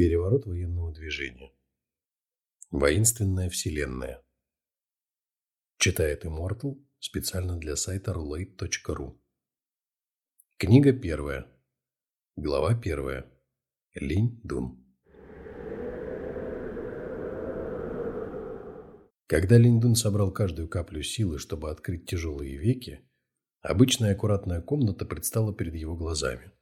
Переворот военного движения. Воинственная вселенная. Читает Immortal специально для сайта roulette.ru. Книга первая. Глава первая. Линь Дун. Когда Линь Дун собрал каждую каплю силы, чтобы открыть тяжелые веки, обычная аккуратная комната предстала перед его глазами.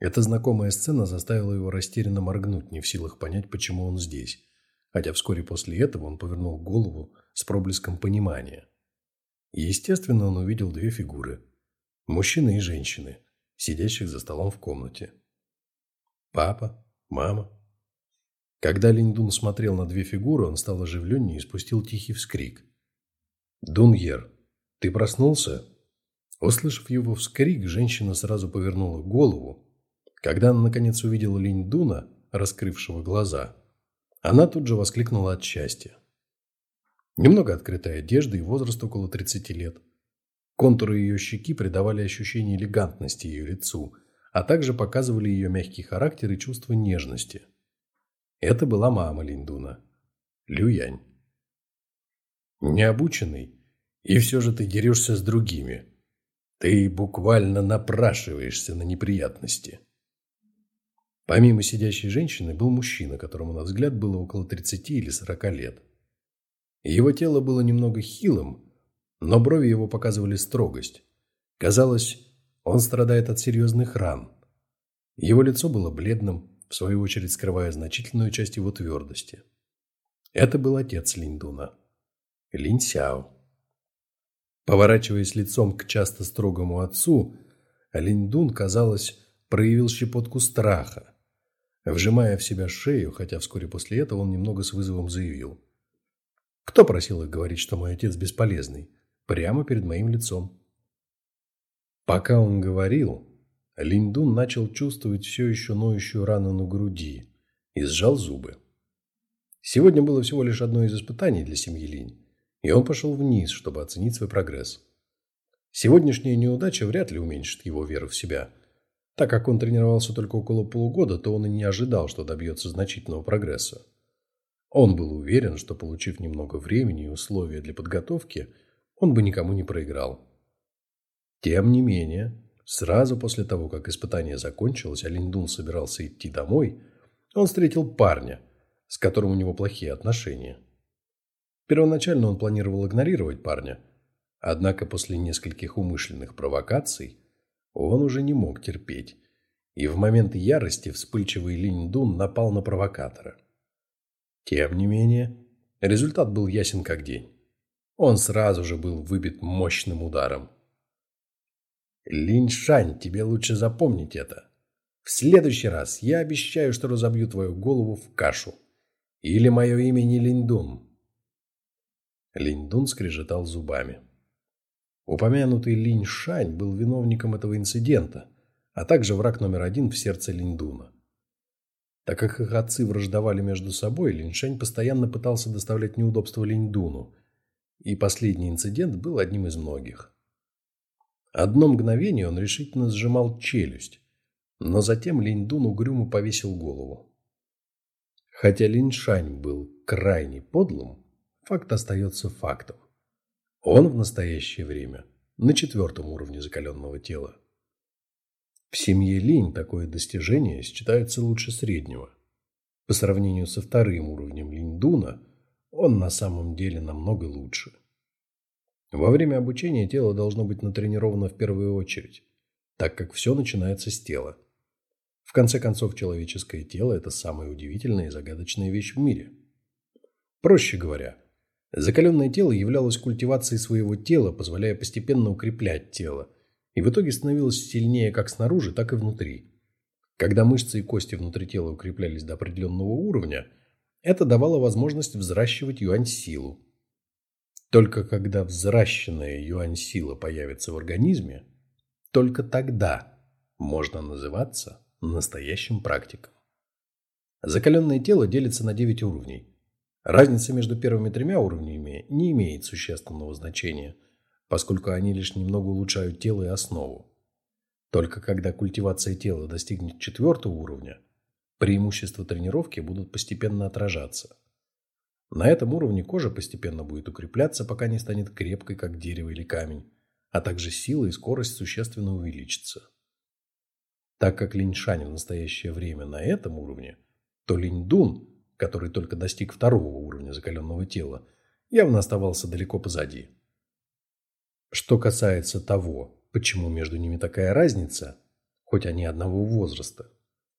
Эта знакомая сцена заставила его растерянно моргнуть, не в силах понять, почему он здесь. Хотя вскоре после этого он повернул голову с проблеском понимания. естественно, он увидел две фигуры – мужчины и женщины, сидящих за столом в комнате. Папа, мама. Когда Линь смотрел на две фигуры, он стал оживленнее и спустил тихий вскрик. «Дуньер, ты проснулся?» Услышав его вскрик, женщина сразу повернула голову когда она наконец увидела Линь Дуна, раскрывшего глаза, она тут же воскликнула от счастья. Немного открытая одежда и возраст около 30 лет. Контуры ее щеки придавали ощущение элегантности ее лицу, а также показывали ее мягкий характер и чувство нежности. Это была мама Линдуна, Люянь. Необученный, и все же ты дерешься с другими. Ты буквально напрашиваешься на неприятности. Помимо сидящей женщины был мужчина, которому, на взгляд, было около 30 или 40 лет. Его тело было немного хилым, но брови его показывали строгость. Казалось, он страдает от серьезных ран. Его лицо было бледным, в свою очередь скрывая значительную часть его твердости. Это был отец Линдуна. Линь Сяо. Поворачиваясь лицом к часто строгому отцу, Линдун, казалось, проявил щепотку страха вжимая в себя шею, хотя вскоре после этого он немного с вызовом заявил. «Кто просил их говорить, что мой отец бесполезный? Прямо перед моим лицом». Пока он говорил, Линдун начал чувствовать все еще ноющую рану на груди и сжал зубы. Сегодня было всего лишь одно из испытаний для семьи Линь, и он пошел вниз, чтобы оценить свой прогресс. Сегодняшняя неудача вряд ли уменьшит его веру в себя – так как он тренировался только около полугода, то он и не ожидал, что добьется значительного прогресса. Он был уверен, что, получив немного времени и условия для подготовки, он бы никому не проиграл. Тем не менее, сразу после того, как испытание закончилось, а Линдун собирался идти домой, он встретил парня, с которым у него плохие отношения. Первоначально он планировал игнорировать парня, однако после нескольких умышленных провокаций он уже не мог терпеть. И в момент ярости вспыльчивый Линь Дун напал на провокатора. Тем не менее, результат был ясен как день. Он сразу же был выбит мощным ударом. Линь Шань, тебе лучше запомнить это. В следующий раз я обещаю, что разобью твою голову в кашу. Или мое имя не Линдун. Линдун скрежетал зубами. Упомянутый Линь Шань был виновником этого инцидента, а также враг номер один в сердце Линдуна. Так как их отцы враждовали между собой, Линь Шань постоянно пытался доставлять неудобства Линьдуну, и последний инцидент был одним из многих. Одно мгновение он решительно сжимал челюсть, но затем Линьдун угрюмо повесил голову. Хотя Линь Шань был крайне подлым, факт остается фактом. Он в настоящее время на четвертом уровне закаленного тела. В семье Линь такое достижение считается лучше среднего. По сравнению со вторым уровнем Линь-Дуна, он на самом деле намного лучше. Во время обучения тело должно быть натренировано в первую очередь, так как все начинается с тела. В конце концов, человеческое тело – это самая удивительная и загадочная вещь в мире. Проще говоря – Закаленное тело являлось культивацией своего тела, позволяя постепенно укреплять тело, и в итоге становилось сильнее как снаружи, так и внутри. Когда мышцы и кости внутри тела укреплялись до определенного уровня, это давало возможность взращивать юань-силу. Только когда взращенная юань-сила появится в организме, только тогда можно называться настоящим практиком. Закаленное тело делится на 9 уровней – Разница между первыми тремя уровнями не имеет существенного значения, поскольку они лишь немного улучшают тело и основу. Только когда культивация тела достигнет четвертого уровня, преимущества тренировки будут постепенно отражаться. На этом уровне кожа постепенно будет укрепляться, пока не станет крепкой, как дерево или камень, а также сила и скорость существенно увеличатся. Так как Линьшань в настоящее время на этом уровне, то Линь-Дун, который только достиг второго уровня закаленного тела, явно оставался далеко позади. Что касается того, почему между ними такая разница, хоть они одного возраста,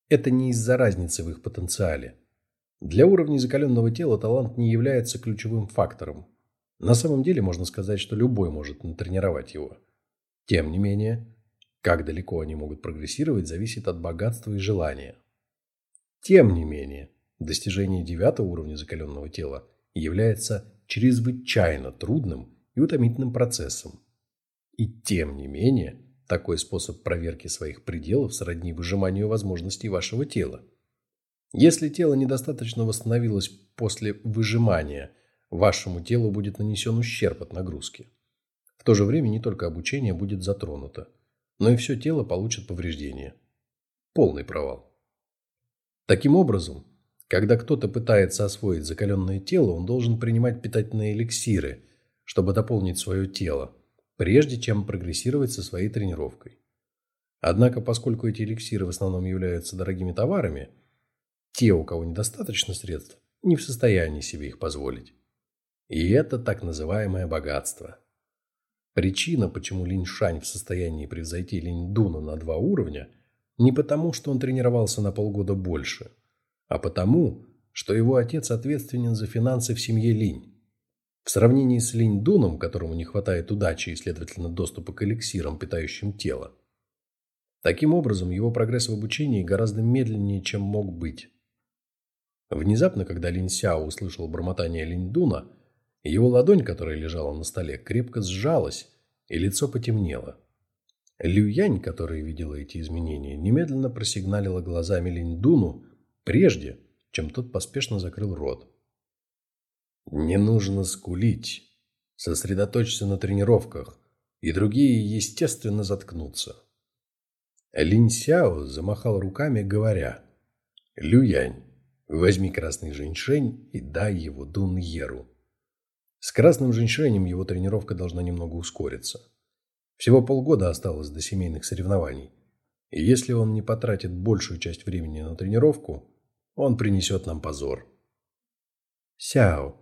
это не из-за разницы в их потенциале. Для уровня закаленного тела талант не является ключевым фактором. На самом деле можно сказать, что любой может натренировать его. Тем не менее, как далеко они могут прогрессировать, зависит от богатства и желания. Тем не менее, достижение девятого уровня закаленного тела является чрезвычайно трудным и утомительным процессом. И тем не менее, такой способ проверки своих пределов сродни выжиманию возможностей вашего тела. Если тело недостаточно восстановилось после выжимания, вашему телу будет нанесен ущерб от нагрузки. В то же время не только обучение будет затронуто, но и все тело получит повреждения. Полный провал. Таким образом, когда кто-то пытается освоить закаленное тело, он должен принимать питательные эликсиры, чтобы дополнить свое тело, прежде чем прогрессировать со своей тренировкой. Однако, поскольку эти эликсиры в основном являются дорогими товарами, те, у кого недостаточно средств, не в состоянии себе их позволить. И это так называемое богатство. Причина, почему Линь Шань в состоянии превзойти Линь Дуна на два уровня, не потому, что он тренировался на полгода больше, а потому, что его отец ответственен за финансы в семье Линь. В сравнении с Линь-Дуном, которому не хватает удачи и, следовательно, доступа к эликсирам, питающим тело. Таким образом, его прогресс в обучении гораздо медленнее, чем мог быть. Внезапно, когда Линь Сяо услышал бормотание Линь-Дуна, его ладонь, которая лежала на столе, крепко сжалась, и лицо потемнело. Лю Янь, которая видела эти изменения, немедленно просигналила глазами Линь-Дуну, прежде, чем тот поспешно закрыл рот. Не нужно скулить. Сосредоточься на тренировках, и другие, естественно, заткнутся. Линь Сяо замахал руками, говоря, «Люянь, возьми красный женьшень и дай его Дун Еру». С красным женьшенем его тренировка должна немного ускориться. Всего полгода осталось до семейных соревнований, и если он не потратит большую часть времени на тренировку, он принесет нам позор. «Сяо,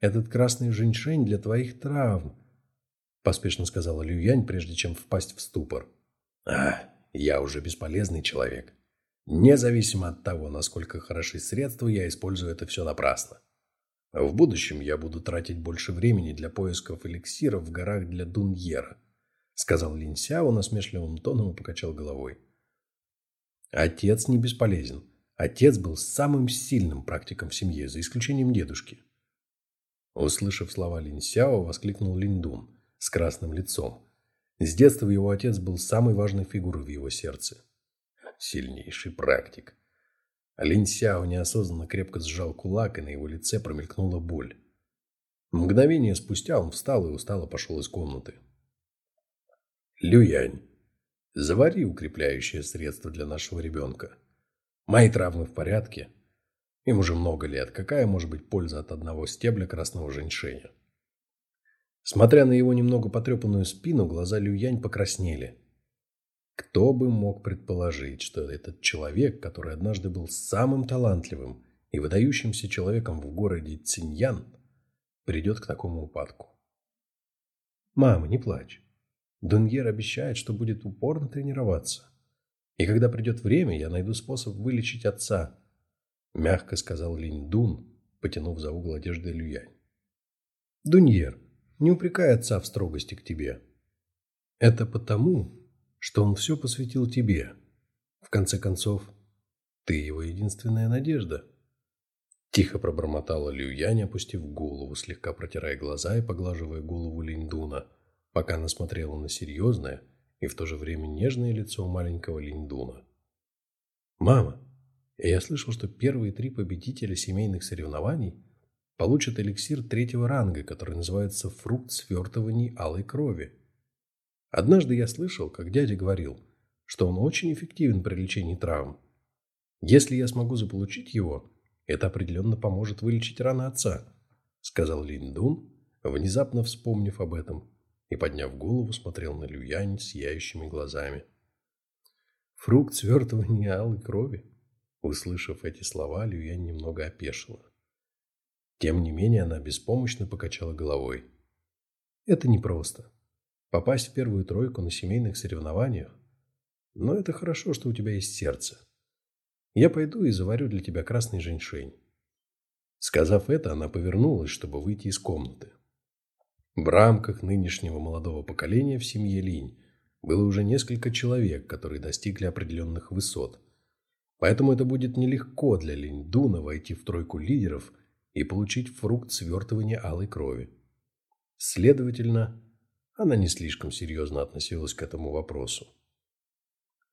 этот красный женьшень для твоих травм», – поспешно сказала Люянь, прежде чем впасть в ступор. «А, я уже бесполезный человек. Независимо от того, насколько хороши средства, я использую это все напрасно. В будущем я буду тратить больше времени для поисков эликсиров в горах для Дуньера», – сказал Лин Сяо насмешливым тоном и покачал головой. Отец не бесполезен. Отец был самым сильным практиком в семье, за исключением дедушки. Услышав слова Лин Сяо, воскликнул Линдун с красным лицом. С детства его отец был самой важной фигурой в его сердце. Сильнейший практик. Лин Сяо неосознанно крепко сжал кулак, и на его лице промелькнула боль. Мгновение спустя он встал и устало пошел из комнаты. «Люянь, завари укрепляющее средство для нашего ребенка. Мои травмы в порядке, им уже много лет. Какая может быть польза от одного стебля красного женьшеня? Смотря на его немного потрепанную спину, глаза Люянь покраснели. Кто бы мог предположить, что этот человек, который однажды был самым талантливым и выдающимся человеком в городе Циньян, придет к такому упадку? «Мама, не плачь. Дуньер обещает, что будет упорно тренироваться. И когда придет время, я найду способ вылечить отца, – мягко сказал Линь Дун, потянув за угол одежды Люянь. «Дуньер, не упрекай отца в строгости к тебе. Это потому, что он все посвятил тебе. В конце концов, ты его единственная надежда». Тихо пробормотала Люянь, опустив голову, слегка протирая глаза и поглаживая голову Линдуна, пока она смотрела на серьезное и в то же время нежное лицо маленького Линдуна. «Мама, я слышал, что первые три победителя семейных соревнований получат эликсир третьего ранга, который называется фрукт свертываний алой крови. Однажды я слышал, как дядя говорил, что он очень эффективен при лечении травм. Если я смогу заполучить его, это определенно поможет вылечить раны отца, сказал Линдун, внезапно вспомнив об этом, и, подняв голову, смотрел на Люянь сияющими глазами. Фрукт свертывания алой крови. Услышав эти слова, Люянь немного опешила. Тем не менее, она беспомощно покачала головой. Это непросто. Попасть в первую тройку на семейных соревнованиях. Но это хорошо, что у тебя есть сердце. Я пойду и заварю для тебя красный женьшень. Сказав это, она повернулась, чтобы выйти из комнаты. В рамках нынешнего молодого поколения в семье Линь было уже несколько человек, которые достигли определенных высот. Поэтому это будет нелегко для Линь Дуна войти в тройку лидеров и получить фрукт свертывания алой крови. Следовательно, она не слишком серьезно относилась к этому вопросу.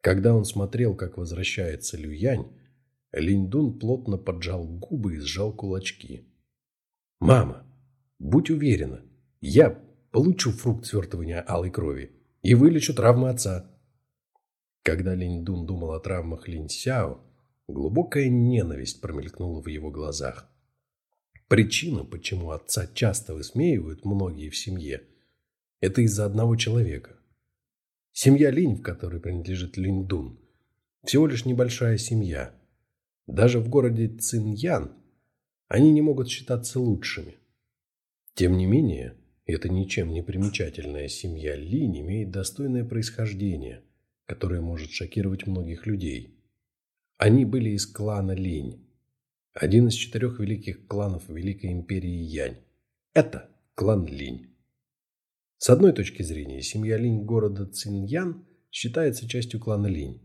Когда он смотрел, как возвращается Люянь, Линь-Дун плотно поджал губы и сжал кулачки. «Мама, будь уверена, я получу фрукт свертывания алой крови и вылечу травмы отца». Когда Линь-Дун думал о травмах Линь-Сяо, глубокая ненависть промелькнула в его глазах. Причина, почему отца часто высмеивают многие в семье, это из-за одного человека. Семья Линь, в которой принадлежит Линь-Дун, всего лишь небольшая семья. Даже в городе Циньян они не могут считаться лучшими. Тем не менее, эта ничем не примечательная семья Линь имеет достойное происхождение, которое может шокировать многих людей. Они были из клана Линь, один из четырех великих кланов Великой Империи Янь. Это клан Линь. С одной точки зрения, семья Линь города Циньян считается частью клана Линь.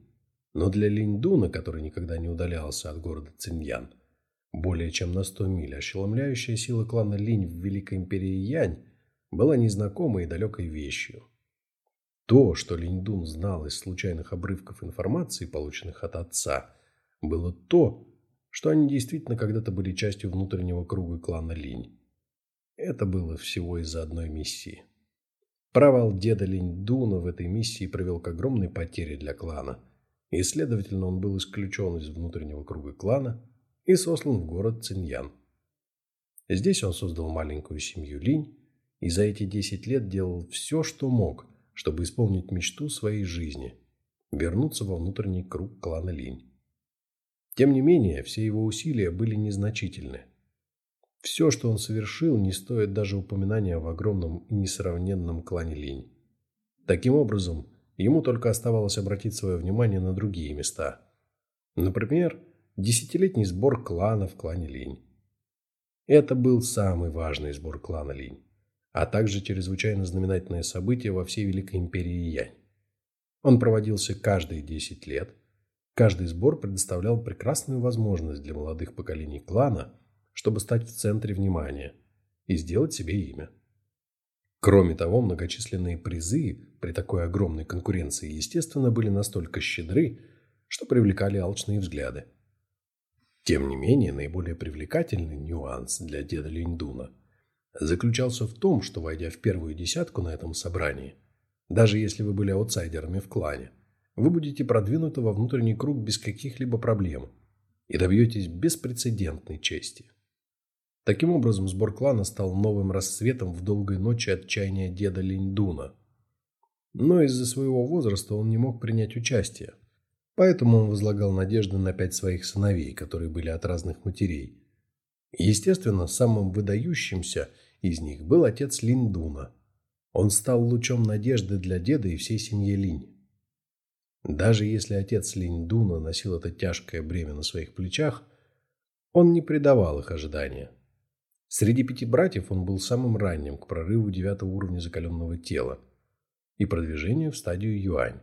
Но для Линь-Дуна, который никогда не удалялся от города Циньян, более чем на 100 миль, ошеломляющая сила клана Линь в Великой Империи Янь была незнакомой и далекой вещью. То, что Линь-Дун знал из случайных обрывков информации, полученных от отца, было то, что они действительно когда-то были частью внутреннего круга клана Линь. Это было всего из-за одной миссии. Провал деда Линь-Дуна в этой миссии привел к огромной потере для клана, и, следовательно, он был исключен из внутреннего круга клана и сослан в город Циньян. Здесь он создал маленькую семью Линь и за эти 10 лет делал все, что мог, чтобы исполнить мечту своей жизни – вернуться во внутренний круг клана Линь. Тем не менее, все его усилия были незначительны. Все, что он совершил, не стоит даже упоминания в огромном и несравненном клане Линь. Таким образом, ему только оставалось обратить свое внимание на другие места. Например, десятилетний сбор клана в клане Линь. Это был самый важный сбор клана Линь, а также чрезвычайно знаменательное событие во всей Великой Империи Янь. Он проводился каждые 10 лет. Каждый сбор предоставлял прекрасную возможность для молодых поколений клана – чтобы стать в центре внимания и сделать себе имя. Кроме того, многочисленные призы при такой огромной конкуренции, естественно, были настолько щедры, что привлекали алчные взгляды. Тем не менее, наиболее привлекательный нюанс для деда Линдуна заключался в том, что, войдя в первую десятку на этом собрании, даже если вы были аутсайдерами в клане, вы будете продвинуты во внутренний круг без каких-либо проблем и добьетесь беспрецедентной чести. Таким образом, сбор клана стал новым рассветом в долгой ночи отчаяния деда Линдуна. Но из-за своего возраста он не мог принять участие. Поэтому он возлагал надежды на пять своих сыновей, которые были от разных матерей. Естественно, самым выдающимся из них был отец Линдуна. Он стал лучом надежды для деда и всей семьи Линь. Даже если отец Линдуна носил это тяжкое бремя на своих плечах, он не предавал их ожидания. Среди пяти братьев он был самым ранним к прорыву девятого уровня закаленного тела и продвижению в стадию юань.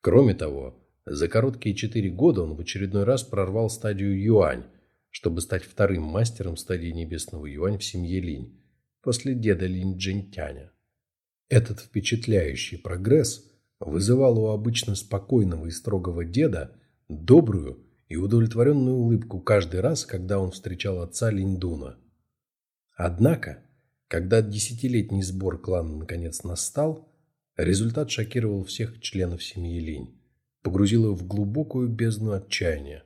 Кроме того, за короткие четыре года он в очередной раз прорвал стадию юань, чтобы стать вторым мастером стадии небесного юань в семье Линь, после деда Линь Джентяня. Этот впечатляющий прогресс вызывал у обычно спокойного и строгого деда добрую и удовлетворенную улыбку каждый раз, когда он встречал отца Линь-Дуна. Однако, когда десятилетний сбор клана наконец настал, результат шокировал всех членов семьи Линь, погрузило в глубокую бездну отчаяния.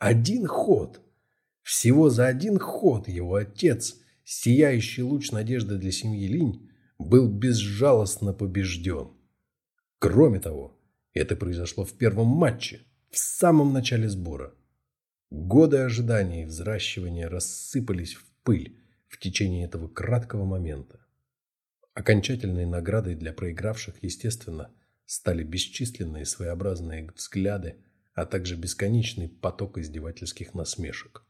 Один ход! Всего за один ход его отец, сияющий луч надежды для семьи Линь, был безжалостно побежден. Кроме того, это произошло в первом матче, в самом начале сбора. Годы ожидания и взращивания рассыпались в пыль в течение этого краткого момента. Окончательной наградой для проигравших, естественно, стали бесчисленные своеобразные взгляды, а также бесконечный поток издевательских насмешек.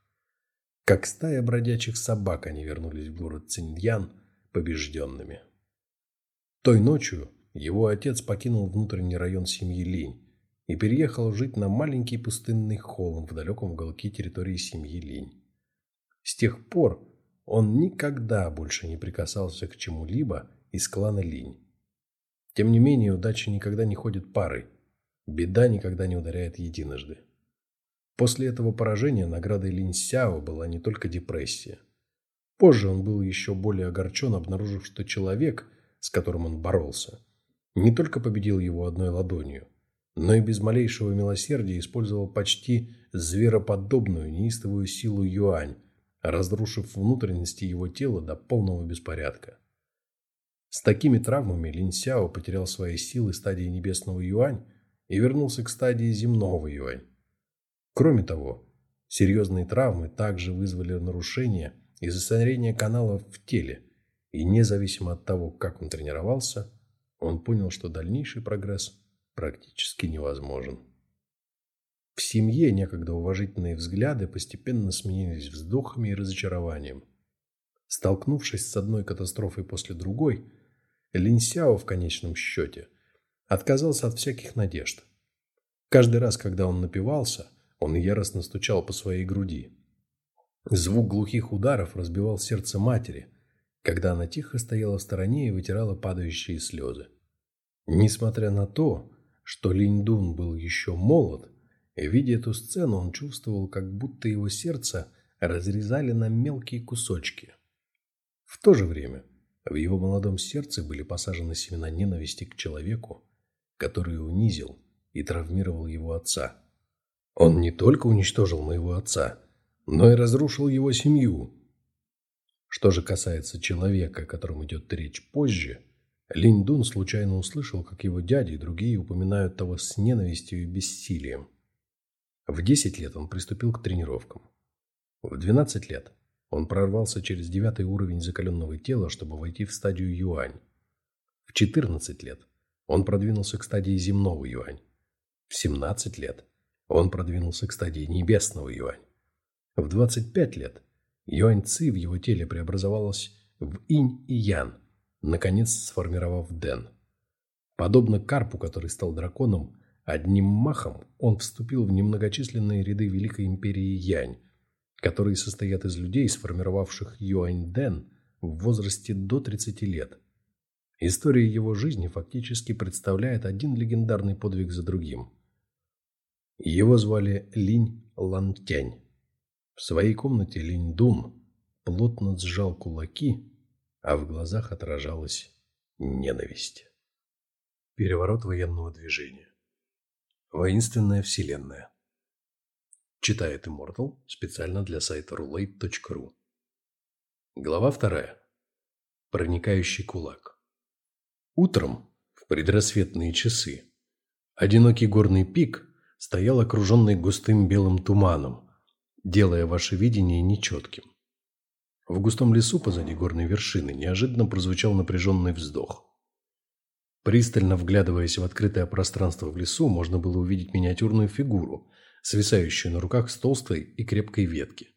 Как стая бродячих собак они вернулись в город Циньян побежденными. Той ночью его отец покинул внутренний район семьи Линь и переехал жить на маленький пустынный холм в далеком уголке территории семьи Линь. С тех пор он никогда больше не прикасался к чему-либо из клана Линь. Тем не менее, удача никогда не ходит парой. Беда никогда не ударяет единожды. После этого поражения наградой Линь Сяо была не только депрессия. Позже он был еще более огорчен, обнаружив, что человек, с которым он боролся, не только победил его одной ладонью, но и без малейшего милосердия использовал почти звероподобную неистовую силу юань, разрушив внутренности его тела до полного беспорядка. С такими травмами Лин Сяо потерял свои силы стадии небесного юань и вернулся к стадии земного юань. Кроме того, серьезные травмы также вызвали нарушение и засорение каналов в теле, и независимо от того, как он тренировался, он понял, что дальнейший прогресс практически невозможен. В семье некогда уважительные взгляды постепенно сменились вздохами и разочарованием. Столкнувшись с одной катастрофой после другой, Линсяо в конечном счете отказался от всяких надежд. Каждый раз, когда он напивался, он яростно стучал по своей груди. Звук глухих ударов разбивал сердце матери, когда она тихо стояла в стороне и вытирала падающие слезы. Несмотря на то, что Линь-Дун был еще молод, Видя эту сцену, он чувствовал, как будто его сердце разрезали на мелкие кусочки. В то же время в его молодом сердце были посажены семена ненависти к человеку, который унизил и травмировал его отца. Он не только уничтожил моего отца, но и разрушил его семью. Что же касается человека, о котором идет речь позже, Линь Дун случайно услышал, как его дяди и другие упоминают того с ненавистью и бессилием. В 10 лет он приступил к тренировкам. В 12 лет он прорвался через девятый уровень закаленного тела, чтобы войти в стадию юань. В 14 лет он продвинулся к стадии земного юань. В 17 лет он продвинулся к стадии небесного юань. В 25 лет юань ци в его теле преобразовалась в инь и ян, наконец сформировав дэн. Подобно карпу, который стал драконом, Одним махом он вступил в немногочисленные ряды Великой Империи Янь, которые состоят из людей, сформировавших Юань-Дэн в возрасте до 30 лет. История его жизни фактически представляет один легендарный подвиг за другим. Его звали Линь Лантянь. В своей комнате Линь Дун плотно сжал кулаки, а в глазах отражалась ненависть. Переворот военного движения. Воинственная вселенная. Читает Immortal специально для сайта roulette.ru. Глава вторая. Проникающий кулак. Утром, в предрассветные часы, одинокий горный пик стоял окруженный густым белым туманом, делая ваше видение нечетким. В густом лесу позади горной вершины неожиданно прозвучал напряженный вздох. Пристально вглядываясь в открытое пространство в лесу, можно было увидеть миниатюрную фигуру, свисающую на руках с толстой и крепкой ветки.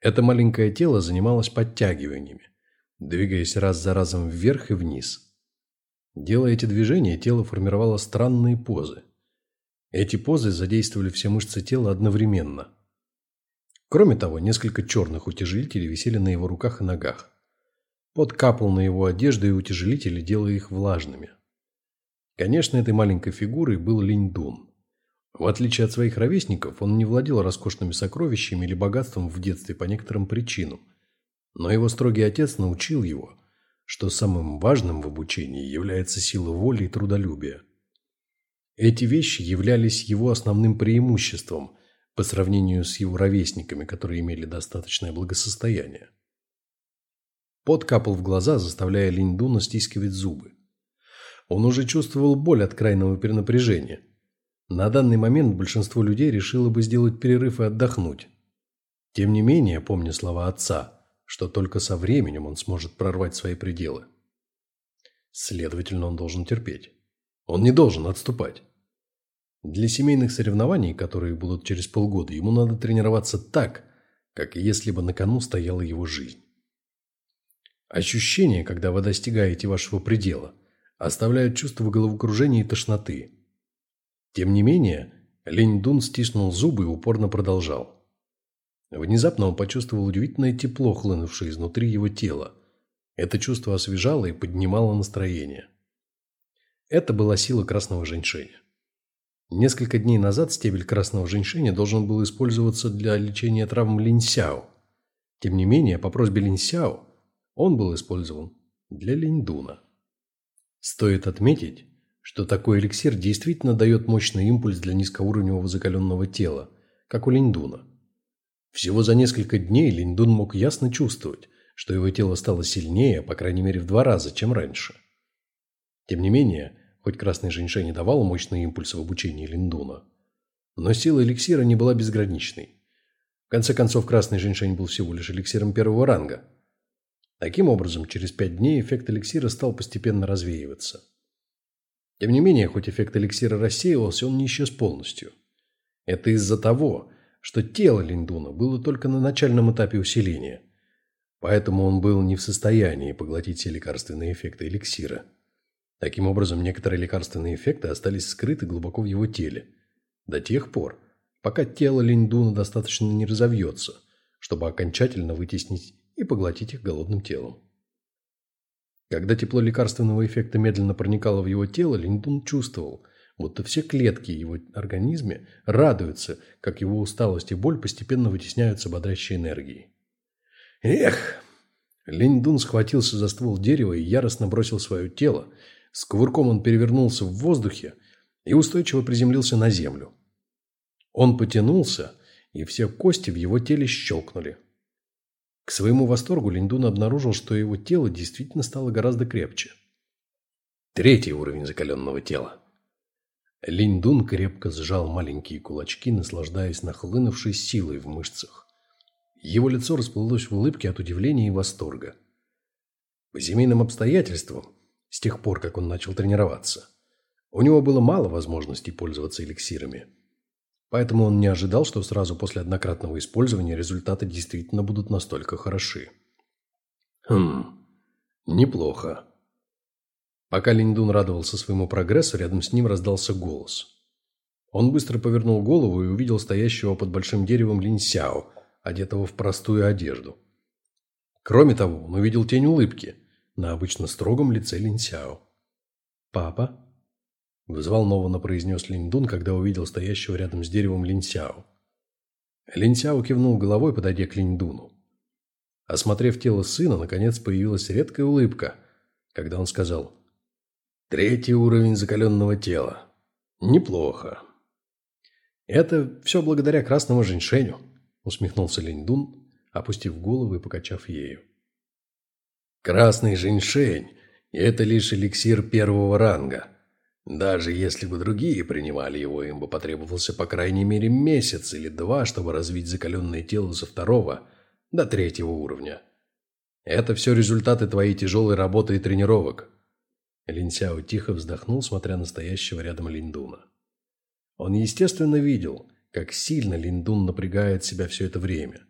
Это маленькое тело занималось подтягиваниями, двигаясь раз за разом вверх и вниз. Делая эти движения, тело формировало странные позы. Эти позы задействовали все мышцы тела одновременно. Кроме того, несколько черных утяжелителей висели на его руках и ногах. Пот капал на его одежду и утяжелители, делая их влажными. Конечно, этой маленькой фигурой был Линь-Дун. В отличие от своих ровесников, он не владел роскошными сокровищами или богатством в детстве по некоторым причинам. Но его строгий отец научил его, что самым важным в обучении является сила воли и трудолюбия. Эти вещи являлись его основным преимуществом по сравнению с его ровесниками, которые имели достаточное благосостояние. Пот капал в глаза, заставляя Линдуна стискивать зубы. Он уже чувствовал боль от крайнего перенапряжения. На данный момент большинство людей решило бы сделать перерыв и отдохнуть. Тем не менее, помня слова отца, что только со временем он сможет прорвать свои пределы. Следовательно, он должен терпеть. Он не должен отступать. Для семейных соревнований, которые будут через полгода, ему надо тренироваться так, как если бы на кону стояла его жизнь. Ощущения, когда вы достигаете вашего предела, оставляют чувство головокружения и тошноты. Тем не менее, Линь Дун стиснул зубы и упорно продолжал. Внезапно он почувствовал удивительное тепло, хлынувшее изнутри его тела. Это чувство освежало и поднимало настроение. Это была сила красного женьшеня. Несколько дней назад стебель красного женьшеня должен был использоваться для лечения травм линьсяо. Тем не менее, по просьбе линьсяо, он был использован для линьдуна. Стоит отметить, что такой эликсир действительно дает мощный импульс для низкоуровневого закаленного тела, как у линьдуна. Всего за несколько дней линьдун мог ясно чувствовать, что его тело стало сильнее, по крайней мере в два раза, чем раньше. Тем не менее, хоть красный женьшень не давал мощный импульс в обучении Линдуна. Но сила эликсира не была безграничной. В конце концов, красный женьшень был всего лишь эликсиром первого ранга. Таким образом, через пять дней эффект эликсира стал постепенно развеиваться. Тем не менее, хоть эффект эликсира рассеивался, он не исчез полностью. Это из-за того, что тело Линдуна было только на начальном этапе усиления. Поэтому он был не в состоянии поглотить все лекарственные эффекты эликсира. Таким образом, некоторые лекарственные эффекты остались скрыты глубоко в его теле. До тех пор, пока тело Линдуна достаточно не разовьется, чтобы окончательно вытеснить и поглотить их голодным телом. Когда тепло лекарственного эффекта медленно проникало в его тело, Линдун чувствовал, будто все клетки его организме радуются, как его усталость и боль постепенно вытесняются бодрящей энергией. «Эх!» Линдун схватился за ствол дерева и яростно бросил свое тело, с кувырком он перевернулся в воздухе и устойчиво приземлился на землю. Он потянулся, и все кости в его теле щелкнули. К своему восторгу Линдун обнаружил, что его тело действительно стало гораздо крепче. Третий уровень закаленного тела. Линдун крепко сжал маленькие кулачки, наслаждаясь нахлынувшей силой в мышцах. Его лицо расплылось в улыбке от удивления и восторга. По семейным обстоятельствам с тех пор, как он начал тренироваться. У него было мало возможностей пользоваться эликсирами. Поэтому он не ожидал, что сразу после однократного использования результаты действительно будут настолько хороши. Хм, неплохо. Пока Линдун радовался своему прогрессу, рядом с ним раздался голос. Он быстро повернул голову и увидел стоящего под большим деревом Линсяо, одетого в простую одежду. Кроме того, он увидел тень улыбки – на обычно строгом лице Линсяо. «Папа?» – взволнованно произнес Линдун, когда увидел стоящего рядом с деревом Линсяо. Линсяо кивнул головой, подойдя к Линдуну. Осмотрев тело сына, наконец появилась редкая улыбка, когда он сказал «Третий уровень закаленного тела. Неплохо». «Это все благодаря красному женьшеню», – усмехнулся Линдун, опустив голову и покачав ею. Красный женьшень – это лишь эликсир первого ранга. Даже если бы другие принимали его, им бы потребовался по крайней мере месяц или два, чтобы развить закаленное тело со второго до третьего уровня. Это все результаты твоей тяжелой работы и тренировок. Линсяо тихо вздохнул, смотря на стоящего рядом Линдуна. Он, естественно, видел, как сильно Линдун напрягает себя все это время.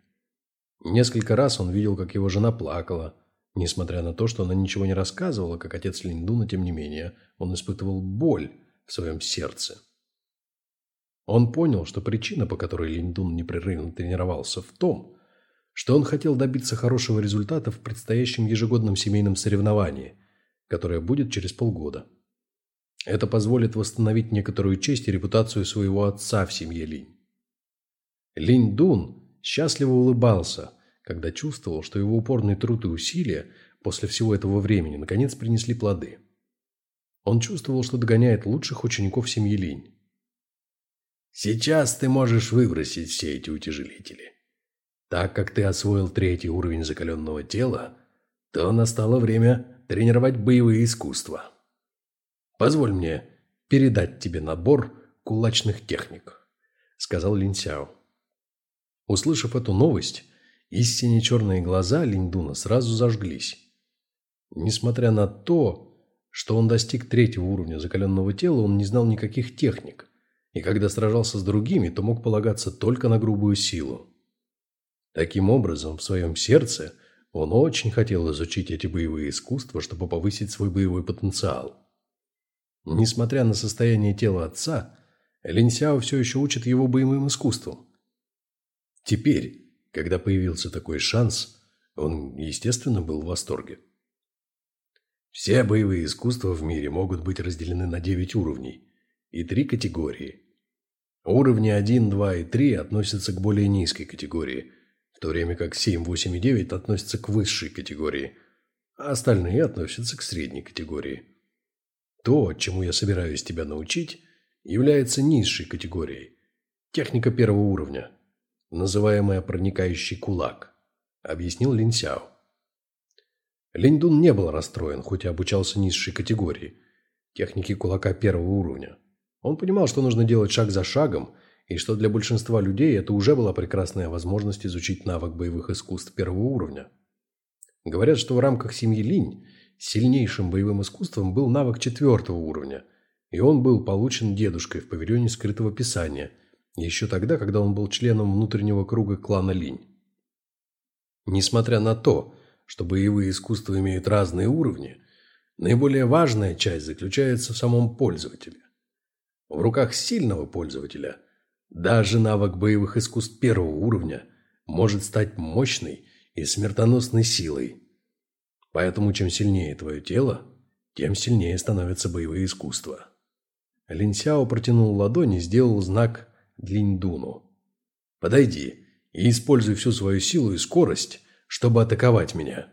Несколько раз он видел, как его жена плакала, Несмотря на то, что она ничего не рассказывала, как отец Линдуна, тем не менее, он испытывал боль в своем сердце. Он понял, что причина, по которой Линдун непрерывно тренировался, в том, что он хотел добиться хорошего результата в предстоящем ежегодном семейном соревновании, которое будет через полгода. Это позволит восстановить некоторую честь и репутацию своего отца в семье Линь. Линь Дун счастливо улыбался – когда чувствовал, что его упорный труд и усилия после всего этого времени наконец принесли плоды. Он чувствовал, что догоняет лучших учеников семьи Линь. Сейчас ты можешь выбросить все эти утяжелители. Так как ты освоил третий уровень закаленного тела, то настало время тренировать боевые искусства. Позволь мне передать тебе набор кулачных техник», — сказал Лин Сяо. Услышав эту новость, истинно черные глаза Линдуна сразу зажглись. Несмотря на то, что он достиг третьего уровня закаленного тела, он не знал никаких техник, и когда сражался с другими, то мог полагаться только на грубую силу. Таким образом, в своем сердце он очень хотел изучить эти боевые искусства, чтобы повысить свой боевой потенциал. Несмотря на состояние тела отца, Линсяо все еще учит его боевым искусствам. Теперь, когда появился такой шанс, он, естественно, был в восторге. Все боевые искусства в мире могут быть разделены на 9 уровней и три категории. Уровни 1, 2 и 3 относятся к более низкой категории, в то время как 7, 8 и 9 относятся к высшей категории, а остальные относятся к средней категории. То, чему я собираюсь тебя научить, является низшей категорией. Техника первого уровня, называемая проникающий кулак, объяснил Лин Сяо. Линьдун не был расстроен, хоть и обучался низшей категории, техники кулака первого уровня. Он понимал, что нужно делать шаг за шагом, и что для большинства людей это уже была прекрасная возможность изучить навык боевых искусств первого уровня. Говорят, что в рамках семьи Линь Сильнейшим боевым искусством был навык четвертого уровня, и он был получен дедушкой в павильоне скрытого писания, еще тогда, когда он был членом внутреннего круга клана Линь. Несмотря на то, что боевые искусства имеют разные уровни, наиболее важная часть заключается в самом пользователе. В руках сильного пользователя даже навык боевых искусств первого уровня может стать мощной и смертоносной силой, Поэтому чем сильнее твое тело, тем сильнее становятся боевые искусства. Линсяо протянул ладони и сделал знак Длиньдуну. «Подойди и используй всю свою силу и скорость, чтобы атаковать меня».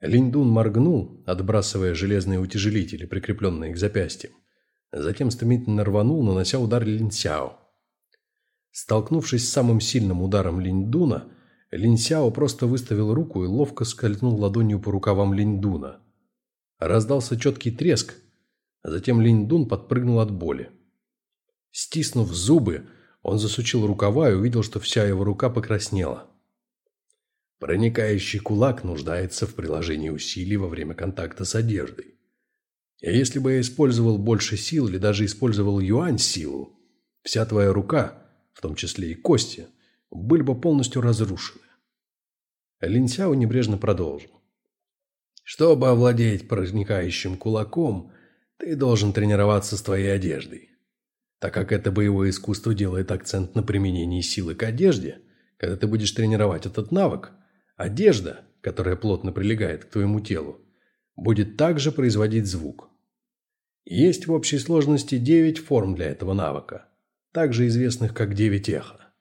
Линьдун моргнул, отбрасывая железные утяжелители, прикрепленные к запястьям. Затем стремительно рванул, нанося удар Линсяо. Столкнувшись с самым сильным ударом Линьдуна, Линсяо просто выставил руку и ловко скользнул ладонью по рукавам Линьдуна. Раздался четкий треск, а затем Линьдун подпрыгнул от боли. Стиснув зубы, он засучил рукава и увидел, что вся его рука покраснела. Проникающий кулак нуждается в приложении усилий во время контакта с одеждой. И если бы я использовал больше сил или даже использовал юань-силу, вся твоя рука, в том числе и кости, были бы полностью разрушены. Линсяо небрежно продолжил. Чтобы овладеть проникающим кулаком, ты должен тренироваться с твоей одеждой. Так как это боевое искусство делает акцент на применении силы к одежде, когда ты будешь тренировать этот навык, одежда, которая плотно прилегает к твоему телу, будет также производить звук. Есть в общей сложности 9 форм для этого навыка, также известных как 9 эхо.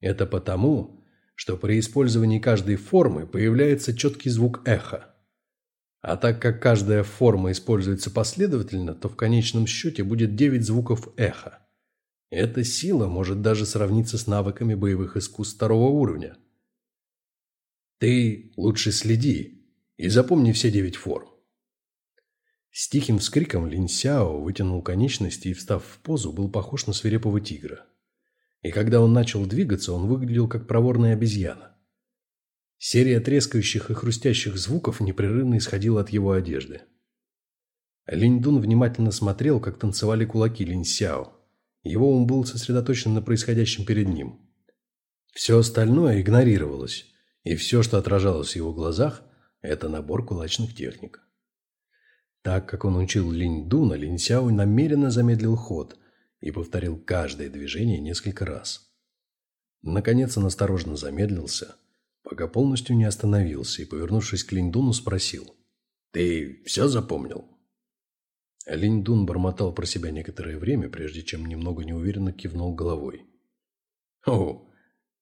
Это потому, что при использовании каждой формы появляется четкий звук эха. А так как каждая форма используется последовательно, то в конечном счете будет 9 звуков эха. Эта сила может даже сравниться с навыками боевых искусств второго уровня. Ты лучше следи и запомни все девять форм. С тихим вскриком Лин Сяо вытянул конечности и, встав в позу, был похож на свирепого тигра и когда он начал двигаться, он выглядел как проворная обезьяна. Серия трескающих и хрустящих звуков непрерывно исходила от его одежды. Линьдун внимательно смотрел, как танцевали кулаки Линь Сяо. Его ум был сосредоточен на происходящем перед ним. Все остальное игнорировалось, и все, что отражалось в его глазах, это набор кулачных техник. Так как он учил Линь Дуна, Линь Сяо намеренно замедлил ход, и повторил каждое движение несколько раз. Наконец он осторожно замедлился, пока полностью не остановился и, повернувшись к Линдуну, спросил. «Ты все запомнил?» Линдун бормотал про себя некоторое время, прежде чем немного неуверенно кивнул головой. «О,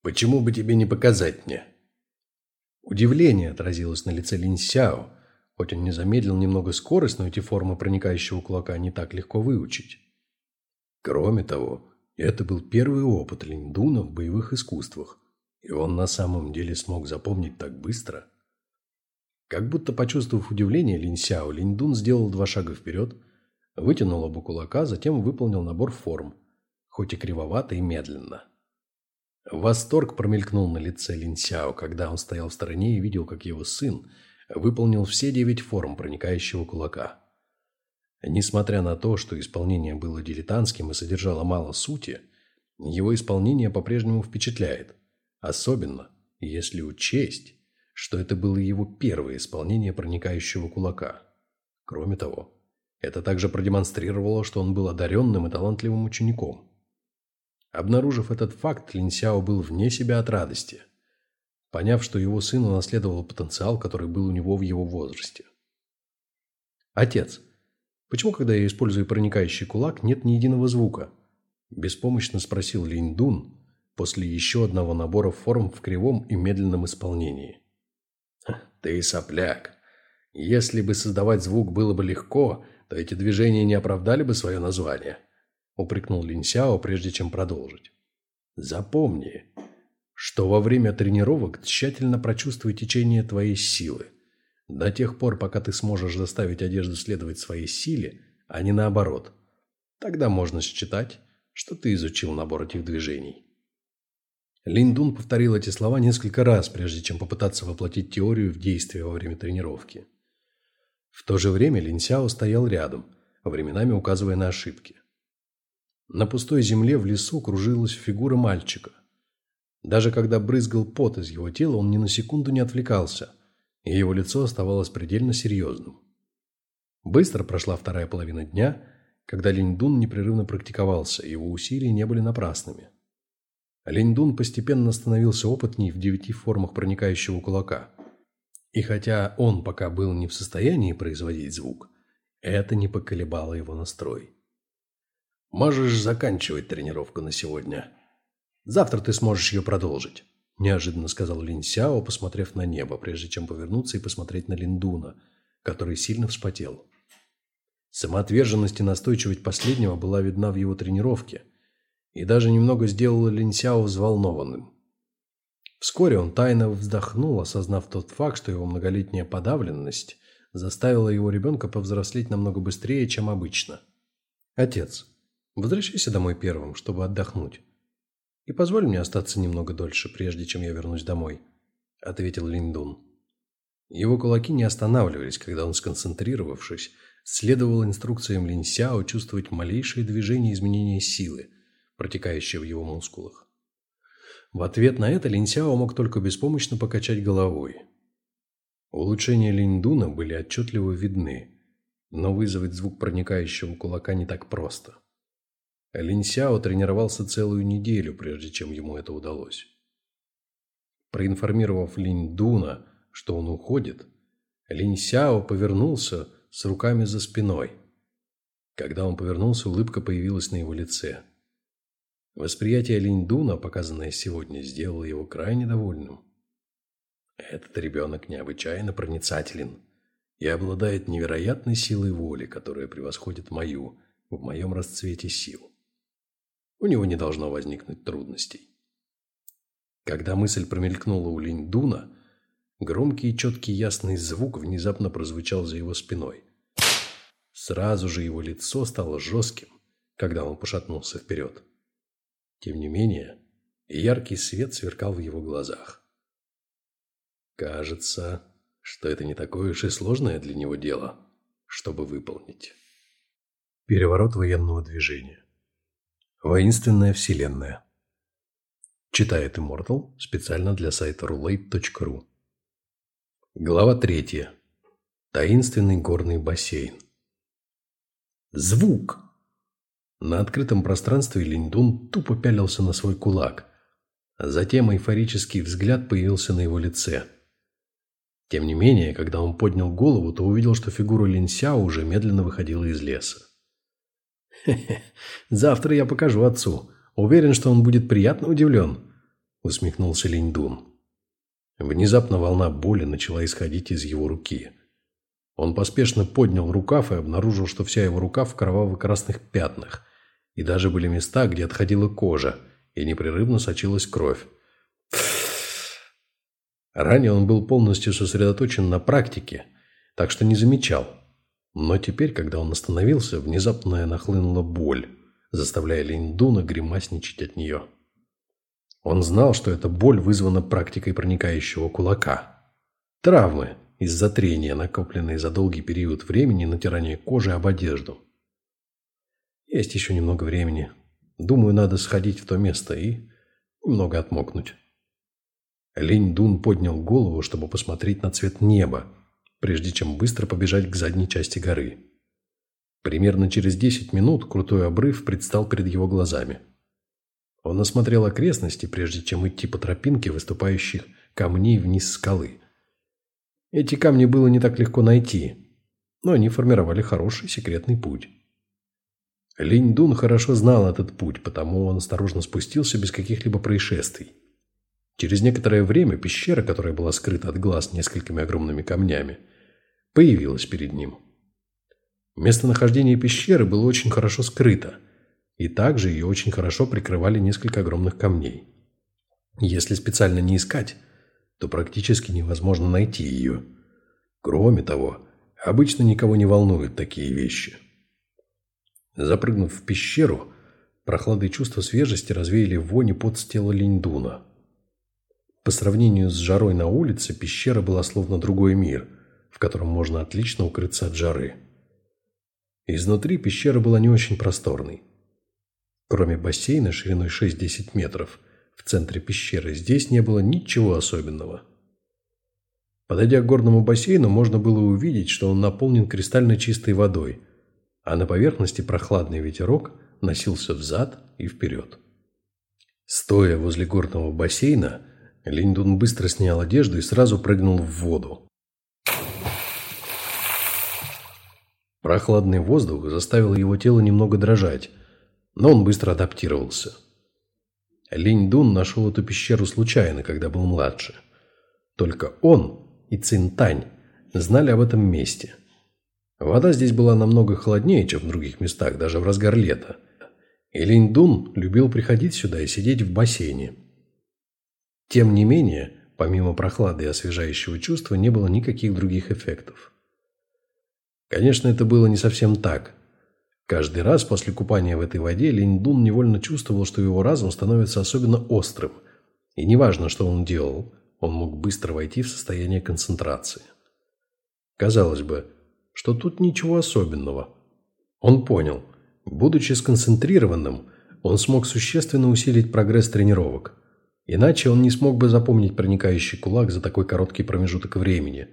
почему бы тебе не показать мне?» Удивление отразилось на лице Линь Сяо. Хоть он не замедлил немного скорость, но эти формы проникающего кулака не так легко выучить. Кроме того, это был первый опыт Линдуна в боевых искусствах, и он на самом деле смог запомнить так быстро. Как будто почувствовав удивление Линсяо, Линдун сделал два шага вперед, вытянул оба кулака, затем выполнил набор форм, хоть и кривовато и медленно. Восторг промелькнул на лице Линсяо, когда он стоял в стороне и видел, как его сын выполнил все девять форм проникающего кулака. Несмотря на то, что исполнение было дилетантским и содержало мало сути, его исполнение по-прежнему впечатляет, особенно если учесть, что это было его первое исполнение проникающего кулака. Кроме того, это также продемонстрировало, что он был одаренным и талантливым учеником. Обнаружив этот факт, Линсяо был вне себя от радости, поняв, что его сын унаследовал потенциал, который был у него в его возрасте. «Отец, почему, когда я использую проникающий кулак, нет ни единого звука?» – беспомощно спросил Линь Дун после еще одного набора форм в кривом и медленном исполнении. «Ты сопляк. Если бы создавать звук было бы легко, то эти движения не оправдали бы свое название», – упрекнул Линсяо, прежде чем продолжить. «Запомни, что во время тренировок тщательно прочувствуй течение твоей силы. До тех пор, пока ты сможешь заставить одежду следовать своей силе, а не наоборот. Тогда можно считать, что ты изучил набор этих движений». Линдун повторил эти слова несколько раз, прежде чем попытаться воплотить теорию в действие во время тренировки. В то же время Линсяо стоял рядом, временами указывая на ошибки. На пустой земле в лесу кружилась фигура мальчика. Даже когда брызгал пот из его тела, он ни на секунду не отвлекался, и его лицо оставалось предельно серьезным. Быстро прошла вторая половина дня, когда Линдун непрерывно практиковался, и его усилия не были напрасными. Линдун постепенно становился опытней в девяти формах проникающего кулака. И хотя он пока был не в состоянии производить звук, это не поколебало его настрой. «Можешь заканчивать тренировку на сегодня. Завтра ты сможешь ее продолжить», – неожиданно сказал Лин Сяо, посмотрев на небо, прежде чем повернуться и посмотреть на Линдуна, который сильно вспотел. Самоотверженность и настойчивость последнего была видна в его тренировке – и даже немного сделала Линсяо взволнованным. Вскоре он тайно вздохнул, осознав тот факт, что его многолетняя подавленность заставила его ребенка повзрослеть намного быстрее, чем обычно. «Отец, возвращайся домой первым, чтобы отдохнуть. И позволь мне остаться немного дольше, прежде чем я вернусь домой», — ответил Линдун. Его кулаки не останавливались, когда он, сконцентрировавшись, следовал инструкциям Линсяо чувствовать малейшие движения изменения силы — протекающие в его мускулах. В ответ на это Линсяо мог только беспомощно покачать головой. Улучшения Линдуна были отчетливо видны, но вызвать звук проникающего кулака не так просто. Линсяо тренировался целую неделю, прежде чем ему это удалось. Проинформировав Линдуна, что он уходит, Линсяо повернулся с руками за спиной. Когда он повернулся, улыбка появилась на его лице. Восприятие Линдуна, показанное сегодня, сделало его крайне довольным. Этот ребенок необычайно проницателен и обладает невероятной силой воли, которая превосходит мою в моем расцвете сил. У него не должно возникнуть трудностей. Когда мысль промелькнула у Линдуна, громкий и четкий ясный звук внезапно прозвучал за его спиной. Сразу же его лицо стало жестким, когда он пошатнулся вперед. Тем не менее, яркий свет сверкал в его глазах. Кажется, что это не такое уж и сложное для него дело, чтобы выполнить. Переворот военного движения. Воинственная вселенная. Читает Immortal специально для сайта roulette.ru. Глава третья. Таинственный горный бассейн. Звук! На открытом пространстве Линдун тупо пялился на свой кулак. Затем эйфорический взгляд появился на его лице. Тем не менее, когда он поднял голову, то увидел, что фигура Линся уже медленно выходила из леса. «Хе-хе, завтра я покажу отцу. Уверен, что он будет приятно удивлен», — усмехнулся Линьдун. Внезапно волна боли начала исходить из его руки. Он поспешно поднял рукав и обнаружил, что вся его рука в кроваво-красных пятнах, и даже были места, где отходила кожа, и непрерывно сочилась кровь. Ранее он был полностью сосредоточен на практике, так что не замечал. Но теперь, когда он остановился, внезапно нахлынула боль, заставляя Линдуна гримасничать от нее. Он знал, что эта боль вызвана практикой проникающего кулака. Травмы из-за трения, накопленные за долгий период времени натирания кожи об одежду. Есть еще немного времени. Думаю, надо сходить в то место и немного отмокнуть. Линь Дун поднял голову, чтобы посмотреть на цвет неба, прежде чем быстро побежать к задней части горы. Примерно через десять минут крутой обрыв предстал перед его глазами. Он осмотрел окрестности, прежде чем идти по тропинке выступающих камней вниз скалы. Эти камни было не так легко найти, но они формировали хороший секретный путь. Линь Дун хорошо знал этот путь, потому он осторожно спустился без каких-либо происшествий. Через некоторое время пещера, которая была скрыта от глаз несколькими огромными камнями, появилась перед ним. Местонахождение пещеры было очень хорошо скрыто – и также ее очень хорошо прикрывали несколько огромных камней. Если специально не искать, то практически невозможно найти ее. Кроме того, обычно никого не волнуют такие вещи. Запрыгнув в пещеру, прохлады и чувство свежести развеяли вони под с тела Линдуна. По сравнению с жарой на улице, пещера была словно другой мир, в котором можно отлично укрыться от жары. Изнутри пещера была не очень просторной. Кроме бассейна шириной 6-10 метров, в центре пещеры здесь не было ничего особенного. Подойдя к горному бассейну, можно было увидеть, что он наполнен кристально чистой водой, а на поверхности прохладный ветерок носился взад и вперед. Стоя возле горного бассейна, Линдун быстро снял одежду и сразу прыгнул в воду. Прохладный воздух заставил его тело немного дрожать, но он быстро адаптировался. Линь Дун нашел эту пещеру случайно, когда был младше. Только он и Цинтань знали об этом месте. Вода здесь была намного холоднее, чем в других местах, даже в разгар лета. И Линь Дун любил приходить сюда и сидеть в бассейне. Тем не менее, помимо прохлады и освежающего чувства, не было никаких других эффектов. Конечно, это было не совсем так – Каждый раз после купания в этой воде Линдун невольно чувствовал, что его разум становится особенно острым. И неважно, что он делал, он мог быстро войти в состояние концентрации. Казалось бы, что тут ничего особенного. Он понял, будучи сконцентрированным, он смог существенно усилить прогресс тренировок. Иначе он не смог бы запомнить проникающий кулак за такой короткий промежуток времени,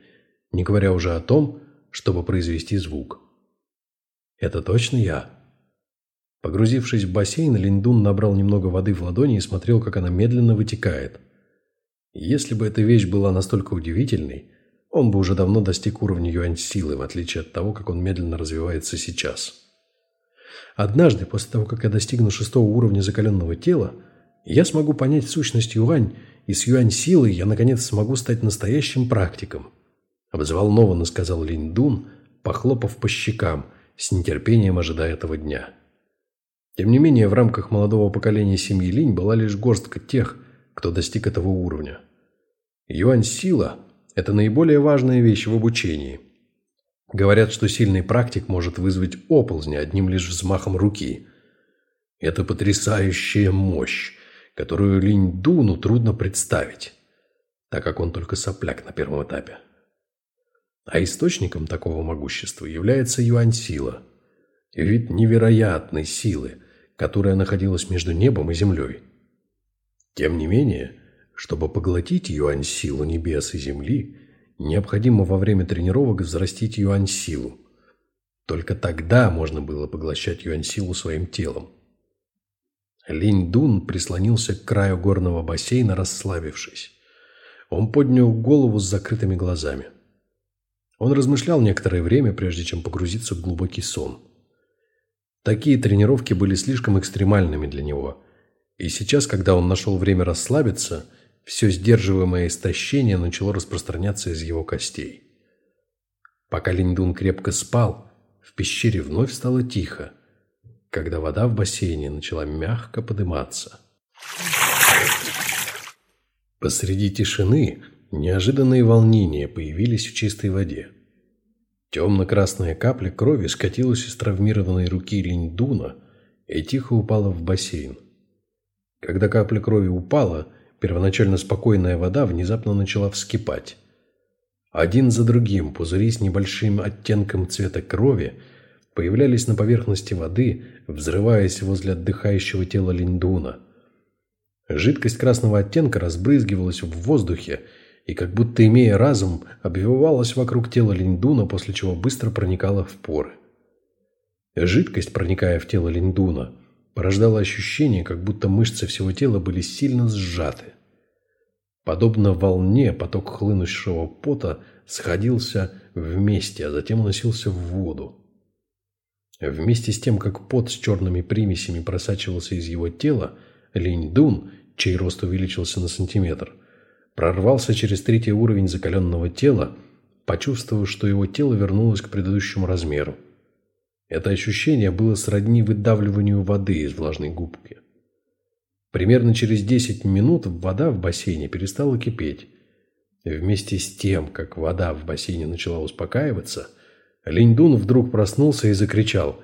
не говоря уже о том, чтобы произвести звук. «Это точно я?» Погрузившись в бассейн, Линдун набрал немного воды в ладони и смотрел, как она медленно вытекает. Если бы эта вещь была настолько удивительной, он бы уже давно достиг уровня юань-силы, в отличие от того, как он медленно развивается сейчас. Однажды, после того, как я достигну шестого уровня закаленного тела, я смогу понять сущность юань, и с юань-силой я, наконец, смогу стать настоящим практиком. Взволнованно сказал Линдун, похлопав по щекам – с нетерпением ожидая этого дня. Тем не менее, в рамках молодого поколения семьи Линь была лишь горстка тех, кто достиг этого уровня. Юань-сила – это наиболее важная вещь в обучении. Говорят, что сильный практик может вызвать оползни одним лишь взмахом руки. Это потрясающая мощь, которую Линь Дуну трудно представить, так как он только сопляк на первом этапе. А источником такого могущества является юань-сила. Вид невероятной силы, которая находилась между небом и землей. Тем не менее, чтобы поглотить юань-силу небес и земли, необходимо во время тренировок взрастить юань-силу. Только тогда можно было поглощать юань-силу своим телом. Линь Дун прислонился к краю горного бассейна, расслабившись. Он поднял голову с закрытыми глазами. Он размышлял некоторое время, прежде чем погрузиться в глубокий сон. Такие тренировки были слишком экстремальными для него. И сейчас, когда он нашел время расслабиться, все сдерживаемое истощение начало распространяться из его костей. Пока Линьдун крепко спал, в пещере вновь стало тихо, когда вода в бассейне начала мягко подниматься. Посреди тишины неожиданные волнения появились в чистой воде. Темно-красная капля крови скатилась из травмированной руки Линьдуна и тихо упала в бассейн. Когда капля крови упала, первоначально спокойная вода внезапно начала вскипать. Один за другим пузыри с небольшим оттенком цвета крови появлялись на поверхности воды, взрываясь возле отдыхающего тела Линдуна. Жидкость красного оттенка разбрызгивалась в воздухе и, как будто имея разум, обвивалась вокруг тела Линдуна, после чего быстро проникала в поры. Жидкость, проникая в тело Линдуна, порождала ощущение, как будто мышцы всего тела были сильно сжаты. Подобно волне, поток хлынущего пота сходился вместе, а затем уносился в воду. Вместе с тем, как пот с черными примесями просачивался из его тела, Линь-Дун, чей рост увеличился на сантиметр, прорвался через третий уровень закаленного тела, почувствовав, что его тело вернулось к предыдущему размеру. Это ощущение было сродни выдавливанию воды из влажной губки. Примерно через 10 минут вода в бассейне перестала кипеть. Вместе с тем, как вода в бассейне начала успокаиваться, Линьдун вдруг проснулся и закричал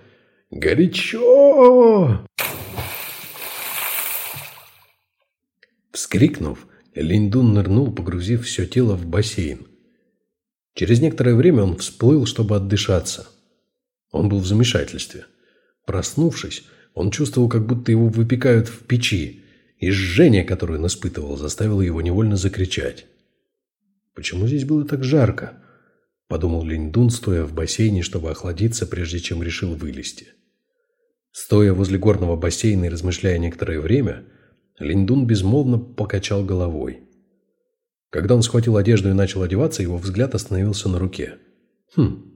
«Горячо!». Вскрикнув, Линьдун нырнул, погрузив все тело в бассейн. Через некоторое время он всплыл, чтобы отдышаться. Он был в замешательстве. Проснувшись, он чувствовал, как будто его выпекают в печи, и жжение, которое он испытывал, заставило его невольно закричать. «Почему здесь было так жарко?» – подумал Линьдун, стоя в бассейне, чтобы охладиться, прежде чем решил вылезти. Стоя возле горного бассейна и размышляя некоторое время, Линьдун безмолвно покачал головой. Когда он схватил одежду и начал одеваться, его взгляд остановился на руке. «Хм,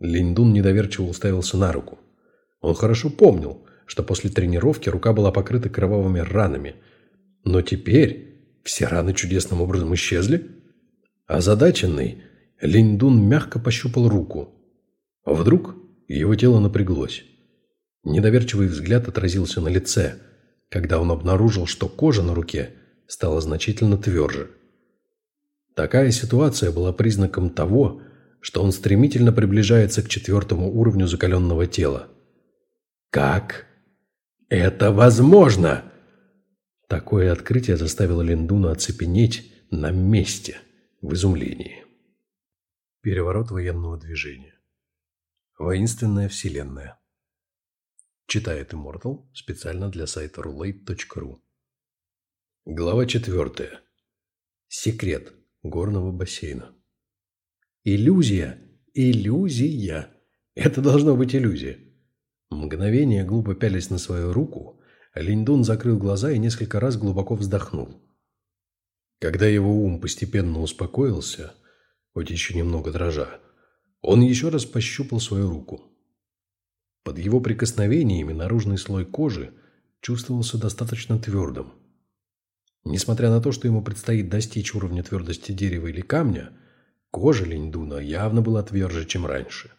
Линдун недоверчиво уставился на руку. Он хорошо помнил, что после тренировки рука была покрыта кровавыми ранами. Но теперь все раны чудесным образом исчезли. Озадаченный, Линдун мягко пощупал руку. Вдруг его тело напряглось. Недоверчивый взгляд отразился на лице, когда он обнаружил, что кожа на руке стала значительно тверже. Такая ситуация была признаком того, что он стремительно приближается к четвертому уровню закаленного тела. Как? Это возможно! Такое открытие заставило Линдуна оцепенеть на месте в изумлении. Переворот военного движения. Воинственная вселенная. Читает Immortal специально для сайта roulette.ru. Глава четвертая. Секрет горного бассейна. Иллюзия. Иллюзия. Это должно быть иллюзия. Мгновение, глупо пялись на свою руку, Линдун закрыл глаза и несколько раз глубоко вздохнул. Когда его ум постепенно успокоился, хоть еще немного дрожа, он еще раз пощупал свою руку. Под его прикосновениями наружный слой кожи чувствовался достаточно твердым. Несмотря на то, что ему предстоит достичь уровня твердости дерева или камня, Кожа Линдуна явно была тверже, чем раньше.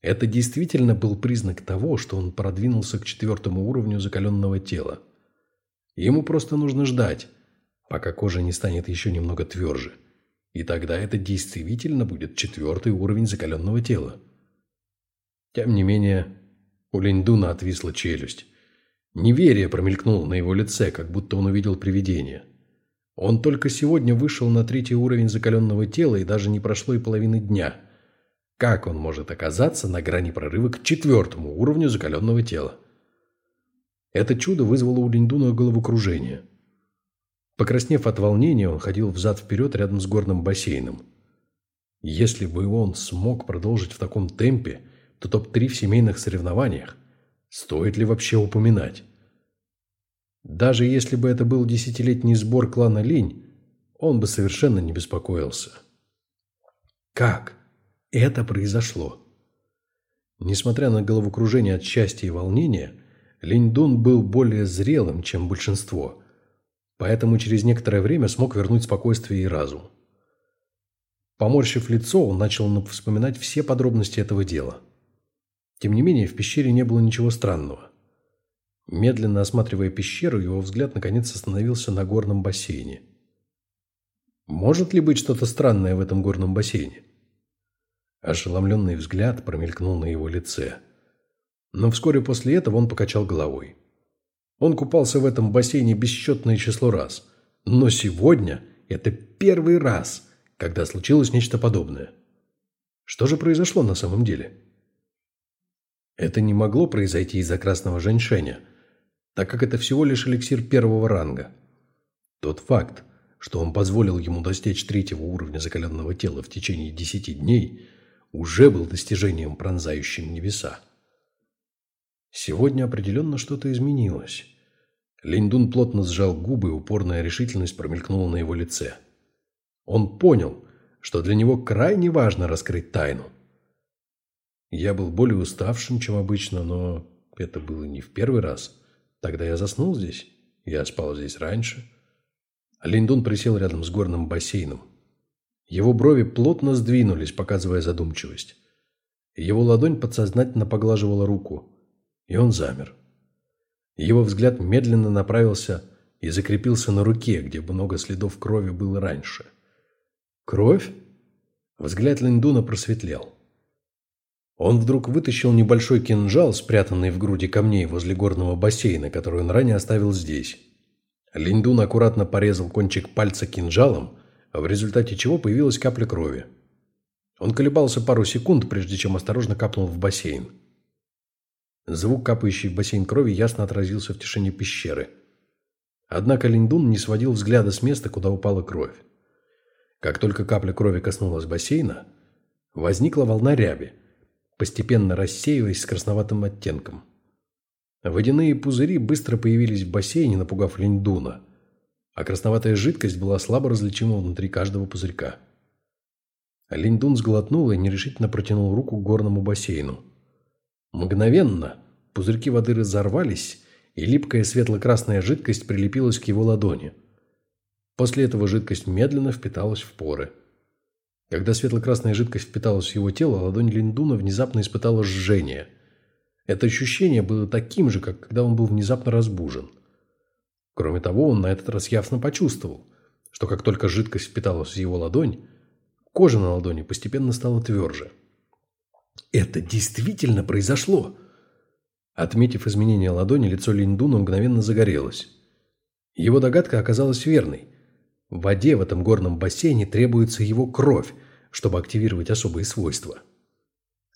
Это действительно был признак того, что он продвинулся к четвертому уровню закаленного тела. Ему просто нужно ждать, пока кожа не станет еще немного тверже. И тогда это действительно будет четвертый уровень закаленного тела. Тем не менее, у Линдуна отвисла челюсть. Неверие промелькнуло на его лице, как будто он увидел привидение. Он только сегодня вышел на третий уровень закаленного тела и даже не прошло и половины дня. Как он может оказаться на грани прорыва к четвертому уровню закаленного тела? Это чудо вызвало у Линдуна головокружение. Покраснев от волнения, он ходил взад-вперед рядом с горным бассейном. Если бы он смог продолжить в таком темпе, то топ-3 в семейных соревнованиях стоит ли вообще упоминать? Даже если бы это был десятилетний сбор клана Линь, он бы совершенно не беспокоился. Как это произошло? Несмотря на головокружение от счастья и волнения, Линь-Дун был более зрелым, чем большинство, поэтому через некоторое время смог вернуть спокойствие и разум. Поморщив лицо, он начал вспоминать все подробности этого дела. Тем не менее, в пещере не было ничего странного. Медленно осматривая пещеру, его взгляд наконец остановился на горном бассейне. Может ли быть что-то странное в этом горном бассейне? Ошеломленный взгляд промелькнул на его лице. Но вскоре после этого он покачал головой. Он купался в этом бассейне бесчетное число раз. Но сегодня это первый раз, когда случилось нечто подобное. Что же произошло на самом деле? Это не могло произойти из-за красного женьшеня, так как это всего лишь эликсир первого ранга. Тот факт, что он позволил ему достичь третьего уровня закаленного тела в течение десяти дней, уже был достижением, пронзающим небеса. Сегодня определенно что-то изменилось. Линдун плотно сжал губы, и упорная решительность промелькнула на его лице. Он понял, что для него крайне важно раскрыть тайну. Я был более уставшим, чем обычно, но это было не в первый раз. Тогда я заснул здесь. Я спал здесь раньше. Линдун присел рядом с горным бассейном. Его брови плотно сдвинулись, показывая задумчивость. Его ладонь подсознательно поглаживала руку, и он замер. Его взгляд медленно направился и закрепился на руке, где много следов крови было раньше. «Кровь?» Взгляд Линдуна просветлел. Он вдруг вытащил небольшой кинжал, спрятанный в груди камней возле горного бассейна, который он ранее оставил здесь. Линдун аккуратно порезал кончик пальца кинжалом, в результате чего появилась капля крови. Он колебался пару секунд, прежде чем осторожно капнул в бассейн. Звук, капающий в бассейн крови, ясно отразился в тишине пещеры. Однако Линдун не сводил взгляда с места, куда упала кровь. Как только капля крови коснулась бассейна, возникла волна ряби, постепенно рассеиваясь с красноватым оттенком. Водяные пузыри быстро появились в бассейне, напугав Линдуна а красноватая жидкость была слабо различима внутри каждого пузырька. Линдун сглотнул и нерешительно протянул руку к горному бассейну. Мгновенно пузырьки воды разорвались, и липкая светло-красная жидкость прилепилась к его ладони. После этого жидкость медленно впиталась в поры. Когда светло-красная жидкость впиталась в его тело, ладонь Линдуна внезапно испытала жжение. Это ощущение было таким же, как когда он был внезапно разбужен. Кроме того, он на этот раз ясно почувствовал, что как только жидкость впиталась в его ладонь, кожа на ладони постепенно стала тверже. Это действительно произошло! Отметив изменение ладони, лицо Линдуна мгновенно загорелось. Его догадка оказалась верной. В воде в этом горном бассейне требуется его кровь, чтобы активировать особые свойства.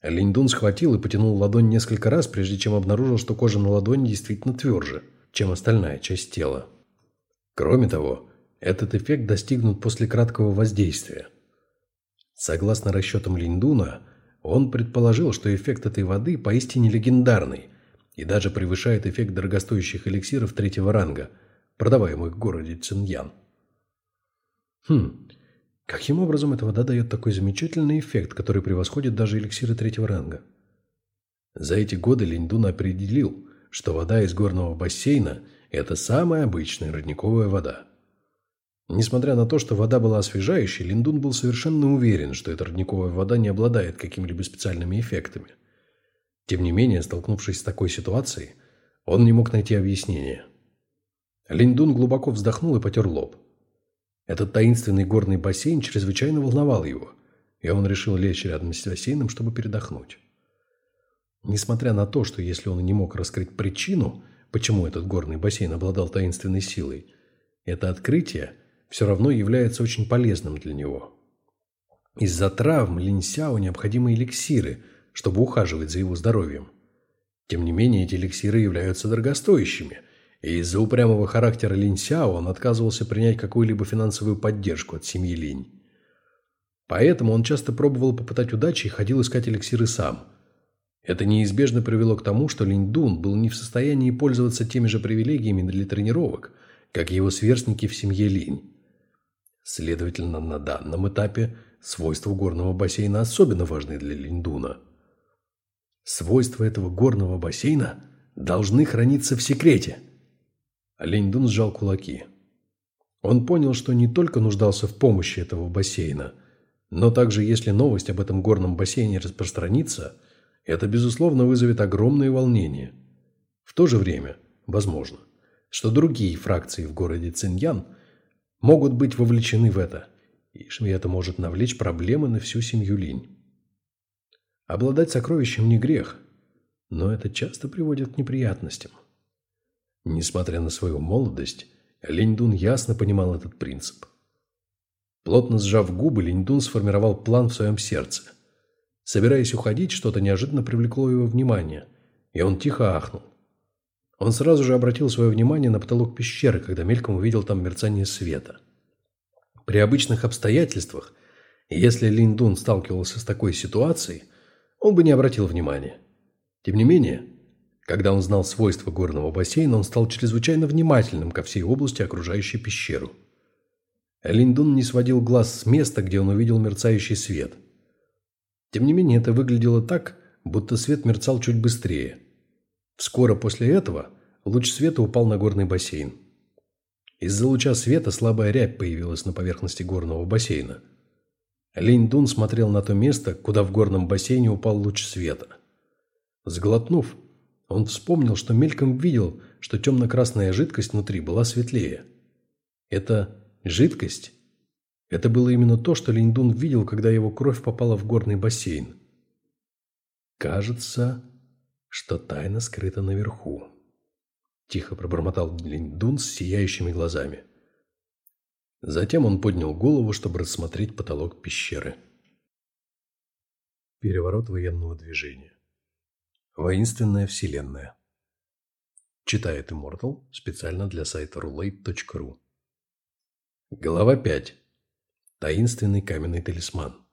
Линдун схватил и потянул ладонь несколько раз, прежде чем обнаружил, что кожа на ладони действительно тверже – чем остальная часть тела. Кроме того, этот эффект достигнут после краткого воздействия. Согласно расчетам Линдуна, он предположил, что эффект этой воды поистине легендарный и даже превышает эффект дорогостоящих эликсиров третьего ранга, продаваемых в городе Циньян. Хм, каким образом эта вода дает такой замечательный эффект, который превосходит даже эликсиры третьего ранга? За эти годы Линдун определил, что вода из горного бассейна – это самая обычная родниковая вода. Несмотря на то, что вода была освежающей, Линдун был совершенно уверен, что эта родниковая вода не обладает какими-либо специальными эффектами. Тем не менее, столкнувшись с такой ситуацией, он не мог найти объяснения. Линдун глубоко вздохнул и потер лоб. Этот таинственный горный бассейн чрезвычайно волновал его, и он решил лечь рядом с бассейном, чтобы передохнуть. Несмотря на то, что если он не мог раскрыть причину, почему этот горный бассейн обладал таинственной силой, это открытие все равно является очень полезным для него. Из-за травм Линсяо необходимы эликсиры, чтобы ухаживать за его здоровьем. Тем не менее, эти эликсиры являются дорогостоящими, из-за упрямого характера Линсяо он отказывался принять какую-либо финансовую поддержку от семьи Линь. Поэтому он часто пробовал попытать удачи и ходил искать эликсиры сам – это неизбежно привело к тому, что Линь-Дун был не в состоянии пользоваться теми же привилегиями для тренировок, как его сверстники в семье Линь. Следовательно, на данном этапе свойства горного бассейна особенно важны для Линдуна. Свойства этого горного бассейна должны храниться в секрете. Линдун сжал кулаки. Он понял, что не только нуждался в помощи этого бассейна, Но также, если новость об этом горном бассейне распространится, это, безусловно, вызовет огромное волнение. В то же время, возможно, что другие фракции в городе Циньян могут быть вовлечены в это, и это может навлечь проблемы на всю семью Линь. Обладать сокровищем не грех, но это часто приводит к неприятностям. Несмотря на свою молодость, Линьдун ясно понимал этот принцип. Плотно сжав губы, Линьдун сформировал план в своем сердце. Собираясь уходить, что-то неожиданно привлекло его внимание, и он тихо ахнул. Он сразу же обратил свое внимание на потолок пещеры, когда мельком увидел там мерцание света. При обычных обстоятельствах, если Линьдун сталкивался с такой ситуацией, он бы не обратил внимания. Тем не менее, когда он знал свойства горного бассейна, он стал чрезвычайно внимательным ко всей области, окружающей пещеру. Линдун не сводил глаз с места, где он увидел мерцающий свет. Тем не менее, это выглядело так, будто свет мерцал чуть быстрее. Вскоре после этого луч света упал на горный бассейн. Из-за луча света слабая рябь появилась на поверхности горного бассейна. Линь смотрел на то место, куда в горном бассейне упал луч света. Сглотнув, он вспомнил, что мельком видел, что темно-красная жидкость внутри была светлее. Это жидкость? Это было именно то, что Линдун видел, когда его кровь попала в горный бассейн. Кажется, что тайна скрыта наверху. Тихо пробормотал Линдун с сияющими глазами. Затем он поднял голову, чтобы рассмотреть потолок пещеры. Переворот военного движения. Воинственная вселенная. Читает Immortal специально для сайта roulette.ru. Глава 5. Таинственный каменный талисман.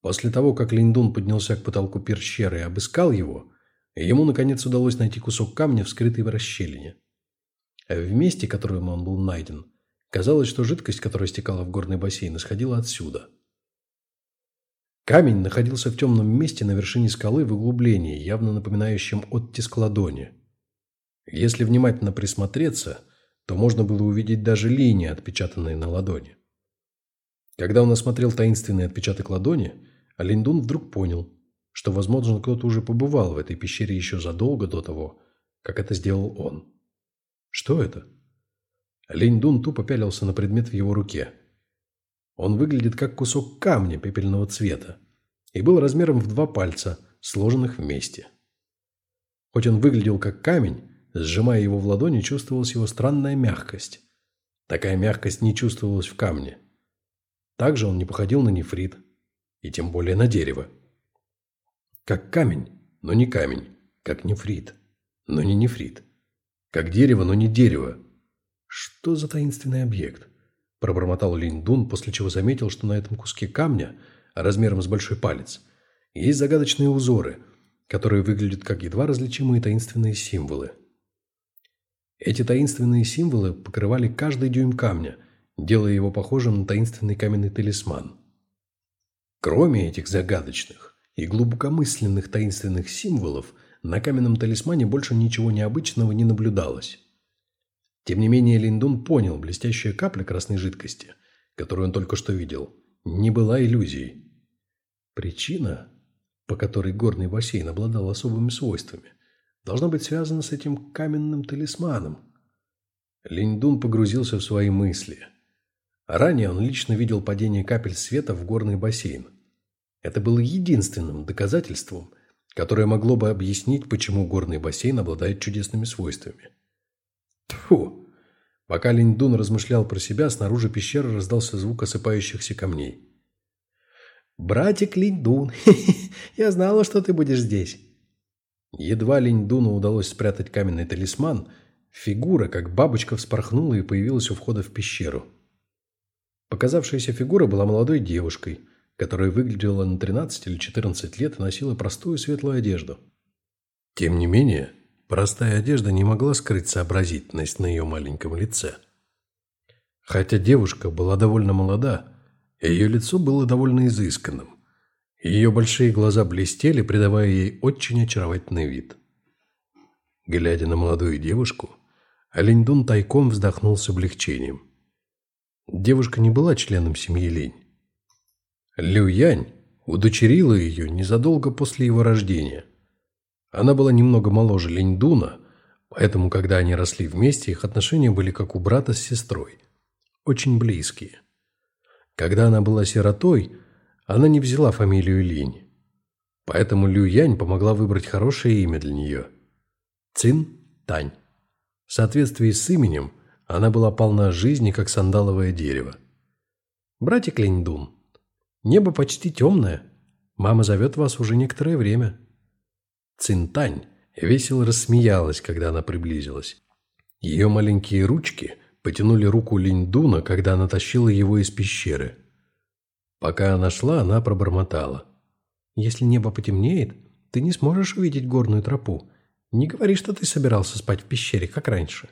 После того, как Линдун поднялся к потолку пещеры и обыскал его, ему, наконец, удалось найти кусок камня, вскрытый в расщелине. В месте, которым он был найден, казалось, что жидкость, которая стекала в горный бассейн, исходила отсюда – Камень находился в темном месте на вершине скалы в углублении, явно напоминающем оттиск ладони. Если внимательно присмотреться, то можно было увидеть даже линии, отпечатанные на ладони. Когда он осмотрел таинственный отпечаток ладони, Алиндун вдруг понял, что, возможно, кто-то уже побывал в этой пещере еще задолго до того, как это сделал он. Что это? Линьдун тупо пялился на предмет в его руке – он выглядит как кусок камня пепельного цвета и был размером в два пальца, сложенных вместе. Хоть он выглядел как камень, сжимая его в ладони, чувствовалась его странная мягкость. Такая мягкость не чувствовалась в камне. Также он не походил на нефрит, и тем более на дерево. Как камень, но не камень, как нефрит, но не нефрит, как дерево, но не дерево. Что за таинственный объект? Пробормотал Линь-Дун, после чего заметил, что на этом куске камня, размером с большой палец, есть загадочные узоры, которые выглядят как едва различимые таинственные символы. Эти таинственные символы покрывали каждый дюйм камня, делая его похожим на таинственный каменный талисман. Кроме этих загадочных и глубокомысленных таинственных символов, на каменном талисмане больше ничего необычного не наблюдалось. Тем не менее, Линдун понял, блестящая капля красной жидкости, которую он только что видел, не была иллюзией. Причина, по которой горный бассейн обладал особыми свойствами, должна быть связана с этим каменным талисманом. Линдун погрузился в свои мысли. Ранее он лично видел падение капель света в горный бассейн. Это было единственным доказательством, которое могло бы объяснить, почему горный бассейн обладает чудесными свойствами. Тьфу! Пока Линдун размышлял про себя, снаружи пещеры раздался звук осыпающихся камней. «Братик Линдун, я знала, что ты будешь здесь!» Едва Линдуну удалось спрятать каменный талисман, фигура, как бабочка, вспорхнула и появилась у входа в пещеру. Показавшаяся фигура была молодой девушкой, которая выглядела на 13 или 14 лет и носила простую светлую одежду. Тем не менее, Простая одежда не могла скрыть сообразительность на ее маленьком лице. Хотя девушка была довольно молода, ее лицо было довольно изысканным. Ее большие глаза блестели, придавая ей очень очаровательный вид. Глядя на молодую девушку, Алиндун тайком вздохнул с облегчением. Девушка не была членом семьи Линь. Лю Янь удочерила ее незадолго после его рождения. Она была немного моложе Линьдуна, поэтому, когда они росли вместе, их отношения были как у брата с сестрой. Очень близкие. Когда она была сиротой, она не взяла фамилию Линь. Поэтому Лю Янь помогла выбрать хорошее имя для нее. Цин Тань. В соответствии с именем, она была полна жизни, как сандаловое дерево. «Братик Линьдун, небо почти темное. Мама зовет вас уже некоторое время». Цинтань весело рассмеялась, когда она приблизилась. Ее маленькие ручки потянули руку Линьдуна, когда она тащила его из пещеры. Пока она шла, она пробормотала. «Если небо потемнеет, ты не сможешь увидеть горную тропу. Не говори, что ты собирался спать в пещере, как раньше».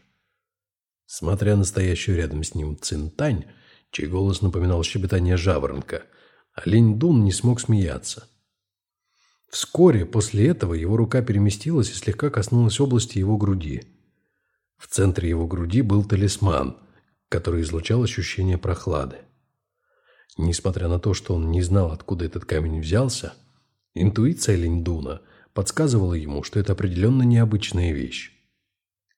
Смотря на стоящую рядом с ним Цинтань, чей голос напоминал щебетание жаворонка, а Линь-Дун не смог смеяться. Вскоре после этого его рука переместилась и слегка коснулась области его груди. В центре его груди был талисман, который излучал ощущение прохлады. Несмотря на то, что он не знал, откуда этот камень взялся, интуиция Линдуна подсказывала ему, что это определенно необычная вещь.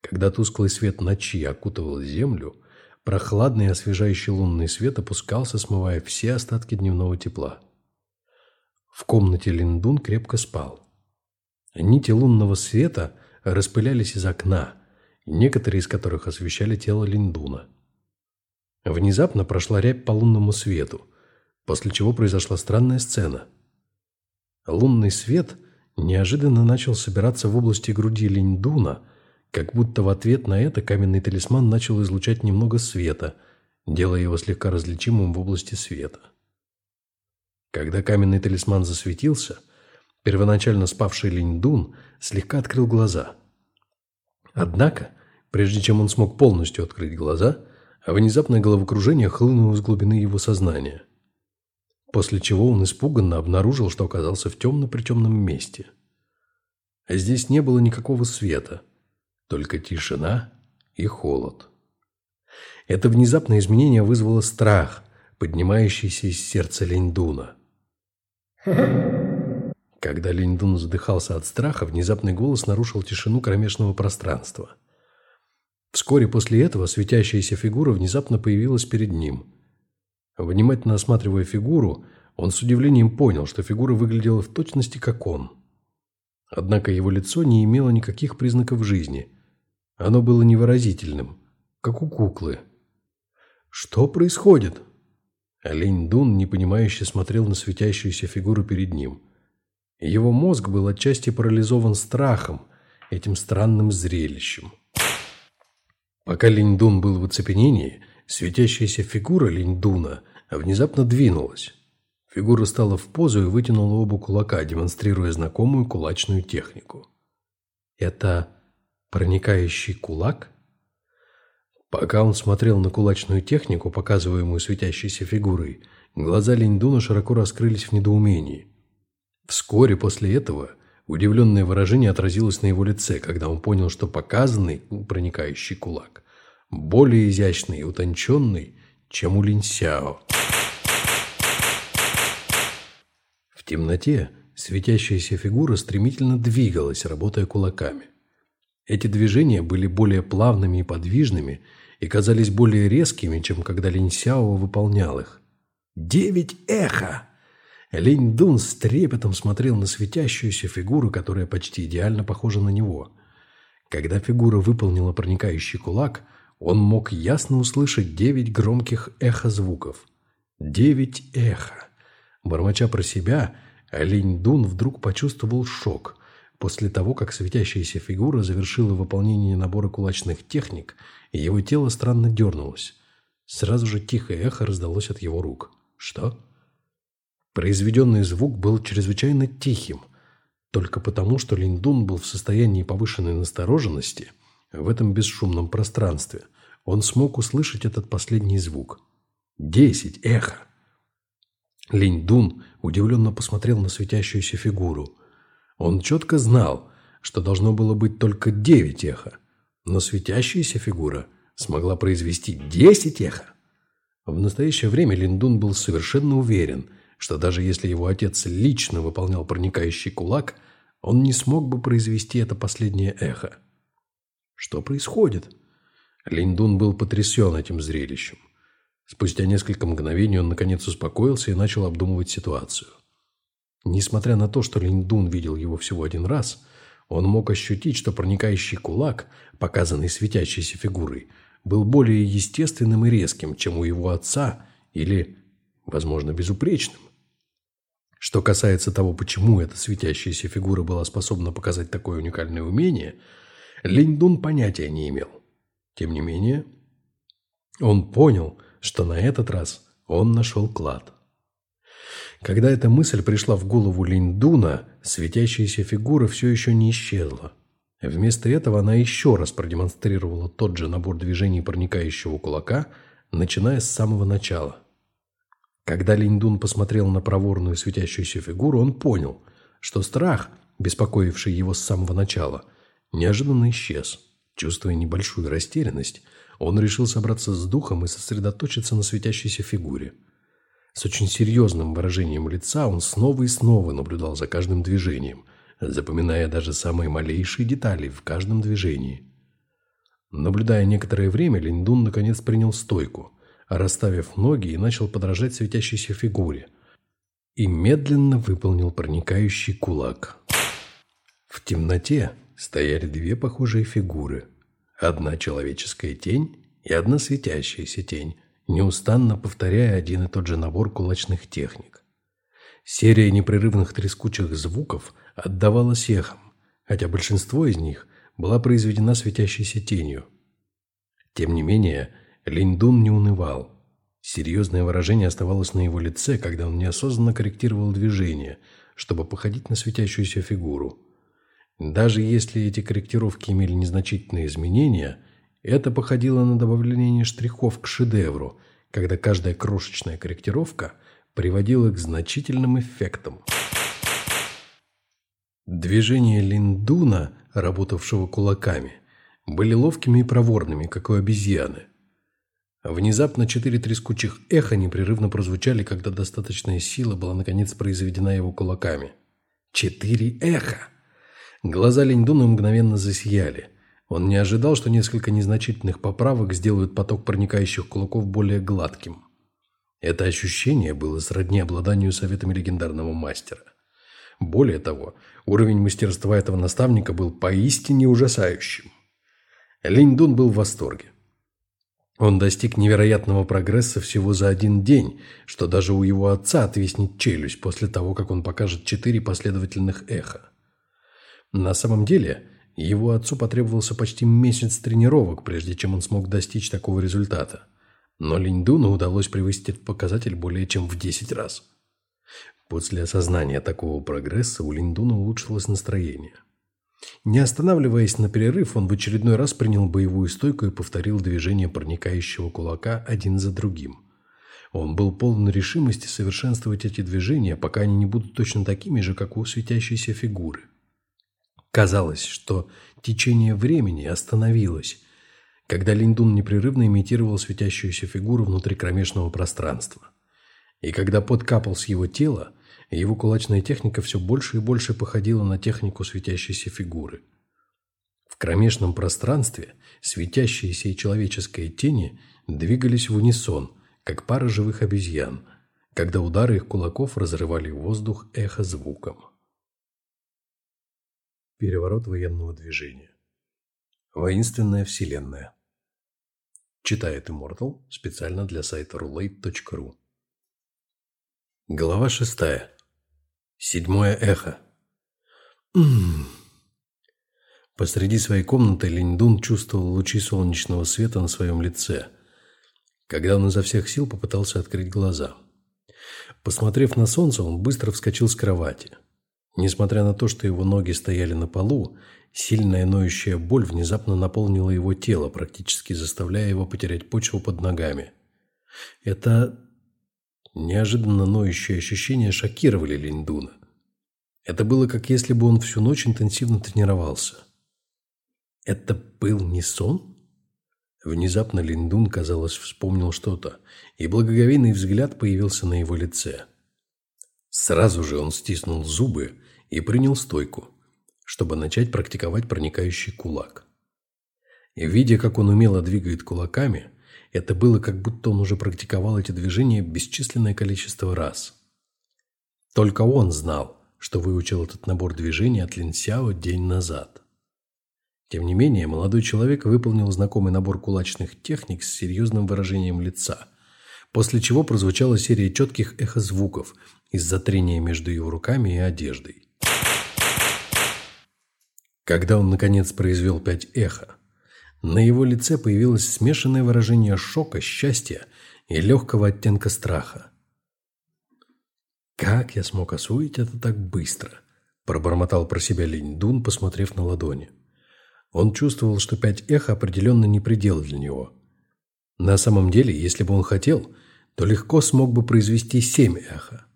Когда тусклый свет ночи окутывал землю, прохладный и освежающий лунный свет опускался, смывая все остатки дневного тепла. В комнате Линдун крепко спал. Нити лунного света распылялись из окна, некоторые из которых освещали тело Линдуна. Внезапно прошла рябь по лунному свету, после чего произошла странная сцена. Лунный свет неожиданно начал собираться в области груди Линдуна, как будто в ответ на это каменный талисман начал излучать немного света, делая его слегка различимым в области света. Когда каменный талисман засветился, первоначально спавший Линьдун слегка открыл глаза. Однако, прежде чем он смог полностью открыть глаза – внезапное головокружение хлынуло с глубины его сознания. После чего он испуганно обнаружил, что оказался в темно-притемном месте. Здесь не было никакого света, только тишина и холод. Это внезапное изменение вызвало страх, поднимающийся из сердца Линдуна. Когда Линдун задыхался от страха, внезапный голос нарушил тишину кромешного пространства – Вскоре после этого светящаяся фигура внезапно появилась перед ним. Внимательно осматривая фигуру, он с удивлением понял, что фигура выглядела в точности как он. Однако его лицо не имело никаких признаков жизни. Оно было невыразительным, как у куклы. «Что происходит?» Олень Дун непонимающе смотрел на светящуюся фигуру перед ним. Его мозг был отчасти парализован страхом, этим странным зрелищем. Пока Линьдун был в оцепенении, светящаяся фигура Линьдуна внезапно двинулась. Фигура стала в позу и вытянула оба кулака, демонстрируя знакомую кулачную технику. Это проникающий кулак? Пока он смотрел на кулачную технику, показываемую светящейся фигурой, глаза Линьдуна широко раскрылись в недоумении. Вскоре после этого – Удивленное выражение отразилось на его лице, когда он понял, что показанный проникающий кулак более изящный и утонченный, чем у Линсяо. В темноте светящаяся фигура стремительно двигалась, работая кулаками. Эти движения были более плавными и подвижными и казались более резкими, чем когда Линсяо выполнял их. «Девять эхо!» Лень Дун с трепетом смотрел на светящуюся фигуру, которая почти идеально похожа на него. Когда фигура выполнила проникающий кулак, он мог ясно услышать девять громких эхо-звуков. Девять эхо. Бормоча про себя, Лень Дун вдруг почувствовал шок. После того, как светящаяся фигура завершила выполнение набора кулачных техник, его тело странно дернулось. Сразу же тихое эхо раздалось от его рук. «Что?» Произведенный звук был чрезвычайно тихим, только потому, что Линдун был в состоянии повышенной настороженности в этом бесшумном пространстве. Он смог услышать этот последний звук. Десять эхо. Линдун удивленно посмотрел на светящуюся фигуру. Он четко знал, что должно было быть только девять эхо, но светящаяся фигура смогла произвести десять эхо. В настоящее время Линдун был совершенно уверен – что даже если его отец лично выполнял проникающий кулак, он не смог бы произвести это последнее эхо. Что происходит? Линдун был потрясен этим зрелищем. Спустя несколько мгновений он наконец успокоился и начал обдумывать ситуацию. Несмотря на то, что Линдун видел его всего один раз, он мог ощутить, что проникающий кулак, показанный светящейся фигурой, был более естественным и резким, чем у его отца или, возможно, безупречным. Что касается того, почему эта светящаяся фигура была способна показать такое уникальное умение, Линдун понятия не имел. Тем не менее, он понял, что на этот раз он нашел клад. Когда эта мысль пришла в голову Линдуна, светящаяся фигура все еще не исчезла. Вместо этого она еще раз продемонстрировала тот же набор движений проникающего кулака, начиная с самого начала. Когда Линдун посмотрел на проворную светящуюся фигуру, он понял, что страх, беспокоивший его с самого начала, неожиданно исчез. Чувствуя небольшую растерянность, он решил собраться с духом и сосредоточиться на светящейся фигуре – с очень серьезным выражением лица он снова и снова наблюдал за каждым движением, запоминая даже самые малейшие детали в каждом движении. Наблюдая некоторое время, Линдун наконец принял стойку, расставив ноги и начал подражать светящейся фигуре. И медленно выполнил проникающий кулак. В темноте стояли две похожие фигуры. Одна человеческая тень и одна светящаяся тень, неустанно повторяя один и тот же набор кулачных техник. Серия непрерывных трескучих звуков отдавалась эхом, хотя большинство из них была произведена светящейся тенью. Тем не менее, Линдун не унывал. Серьезное выражение оставалось на его лице, когда он неосознанно корректировал движение, чтобы походить на светящуюся фигуру. Даже если эти корректировки имели незначительные изменения – это походило на добавление штрихов к шедевру, когда каждая крошечная корректировка приводила к значительным эффектам. Движения Линдуна, работавшего кулаками, были ловкими и проворными, как у обезьяны. Внезапно четыре трескучих эха непрерывно прозвучали, когда достаточная сила была наконец произведена его кулаками. Четыре эха! Глаза Линдуна мгновенно засияли. Он не ожидал, что несколько незначительных поправок сделают поток проникающих кулаков более гладким. Это ощущение было сродни обладанию советами легендарного мастера. Более того, уровень мастерства этого наставника был поистине ужасающим. Линь-Дун был в восторге. Он достиг невероятного прогресса всего за один день, что даже у его отца отвиснет челюсть после того, как он покажет четыре последовательных эха. На самом деле, его отцу потребовался почти месяц тренировок, прежде чем он смог достичь такого результата. Но Линьдуну удалось превысить этот показатель более чем в 10 раз. После осознания такого прогресса у Линдуна улучшилось настроение. Не останавливаясь на перерыв, он в очередной раз принял боевую стойку и повторил движение проникающего кулака один за другим. Он был полон решимости совершенствовать эти движения, пока они не будут точно такими же, как у светящейся фигуры. Казалось, что течение времени остановилось, когда Линдун непрерывно имитировал светящуюся фигуру внутри кромешного пространства. И когда пот капал с его тела, его кулачная техника все больше и больше походила на технику светящейся фигуры. В кромешном пространстве светящиеся и человеческие тени двигались в унисон, как пара живых обезьян, когда удары их кулаков разрывали воздух эхо-звуком. Переворот военного движения. Воинственная вселенная. Читает Immortal специально для сайта roulette.ru. Глава шестая. Седьмое эхо. М Посреди своей комнаты Линдун чувствовал лучи солнечного света на своем лице, когда он изо всех сил попытался открыть глаза. Посмотрев на солнце, он быстро вскочил с кровати – Несмотря на то, что его ноги стояли на полу, сильная ноющая боль внезапно наполнила его тело, практически заставляя его потерять почву под ногами. Это неожиданно ноющие ощущения шокировали Линдуна. Это было как если бы он всю ночь интенсивно тренировался. Это был не сон? Внезапно Линдун, казалось, вспомнил что-то, и благоговейный взгляд появился на его лице – Сразу же он стиснул зубы и принял стойку, чтобы начать практиковать проникающий кулак. И видя, как он умело двигает кулаками, это было как будто он уже практиковал эти движения бесчисленное количество раз. Только он знал, что выучил этот набор движений от Линсяо день назад. Тем не менее, молодой человек выполнил знакомый набор кулачных техник с серьезным выражением лица, после чего прозвучала серия четких эхозвуков из-за трения между его руками и одеждой. Когда он, наконец, произвел пять эхо, на его лице появилось смешанное выражение шока, счастья и легкого оттенка страха. «Как я смог освоить это так быстро?» – пробормотал про себя Линь Дун, посмотрев на ладони. Он чувствовал, что пять эхо определенно не предел для него. На самом деле, если бы он хотел, то легко смог бы произвести семь эхо.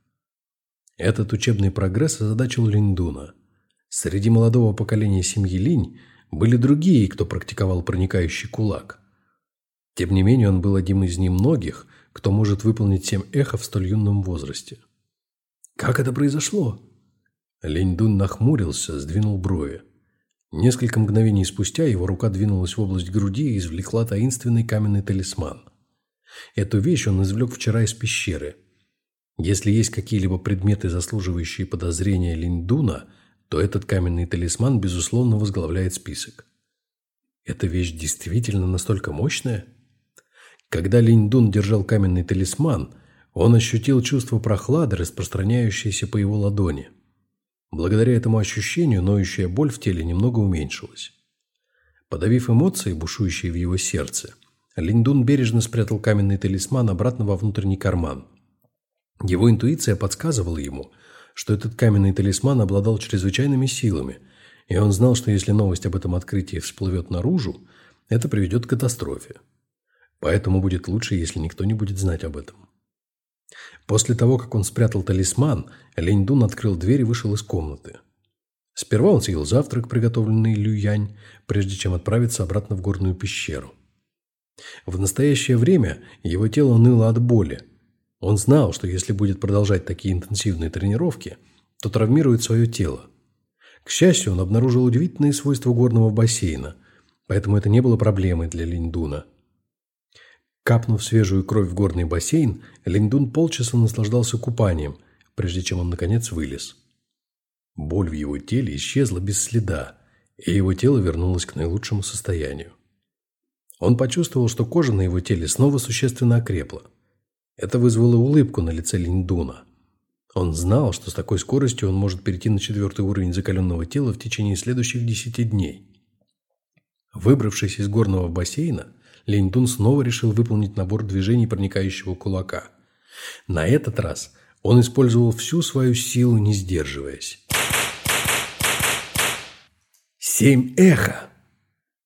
Этот учебный прогресс озадачил Линдуна. Среди молодого поколения семьи Линь были другие, кто практиковал проникающий кулак. Тем не менее, он был одним из немногих, кто может выполнить семь эхо в столь юном возрасте. «Как это произошло?» Линьдун нахмурился, сдвинул брови. Несколько мгновений спустя его рука двинулась в область груди и извлекла таинственный каменный талисман. Эту вещь он извлек вчера из пещеры. Если есть какие-либо предметы, заслуживающие подозрения Линдуна, то этот каменный талисман, безусловно, возглавляет список. Эта вещь действительно настолько мощная? Когда Линь-Дун держал каменный талисман, он ощутил чувство прохлады, распространяющееся по его ладони. Благодаря этому ощущению ноющая боль в теле немного уменьшилась. Подавив эмоции, бушующие в его сердце, Линдун бережно спрятал каменный талисман обратно во внутренний карман. Его интуиция подсказывала ему – что этот каменный талисман обладал чрезвычайными силами, и он знал, что если новость об этом открытии всплывет наружу, это приведет к катастрофе. Поэтому будет лучше, если никто не будет знать об этом. После того, как он спрятал талисман, Линьдун открыл дверь и вышел из комнаты. Сперва он съел завтрак, приготовленный Люянь, прежде чем отправиться обратно в горную пещеру. В настоящее время его тело ныло от боли, он знал, что если будет продолжать такие интенсивные тренировки, то травмирует свое тело. К счастью, он обнаружил удивительные свойства горного бассейна, поэтому это не было проблемой для Линдуна. Капнув свежую кровь в горный бассейн, Линдун полчаса наслаждался купанием, прежде чем он, наконец, вылез. Боль в его теле исчезла без следа, и его тело вернулось к наилучшему состоянию. Он почувствовал, что кожа на его теле снова существенно окрепла – это вызвало улыбку на лице Линдуна. Он знал, что с такой скоростью он может перейти на четвертый уровень закаленного тела в течение следующих десяти дней. Выбравшись из горного бассейна, Линдун снова решил выполнить набор движений проникающего кулака. На этот раз он использовал всю свою силу, не сдерживаясь. Семь эхо!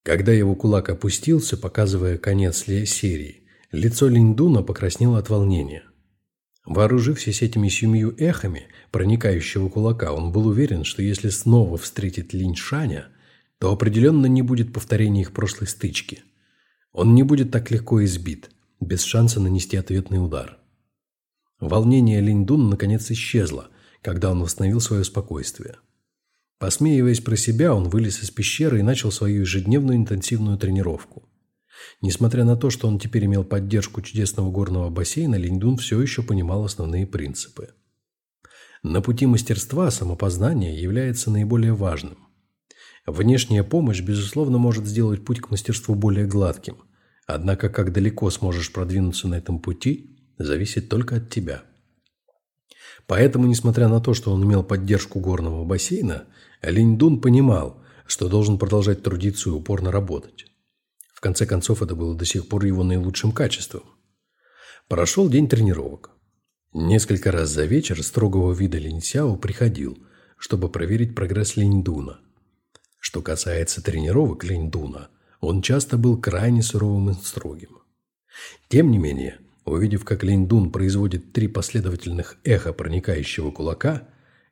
Когда его кулак опустился, показывая конец серии, Лицо Линдуна покраснело от волнения. Вооружившись этими семью эхами проникающего кулака, он был уверен, что если снова встретит Линьшаня, то определенно не будет повторения их прошлой стычки. Он не будет так легко избит, без шанса нанести ответный удар. Волнение Линдуна наконец исчезло, когда он восстановил свое спокойствие. Посмеиваясь про себя, он вылез из пещеры и начал свою ежедневную интенсивную тренировку. Несмотря на то, что он теперь имел поддержку чудесного горного бассейна, Линдун все еще понимал основные принципы. На пути мастерства самопознание является наиболее важным. Внешняя помощь, безусловно, может сделать путь к мастерству более гладким. Однако, как далеко сможешь продвинуться на этом пути, зависит только от тебя. Поэтому, несмотря на то, что он имел поддержку горного бассейна, Линьдун понимал, что должен продолжать трудиться и упорно работать конце концов, это было до сих пор его наилучшим качеством. Прошел день тренировок. Несколько раз за вечер строгого вида Линьсяо приходил, чтобы проверить прогресс Линьдуна. Что касается тренировок Линьдуна, он часто был крайне суровым и строгим. Тем не менее, увидев, как Линьдун производит три последовательных эхо проникающего кулака,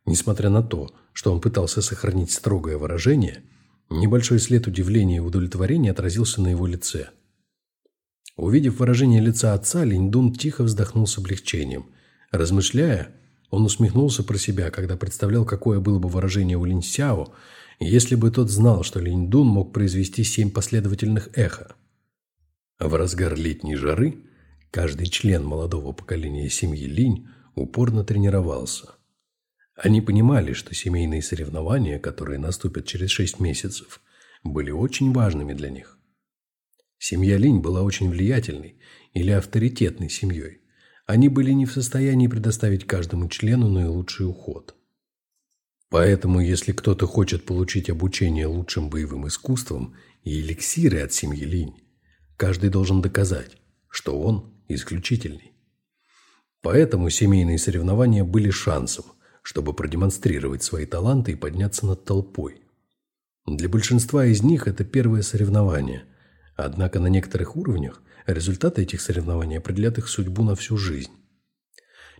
несмотря на то, что он пытался сохранить строгое выражение – Небольшой след удивления и удовлетворения отразился на его лице. Увидев выражение лица отца, Линдун тихо вздохнул с облегчением, размышляя, Он усмехнулся про себя, когда представлял, какое было бы выражение у Линь Сяо, если бы тот знал, что Линь Дун мог произвести семь последовательных эхо. В разгар летней жары каждый член молодого поколения семьи Линь упорно тренировался. Они понимали, что семейные соревнования, которые наступят через шесть месяцев, были очень важными для них. Семья Линь была очень влиятельной или авторитетной семьей они были не в состоянии предоставить каждому члену наилучший уход. Поэтому, если кто-то хочет получить обучение лучшим боевым искусствам и эликсиры от семьи Линь, каждый должен доказать, что он исключительный. Поэтому семейные соревнования были шансом, чтобы продемонстрировать свои таланты и подняться над толпой. Для большинства из них это первое соревнование, однако на некоторых уровнях Результаты этих соревнований определят их судьбу на всю жизнь.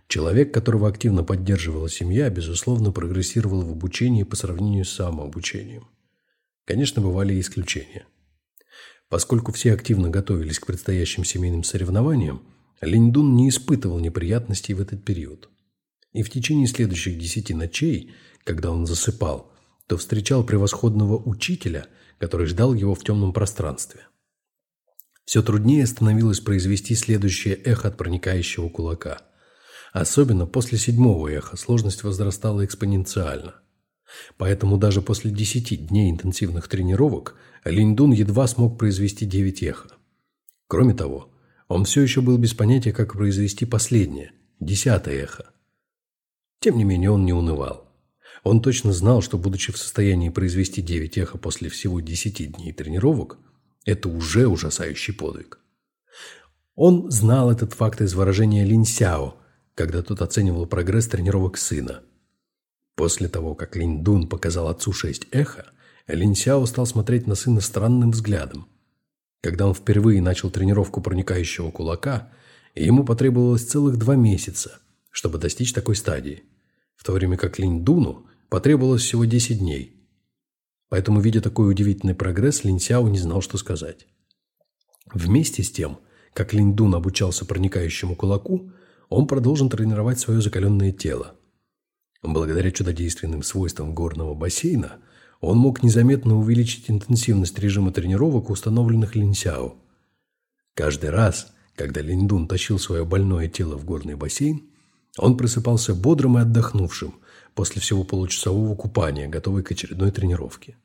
Человек, которого активно поддерживала семья, безусловно, прогрессировал в обучении по сравнению с самообучением. Конечно, бывали и исключения. Поскольку все активно готовились к предстоящим семейным соревнованиям, Линьдун не испытывал неприятностей в этот период. И в течение следующих десяти ночей, когда он засыпал, то встречал превосходного учителя, который ждал его в темном пространстве. Все труднее становилось произвести следующее эхо от проникающего кулака. Особенно после седьмого эха сложность возрастала экспоненциально. Поэтому даже после десяти дней интенсивных тренировок Линдун едва смог произвести девять эхо. Кроме того, он все еще был без понятия, как произвести последнее, десятое эхо. Тем не менее, он не унывал. Он точно знал, что, будучи в состоянии произвести девять эхо после всего десяти дней тренировок, это уже ужасающий подвиг. Он знал этот факт из выражения Лин Сяо, когда тот оценивал прогресс тренировок сына. После того, как Лин Дун показал отцу шесть эхо, Лин Сяо стал смотреть на сына странным взглядом. Когда он впервые начал тренировку проникающего кулака, ему потребовалось целых два месяца, чтобы достичь такой стадии, в то время как Линь Дуну потребовалось всего 10 дней – Поэтому, видя такой удивительный прогресс, Лин Сяо не знал, что сказать. Вместе с тем, как Линь Дун обучался проникающему кулаку, он продолжил тренировать свое закаленное тело. Благодаря чудодейственным свойствам горного бассейна, он мог незаметно увеличить интенсивность режима тренировок, установленных Лин Сяо. Каждый раз, когда Линь Дун тащил свое больное тело в горный бассейн, он просыпался бодрым и отдохнувшим после всего получасового купания, готовый к очередной тренировке.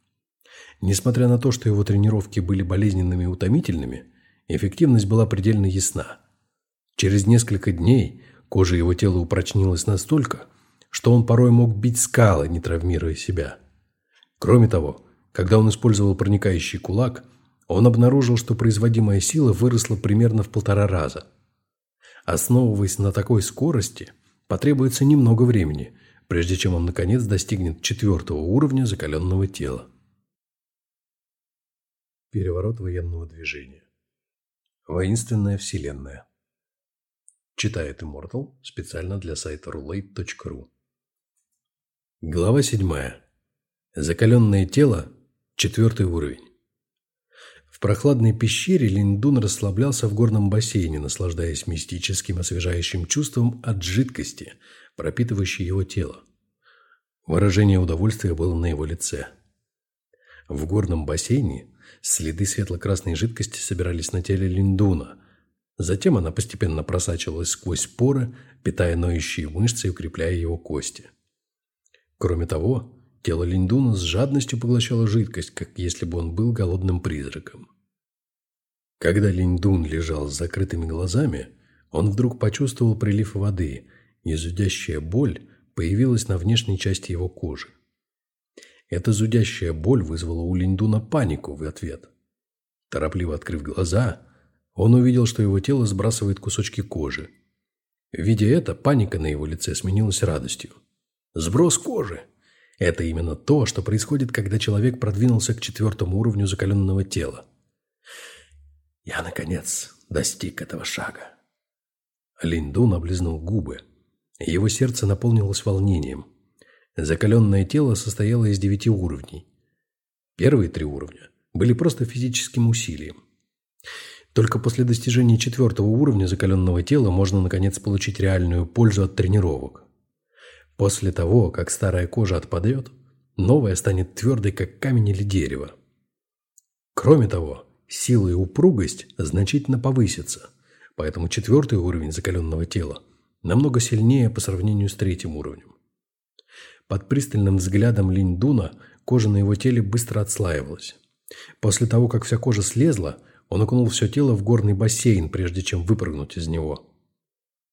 Несмотря на то, что его тренировки были болезненными и утомительными, эффективность была предельно ясна. Через несколько дней кожа его тела упрочнилась настолько, что он порой мог бить скалы, не травмируя себя. Кроме того, когда он использовал проникающий кулак, он обнаружил, что производимая сила выросла примерно в полтора раза. Основываясь на такой скорости, потребуется немного времени, прежде чем он наконец достигнет четвертого уровня закаленного тела. Переворот военного движения. Воинственная вселенная. Читает Immortal специально для сайта roulette.ru. Глава 7. Закаленное тело. Четвертый уровень. В прохладной пещере Линдун расслаблялся в горном бассейне, наслаждаясь мистическим освежающим чувством от жидкости, пропитывающей его тело. Выражение удовольствия было на его лице. В горном бассейне Следы светло-красной жидкости собирались на теле Линдуна. Затем она постепенно просачивалась сквозь поры, питая ноющие мышцы и укрепляя его кости. Кроме того, тело Линдуна с жадностью поглощало жидкость, как если бы он был голодным призраком. Когда Линдун лежал с закрытыми глазами, он вдруг почувствовал прилив воды, и зудящая боль появилась на внешней части его кожи. Эта зудящая боль вызвала у Линдуна панику в ответ. Торопливо открыв глаза, он увидел, что его тело сбрасывает кусочки кожи. Видя это, паника на его лице сменилась радостью. Сброс кожи – это именно то, что происходит, когда человек продвинулся к четвертому уровню закаленного тела. Я, наконец, достиг этого шага. Линдун облизнул губы. Его сердце наполнилось волнением – Закаленное тело состояло из девяти уровней. Первые три уровня были просто физическим усилием. Только после достижения четвертого уровня закаленного тела можно наконец получить реальную пользу от тренировок. После того, как старая кожа отпадет, новая станет твердой, как камень или дерево. Кроме того, сила и упругость значительно повысится, поэтому четвертый уровень закаленного тела намного сильнее по сравнению с третьим уровнем. Под пристальным взглядом Линь-Дуна кожа на его теле быстро отслаивалась. После того, как вся кожа слезла, он окунул все тело в горный бассейн, прежде чем выпрыгнуть из него.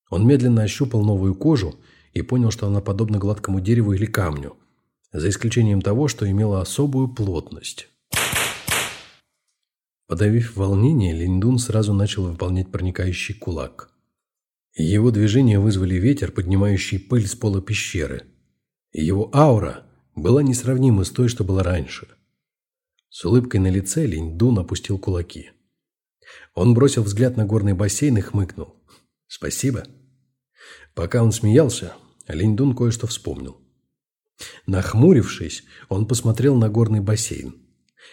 Он медленно ощупал новую кожу и понял, что она подобна гладкому дереву или камню, за исключением того, что имела особую плотность. Подавив волнение, Линдун сразу начал выполнять проникающий кулак. Его движения вызвали ветер, поднимающий пыль с пола пещеры. Его аура была несравнима с той, что была раньше. С улыбкой на лице Линдун опустил кулаки. Он бросил взгляд на горный бассейн и хмыкнул. «Спасибо». Пока он смеялся, Линьдун кое-что вспомнил. Нахмурившись, он посмотрел на горный бассейн.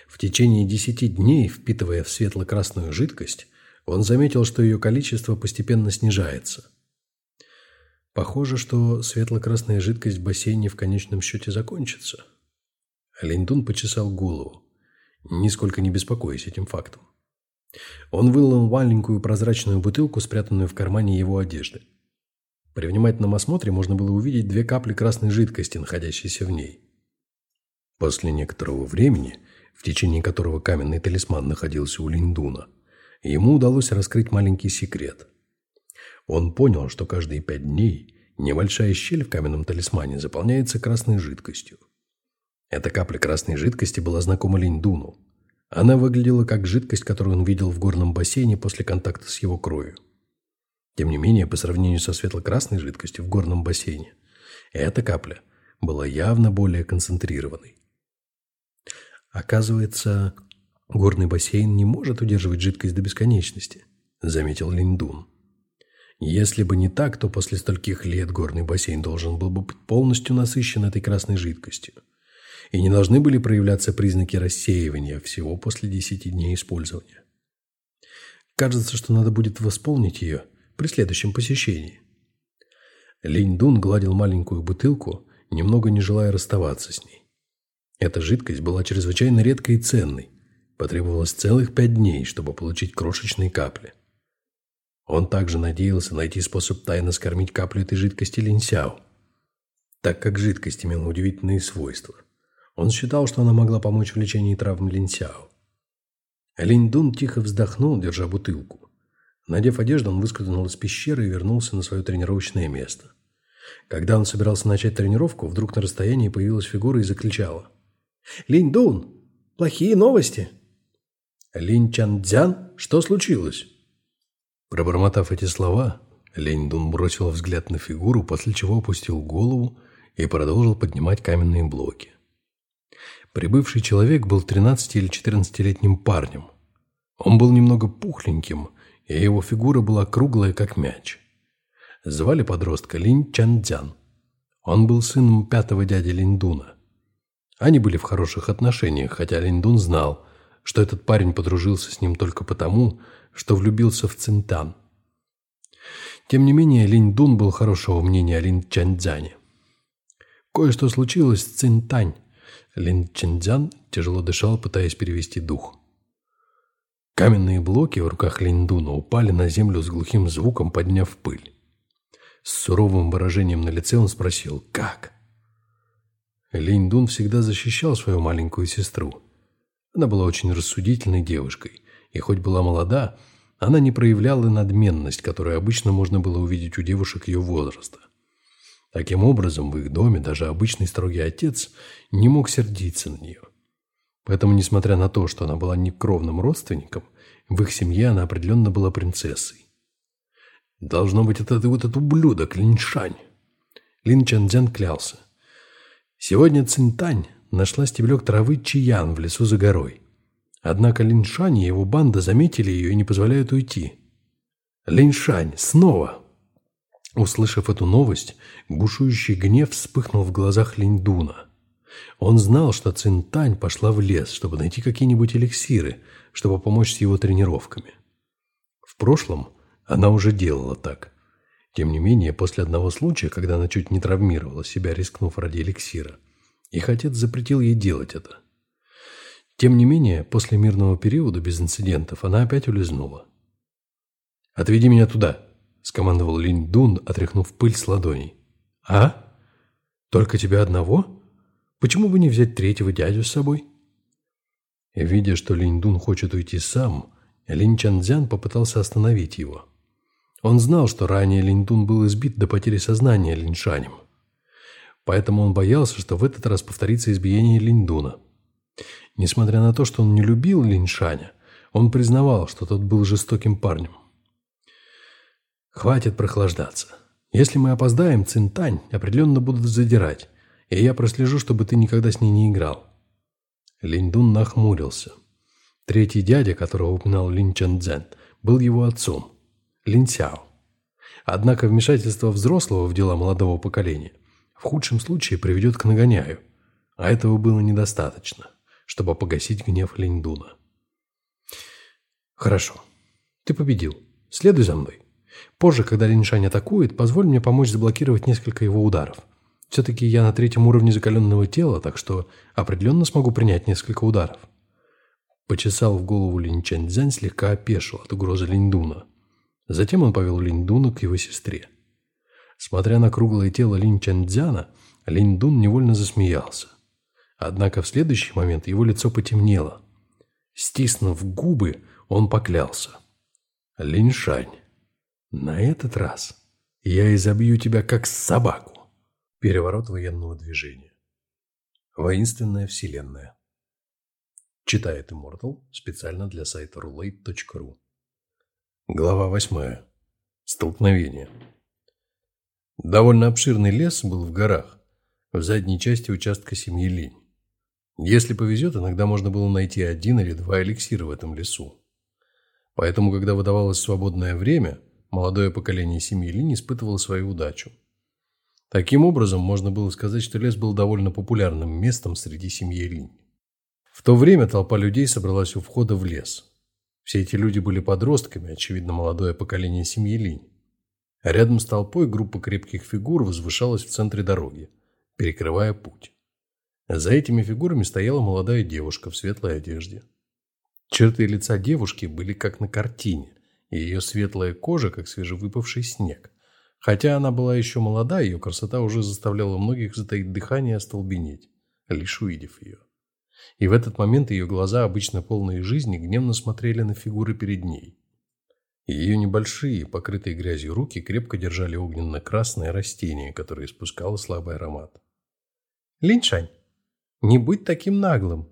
В течение десяти дней, впитывая в светло-красную жидкость, он заметил, что ее количество постепенно снижается. Похоже, что светло-красная жидкость в бассейне в конечном счете закончится. Линдун почесал голову, нисколько не беспокоясь этим фактом. Он вылил маленькую прозрачную бутылку, спрятанную в кармане его одежды. При внимательном осмотре можно было увидеть две капли красной жидкости, находящейся в ней. После некоторого времени, в течение которого каменный талисман находился у Линдуна, ему удалось раскрыть маленький секрет. Он понял, что каждые пять дней небольшая щель в каменном талисмане заполняется красной жидкостью. Эта капля красной жидкости была знакома Линдуну. Она выглядела как жидкость, которую он видел в горном бассейне после контакта с его кровью. Тем не менее, по сравнению со светло-красной жидкостью в горном бассейне, эта капля была явно более концентрированной. Оказывается, горный бассейн не может удерживать жидкость до бесконечности, заметил Линдун. Если бы не так, то после стольких лет горный бассейн должен был бы быть полностью насыщен этой красной жидкостью. И не должны были проявляться признаки рассеивания всего после десяти дней использования. Кажется, что надо будет восполнить ее – при следующем посещении. Линь Дун гладил маленькую бутылку, немного не желая расставаться с ней. Эта жидкость была чрезвычайно редкой и ценной. Потребовалось целых пять дней, чтобы получить крошечные капли. Он также надеялся найти способ тайно скормить каплю этой жидкости Линсяо, так как жидкость имела удивительные свойства. Он считал, что она могла помочь в лечении травм Линсяо. Линь Дун тихо вздохнул, держа бутылку. Надев одежду, он выскользнул из пещеры и вернулся на свое тренировочное место. Когда он собирался начать тренировку, вдруг на расстоянии появилась фигура и закричала. «Линь Дун! Плохие новости!» «Линь Чан Цзян? Что случилось?» Пробормотав эти слова, Линь Дун бросил взгляд на фигуру, после чего опустил голову и продолжил поднимать каменные блоки. Прибывший человек был 13 или 14-летним парнем. Он был немного пухленьким и его фигура была круглая, как мяч. Звали подростка Линь Чандзян. Он был сыном пятого дяди Линдуна. Они были в хороших отношениях, хотя Линдун знал, что этот парень подружился с ним только потому, что влюбился в Цинтан. Тем не менее, Линь был хорошего мнения о Лин Чанцзяне. Кое-что случилось с Цинтань. Лин Чанцзян тяжело дышал, пытаясь перевести дух. Каменные блоки в руках Линдуна упали на землю с глухим звуком, подняв пыль. С суровым выражением на лице он спросил «Как?». Линдун всегда защищал свою маленькую сестру. Она была очень рассудительной девушкой, и хоть была молода, она не проявляла надменность, которую обычно можно было увидеть у девушек ее возраста. Таким образом, в их доме даже обычный строгий отец не мог сердиться на нее. Поэтому, несмотря на то, что она была не кровным родственником, в их семье она определенно была принцессой. Должно быть, это вот этот ублюдок Линшань. Лин Чанцзян клялся. Сегодня Цинтань нашла стебелек травы Чиян в лесу за горой. Однако Линшань и его банда заметили ее и не позволяют уйти. Линшань, снова! Услышав эту новость, бушующий гнев вспыхнул в глазах Линьдуна – он знал, что Цинтань пошла в лес, чтобы найти какие-нибудь эликсиры, чтобы помочь с его тренировками. В прошлом она уже делала так. Тем не менее, после одного случая, когда она чуть не травмировала себя, рискнув ради эликсира, их отец запретил ей делать это. Тем не менее, после мирного периода без инцидентов она опять улизнула. «Отведи меня туда», – скомандовал Линь Дун, отряхнув пыль с ладоней. «А? Только тебя одного? Почему бы не взять третьего дядю с собой?» Видя, что Линь Дун хочет уйти сам, Линь Чанцзян попытался остановить его. Он знал, что ранее Линь Дун был избит до потери сознания Линь Шанем. Поэтому он боялся, что в этот раз повторится избиение Линь Дуна. Несмотря на то, что он не любил Линь Шаня, он признавал, что тот был жестоким парнем. «Хватит прохлаждаться. Если мы опоздаем, Цинтань определенно будут задирать, и я прослежу, чтобы ты никогда с ней не играл. Линьдун нахмурился. Третий дядя, которого упоминал Линь Чэнцзэн, был его отцом, Линь Сяо. Однако вмешательство взрослого в дела молодого поколения в худшем случае приведет к нагоняю, а этого было недостаточно, чтобы погасить гнев Линьдуна. «Хорошо. Ты победил. Следуй за мной. Позже, когда Линьшань атакует, позволь мне помочь заблокировать несколько его ударов. Все-таки я на третьем уровне закаленного тела, так что определенно смогу принять несколько ударов. Почесал в голову Линь Чэньцзянь, слегка опешил от угрозы Линьдуна. Затем он повел Линьдуна к его сестре. Смотря на круглое тело Линь Чэньцзяна, Линьдун невольно засмеялся. Однако в следующий момент его лицо потемнело. Стиснув губы, он поклялся. «Линьшань, на этот раз я изобью тебя как собаку». Переворот военного движения. Воинственная вселенная. Читает Immortal специально для сайта roulette.ru. Глава 8. Столкновение. Довольно обширный лес был в горах, в задней части участка семьи Линь. Если повезет, иногда можно было найти один или два эликсира в этом лесу. Поэтому, когда выдавалось свободное время, молодое поколение семьи Линь испытывало свою удачу. Таким образом, можно было сказать, что лес был довольно популярным местом среди семьи Линь. В то время толпа людей собралась у входа в лес. Все эти люди были подростками, очевидно, молодое поколение семьи Линь. А рядом с толпой группа крепких фигур возвышалась в центре дороги, перекрывая путь. За этими фигурами стояла молодая девушка в светлой одежде. Черты лица девушки были как на картине, и ее светлая кожа, как свежевыпавший снег, Хотя она была еще молода, ее красота уже заставляла многих затаить дыхание и остолбенеть, лишь увидев ее. И в этот момент ее глаза, обычно полные жизни, гневно смотрели на фигуры перед ней. Ее небольшие, покрытые грязью руки крепко держали огненно-красное растение, которое испускало слабый аромат. «Линьшань, не будь таким наглым!»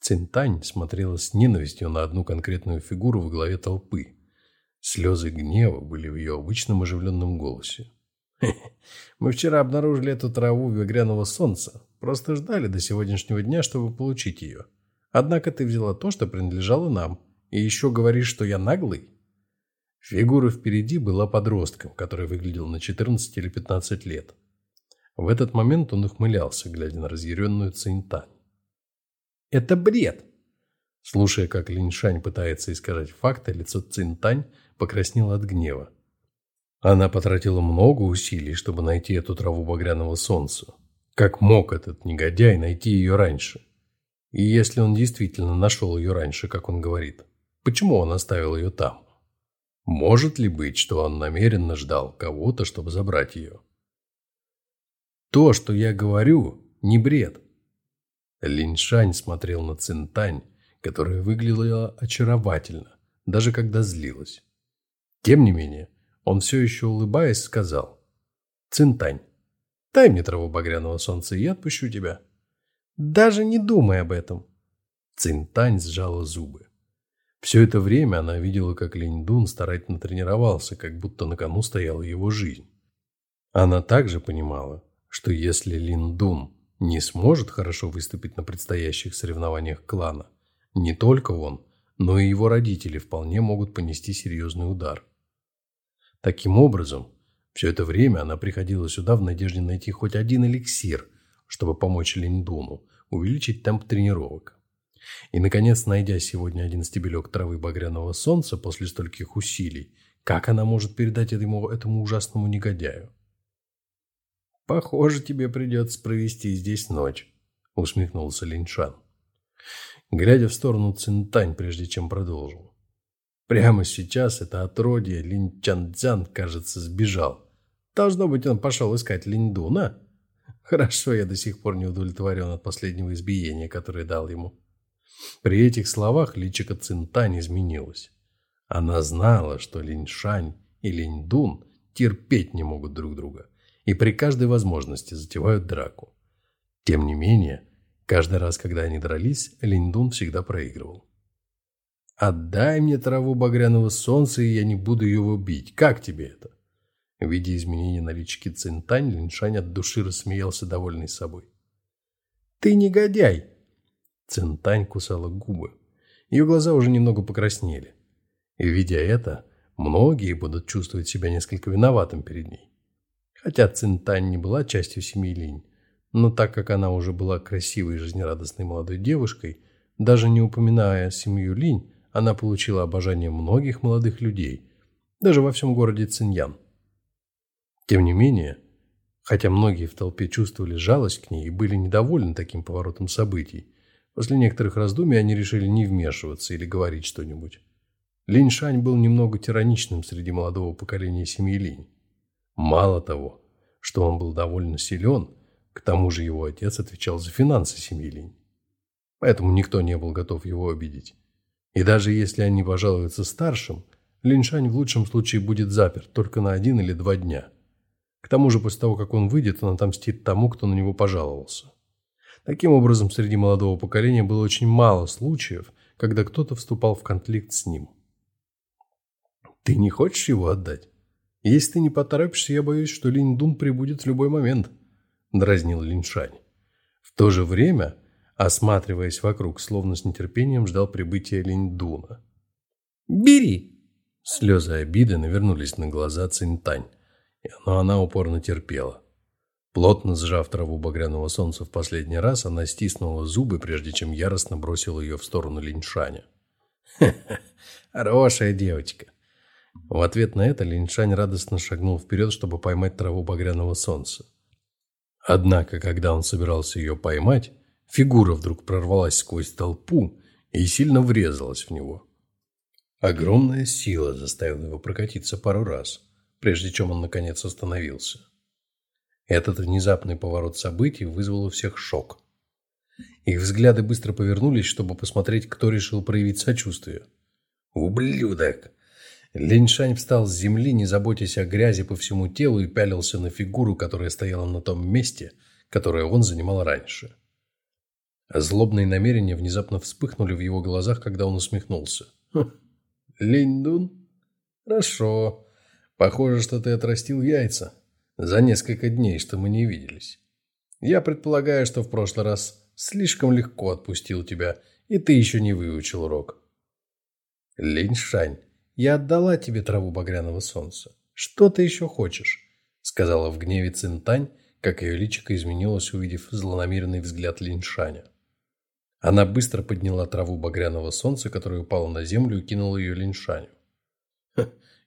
Цинтань смотрела с ненавистью на одну конкретную фигуру в главе толпы, Слезы гнева были в ее обычном оживленном голосе. «Мы вчера обнаружили эту траву багряного солнца. Просто ждали до сегодняшнего дня, чтобы получить ее. Однако ты взяла то, что принадлежало нам. И еще говоришь, что я наглый?» Фигура впереди была подростком, который выглядел на 14 или 15 лет. В этот момент он ухмылялся, глядя на разъяренную Цинтань. «Это бред!» Слушая, как Линьшань пытается искажать факты, лицо Цинтань покраснела от гнева. Она потратила много усилий, чтобы найти эту траву багряного солнца. Как мог этот негодяй найти ее раньше? И если он действительно нашел ее раньше, как он говорит, почему он оставил ее там? Может ли быть, что он намеренно ждал кого-то, чтобы забрать ее? То, что я говорю, не бред. Линьшань смотрел на Цинтань, которая выглядела очаровательно, даже когда злилась. Тем не менее, он все еще улыбаясь сказал. «Цинтань, дай мне траву багряного солнца, и я отпущу тебя». «Даже не думай об этом». Цинтань сжала зубы. Все это время она видела, как Линь-Дун старательно тренировался, как будто на кону стояла его жизнь. Она также понимала, что если Лин-Дун не сможет хорошо выступить на предстоящих соревнованиях клана, не только он, но и его родители вполне могут понести серьезный удар. Таким образом, все это время она приходила сюда в надежде найти хоть один эликсир, чтобы помочь Линдуну увеличить темп тренировок. И, наконец, найдя сегодня один стебелек травы багряного солнца после стольких усилий, Как она может передать этому, этому ужасному негодяю? «Похоже, тебе придется провести здесь ночь», — усмехнулся Линшан. Глядя в сторону Цинтань, прежде чем продолжил. Прямо сейчас это отродье Лин Чанцзян, кажется, сбежал. Должно быть, он пошел искать Линдуна. Хорошо, я до сих пор не удовлетворен от последнего избиения, которое дал ему. При этих словах личико Цинтань изменилось. Она знала, что Линьшань и Линьдун терпеть не могут друг друга и при каждой возможности затевают драку. Тем не менее, каждый раз, когда они дрались, Линьдун всегда проигрывал. «Отдай мне траву багряного солнца, и я не буду его бить. Как тебе это?» Видя изменения на личике Цинтань, Линшань от души рассмеялся, довольный собой. «Ты негодяй!» Цинтань кусала губы. Ее глаза уже немного покраснели. И, видя это, многие будут чувствовать себя несколько виноватым перед ней. Хотя Цинтань не была частью семьи Линь, но так как она уже была красивой и жизнерадостной молодой девушкой, даже не упоминая семью Линь, она получила обожание многих молодых людей, даже во всем городе Циньян. Тем не менее, хотя многие в толпе чувствовали жалость к ней и были недовольны таким поворотом событий, после некоторых раздумий они решили не вмешиваться или говорить что-нибудь. Линь Шань был немного тираничным среди молодого поколения семьи Линь. Мало того, что он был довольно силен, к тому же его отец отвечал за финансы семьи Линь. Поэтому никто не был готов его обидеть. И даже если они пожалуются старшим, Линшань в лучшем случае будет заперт только на один или два дня. К тому же после того, как он выйдет, он отомстит тому, кто на него пожаловался. Таким образом, среди молодого поколения было очень мало случаев, когда кто-то вступал в конфликт с ним. «Ты не хочешь его отдать? Если ты не поторопишься, я боюсь, что Линь Дун прибудет в любой момент», – дразнил Линшань. В то же время осматриваясь вокруг, словно с нетерпением ждал прибытия Линьдуна. «Бери!» Слезы обиды навернулись на глаза Цинтань, но она упорно терпела. Плотно сжав траву багряного солнца в последний раз, она стиснула зубы, прежде чем яростно бросила ее в сторону Линьшаня. «Хе-хе, хорошая девочка!» В ответ на это Линьшань радостно шагнул вперед, чтобы поймать траву багряного солнца. Однако, когда он собирался ее поймать, Фигура вдруг прорвалась сквозь толпу и сильно врезалась в него. Огромная сила заставила его прокатиться пару раз, прежде чем он наконец остановился. Этот внезапный поворот событий вызвал у всех шок. Их взгляды быстро повернулись, чтобы посмотреть, кто решил проявить сочувствие. «Ублюдок!» Линьшань встал с земли, не заботясь о грязи по всему телу, и пялился на фигуру, которая стояла на том месте, которое он занимал раньше. Злобные намерения внезапно вспыхнули в его глазах, когда он усмехнулся. «Хм, Линьдун? Хорошо. Похоже, что ты отрастил яйца за несколько дней, что мы не виделись. Я предполагаю, что в прошлый раз слишком легко отпустил тебя, и ты еще не выучил урок. Линьшань, я отдала тебе траву багряного солнца. Что ты еще хочешь? Сказала в гневе Цинтань, как ее личико изменилось, увидев злонамеренный взгляд Линьшаня. Она быстро подняла траву багряного солнца, которая упала на землю, и кинула ее линшаню.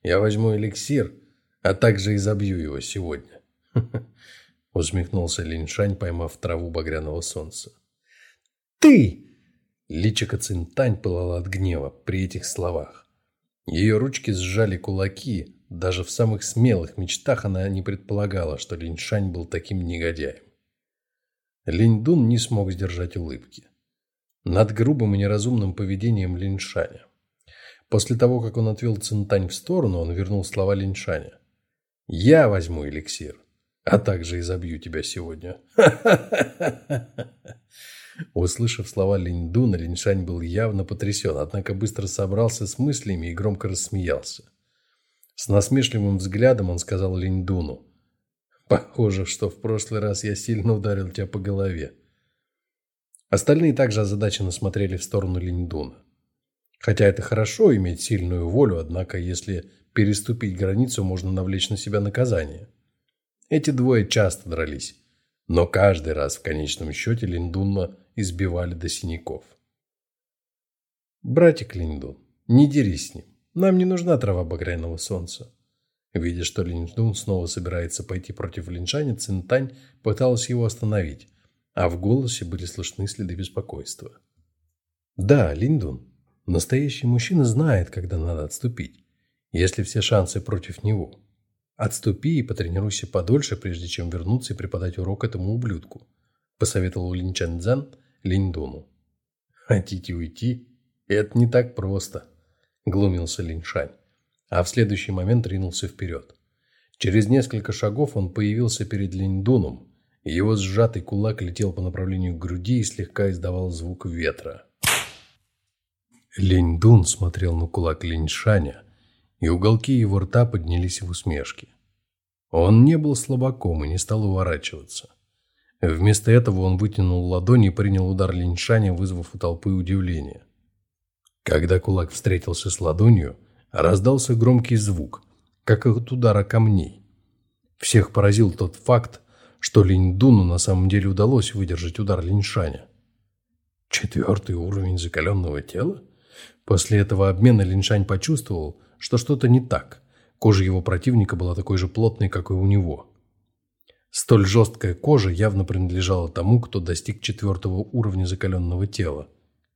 «Я возьму эликсир, а также и забью его сегодня», — усмехнулся линшань, поймав траву багряного солнца. «Ты!» Личико Цинтань пылало от гнева при этих словах. Ее ручки сжали кулаки. Даже в самых смелых мечтах она не предполагала, что Линьшань был таким негодяем. Линь-Дун не смог сдержать улыбки над грубым и неразумным поведением Линшаня. После того, как он отвел Цинтань в сторону, он вернул слова Линшаня. «Я возьму эликсир, а также изобью тебя сегодня». Услышав слова Линьдуна, Линшань был явно потрясен, однако быстро собрался с мыслями и громко рассмеялся. С насмешливым взглядом он сказал Линьдуну. «Похоже, что в прошлый раз я сильно ударил тебя по голове. Остальные также озадаченно смотрели в сторону Линдуна. Хотя это хорошо иметь сильную волю, однако если переступить границу, можно навлечь на себя наказание. Эти двое часто дрались, но каждый раз в конечном счете Линдуна избивали до синяков. «Братик Линдун, не дерись с ним. Нам не нужна трава багряного солнца. Видя, что Линьдун снова собирается пойти против Линшаня, Цинтань пыталась его остановить, а в голосе были слышны следы беспокойства. Да, Линдун, настоящий мужчина знает, когда надо отступить, если все шансы против него. Отступи и потренируйся подольше, прежде чем вернуться и преподать урок этому ублюдку, посоветовал Линчан Цзан Линдуну. Хотите уйти? Это не так просто, глумился Линшань, а в следующий момент ринулся вперед. Через несколько шагов он появился перед Линдуном, и его сжатый кулак летел по направлению к груди и слегка издавал звук ветра. Линь-Дун смотрел на кулак Линь-Шаня, и уголки его рта поднялись в усмешке. Он не был слабаком и не стал уворачиваться. Вместо этого он вытянул ладони и принял удар Линь-Шаня, вызвав у толпы удивление. Когда кулак встретился с ладонью, раздался громкий звук, как от удара камней. Всех поразил тот факт, что Линь-Дуну на самом деле удалось выдержать удар Линь-Шаня. Четвертый уровень закаленного тела? После этого обмена Линшань почувствовал, что что-то не так. Кожа его противника была такой же плотной, как и у него. Столь жесткая кожа явно принадлежала тому, кто достиг четвертого уровня закаленного тела.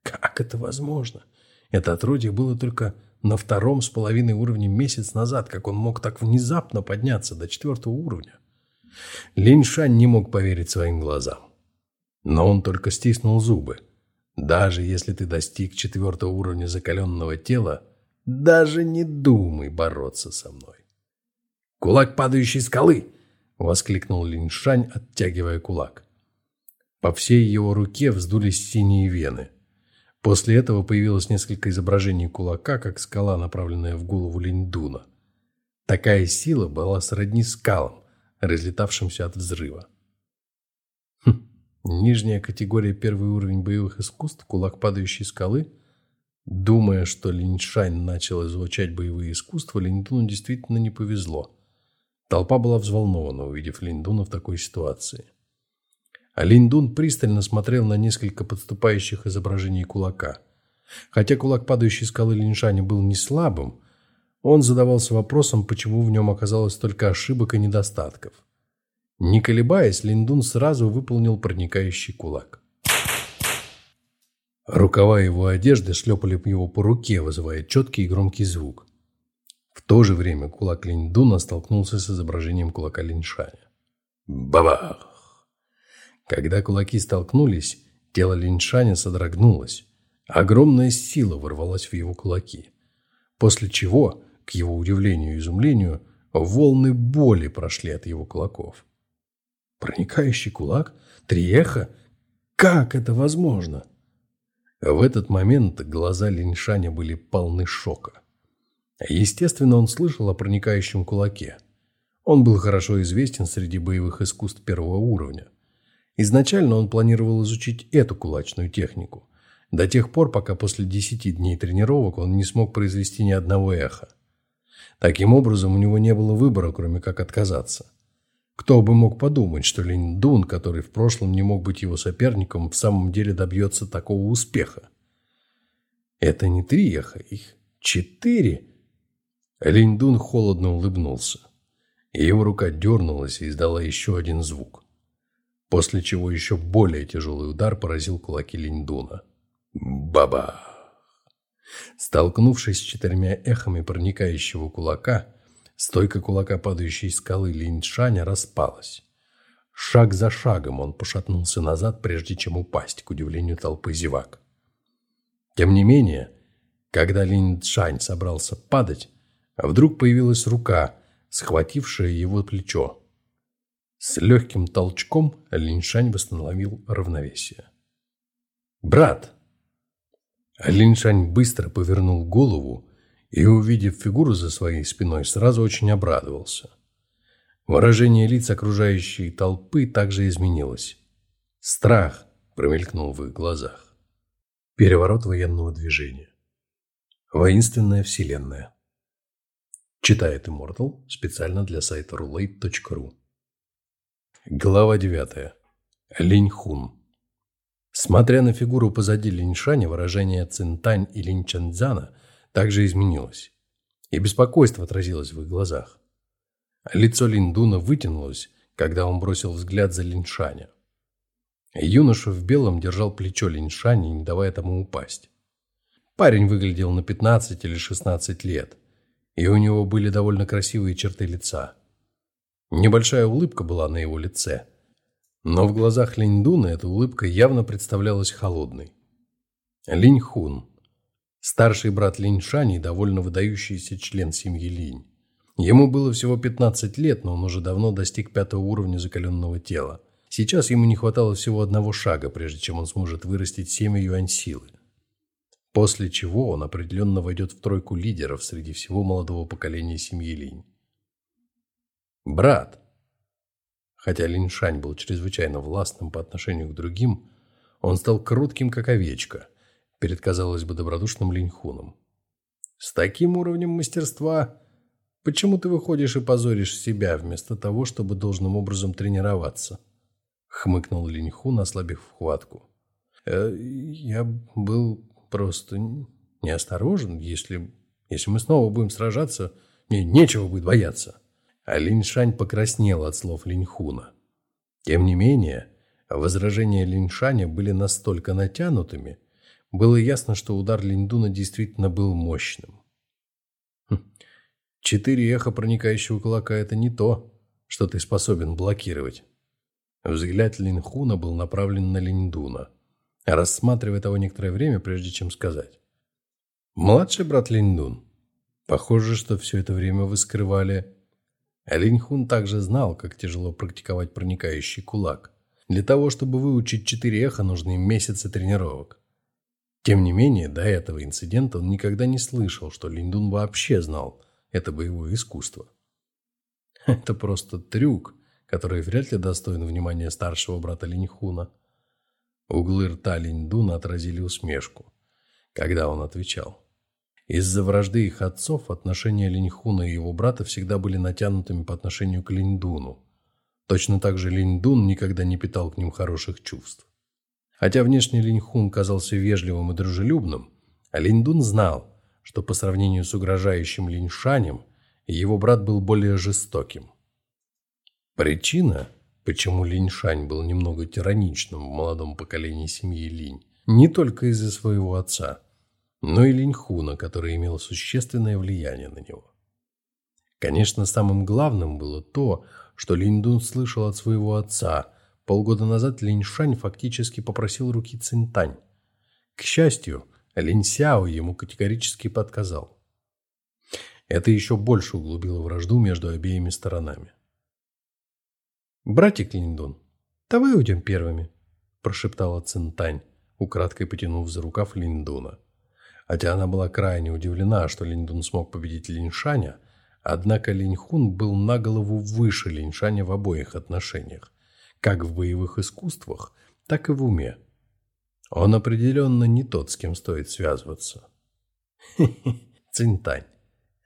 Как это возможно? Это отродье было только на втором с половиной уровне месяц назад, как он мог так внезапно подняться до четвертого уровня. Линшань не мог поверить своим глазам. Но он только стиснул зубы. Даже если ты достиг четвертого уровня закаленного тела, даже не думай бороться со мной. «Кулак падающей скалы!» — воскликнул Линшань, оттягивая кулак. По всей его руке вздулись синие вены. После этого появилось несколько изображений кулака, как скала, направленная в голову Линдуна. Такая сила была сродни скалам, разлетавшимся от взрыва. Хм. Нижняя категория первый уровень боевых искусств «Кулак падающей скалы». Думая, что Линьшань начал изучать боевые искусства, Линдуну действительно не повезло. Толпа была взволнована, увидев Линдуна в такой ситуации. А Линдун пристально смотрел на несколько подступающих изображений кулака. Хотя кулак падающей скалы Линьшаня был не слабым, он задавался вопросом, почему в нем оказалось столько ошибок и недостатков. Не колебаясь, Линдун сразу выполнил проникающий кулак. Рукава его одежды шлепали его по руке, вызывая четкий и громкий звук. В то же время кулак Линдуна столкнулся с изображением кулака Линшаня. Бабах! Когда кулаки столкнулись, тело Линшаня содрогнулось. Огромная сила ворвалась в его кулаки. После чего, к его удивлению и изумлению, волны боли прошли от его кулаков. Проникающий кулак? Три эха? Как это возможно? В этот момент глаза Линьшаня были полны шока. Естественно, он слышал о проникающем кулаке. Он был хорошо известен среди боевых искусств первого уровня. Изначально он планировал изучить эту кулачную технику, до тех пор, пока после десяти дней тренировок он не смог произвести ни одного эха. Таким образом, у него не было выбора, кроме как отказаться. Кто бы мог подумать, что Линдун, который в прошлом не мог быть его соперником, в самом деле добьется такого успеха? Это не три эха, их четыре. Линдун холодно улыбнулся. Его рука дернулась и издала еще один звук. После чего еще более тяжелый удар поразил кулаки Линдуна. Баба! Столкнувшись с четырьмя эхами проникающего кулака, Стойка кулака падающей скалы Линьшаня распалась. Шаг за шагом он пошатнулся назад, прежде чем упасть, к удивлению толпы зевак. Тем не менее, когда Линьшань собрался падать, вдруг появилась рука, схватившая его плечо. С легким толчком Линьшань восстановил равновесие. «Брат!» Линьшань быстро повернул голову и, увидев фигуру за своей спиной, сразу очень обрадовался. Выражение лиц окружающей толпы также изменилось. Страх промелькнул в их глазах. Переворот военного движения. Воинственная вселенная. Читает Immortal специально для сайта roulette.ru. Глава 9. Линь Хун. Смотря на фигуру позади Линьшаня, выражение Цинтань и Линь Чанцзяна также изменилось. И беспокойство отразилось в их глазах. Лицо Линдуна вытянулось, когда он бросил взгляд за Линшаня. Юноша в белом держал плечо Линшаня, не давая тому упасть. Парень выглядел на 15 или 16 лет, и у него были довольно красивые черты лица. Небольшая улыбка была на его лице, но в глазах Линьдуна эта улыбка явно представлялась холодной. Линь Хун, старший брат Линь Шани довольно выдающийся член семьи Линь. Ему было всего 15 лет, но он уже давно достиг пятого уровня закаленного тела – Сейчас ему не хватало всего одного шага, прежде чем он сможет вырастить семя юань силы. После чего он определенно войдет в тройку лидеров среди всего молодого поколения семьи Линь. Брат. Хотя Линь Шань был чрезвычайно властным по отношению к другим, он стал кротким, как овечка, перед, казалось бы, добродушным Линь Хуном. С таким уровнем мастерства почему ты выходишь и позоришь себя, вместо того, чтобы должным образом тренироваться? хмыкнул Линьхун, ослабив хватку. «Э, «Я был просто неосторожен. Если, если мы снова будем сражаться, мне нечего будет бояться». А Линьшань покраснел от слов Линьхуна. Тем не менее, возражения Линьшаня были настолько натянутыми, было ясно, что удар Линдуна действительно был мощным. Хм. Четыре эхо проникающего кулака – это не то, что ты способен блокировать. Взгляд Линхуна был направлен на Линдуна, рассматривая того некоторое время, прежде чем сказать. «Младший брат Линдун, похоже, что все это время вы скрывали...» Линхун также знал, как тяжело практиковать проникающий кулак. Для того, чтобы выучить четыре эха, нужны месяцы тренировок. Тем не менее, до этого инцидента он никогда не слышал, что Линдун вообще знал это боевое искусство. Это просто трюк, который вряд ли достоин внимания старшего брата Линьхуна. Углы рта Линьдуна отразили усмешку, когда он отвечал. Из-за вражды их отцов отношения Линьхуна и его брата всегда были натянутыми по отношению к Линьдуну. Точно так же Линьдун никогда не питал к ним хороших чувств. Хотя внешне Линьхун казался вежливым и дружелюбным, Линьдун знал, что по сравнению с угрожающим Линьшанем его брат был более жестоким. Причина, почему Линь Шань был немного тираничным в молодом поколении семьи Линь, не только из-за своего отца, но и Линь Хуна, который имел существенное влияние на него. Конечно, самым главным было то, что Линь Дун слышал от своего отца. Полгода назад Линь Шань фактически попросил руки Цинтань. К счастью, Линь Сяо ему категорически подказал. Это еще больше углубило вражду между обеими сторонами. «Братик Линдон, давай уйдем первыми», – прошептала Цинтань, украдкой потянув за рукав Линдуна. Хотя она была крайне удивлена, что Линдун смог победить Линшаня, однако Линьхун был на голову выше Линшаня в обоих отношениях, как в боевых искусствах, так и в уме. Он определенно не тот, с кем стоит связываться. Цинтань,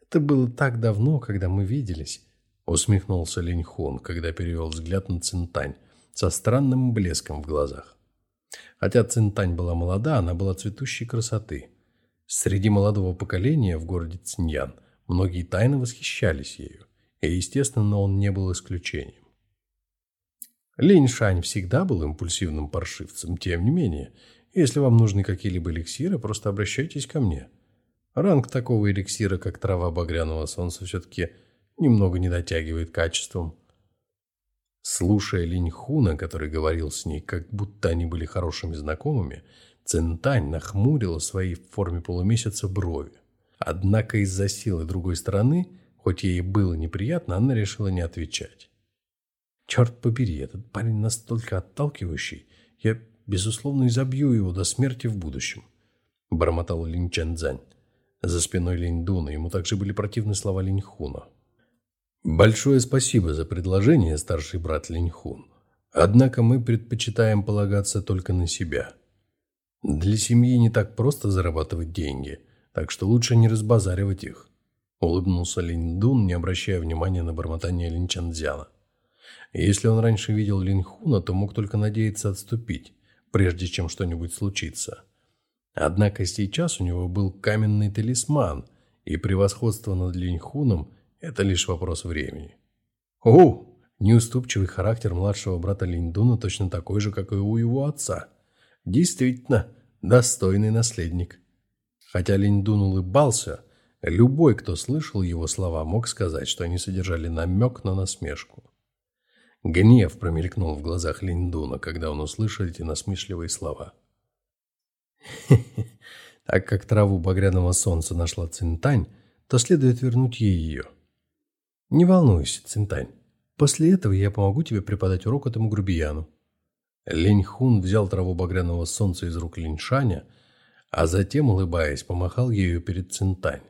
это было так давно, когда мы виделись, Усмехнулся Линьхун, когда перевел взгляд на Цинтань со странным блеском в глазах. Хотя Цинтань была молода, она была цветущей красоты. Среди молодого поколения в городе Циньян многие тайно восхищались ею, и, естественно, он не был исключением. Линь Шань всегда был импульсивным паршивцем, тем не менее, если вам нужны какие-либо эликсиры, просто обращайтесь ко мне. Ранг такого эликсира, как трава багряного солнца, все-таки – немного не дотягивает качеством. Слушая Линь Хуна, который говорил с ней, как будто они были хорошими знакомыми, Центань нахмурила свои в форме полумесяца брови. Однако из-за силы другой стороны, хоть ей было неприятно, она решила не отвечать. «Черт побери, этот парень настолько отталкивающий, я, безусловно, изобью его до смерти в будущем», – бормотал Линь Чэнцзань. За спиной Линь Дуна ему также были противны слова Линь Хуна. Большое спасибо за предложение, старший брат Линьхун. Однако мы предпочитаем полагаться только на себя. Для семьи не так просто зарабатывать деньги, так что лучше не разбазаривать их. Улыбнулся Линь-Дун, не обращая внимания на бормотание Линчанцзяна. Если он раньше видел Линьхуна, то мог только надеяться отступить, прежде чем что-нибудь случится. Однако сейчас у него был каменный талисман, и превосходство над Линьхуном – это лишь вопрос времени. О, неуступчивый характер младшего брата Линдуна точно такой же, как и у его отца. Действительно, достойный наследник. Хотя Линдун улыбался, любой, кто слышал его слова, мог сказать, что они содержали намек на насмешку. Гнев промелькнул в глазах Линдуна, когда он услышал эти насмешливые слова. Так как траву багряного солнца нашла Цинтань, то следует вернуть ей ее. Не волнуйся, Цинтань. После этого я помогу тебе преподать урок этому грубияну. Линь Хун взял траву багряного солнца из рук Линьшаня, а затем, улыбаясь, помахал ею перед Цинтань.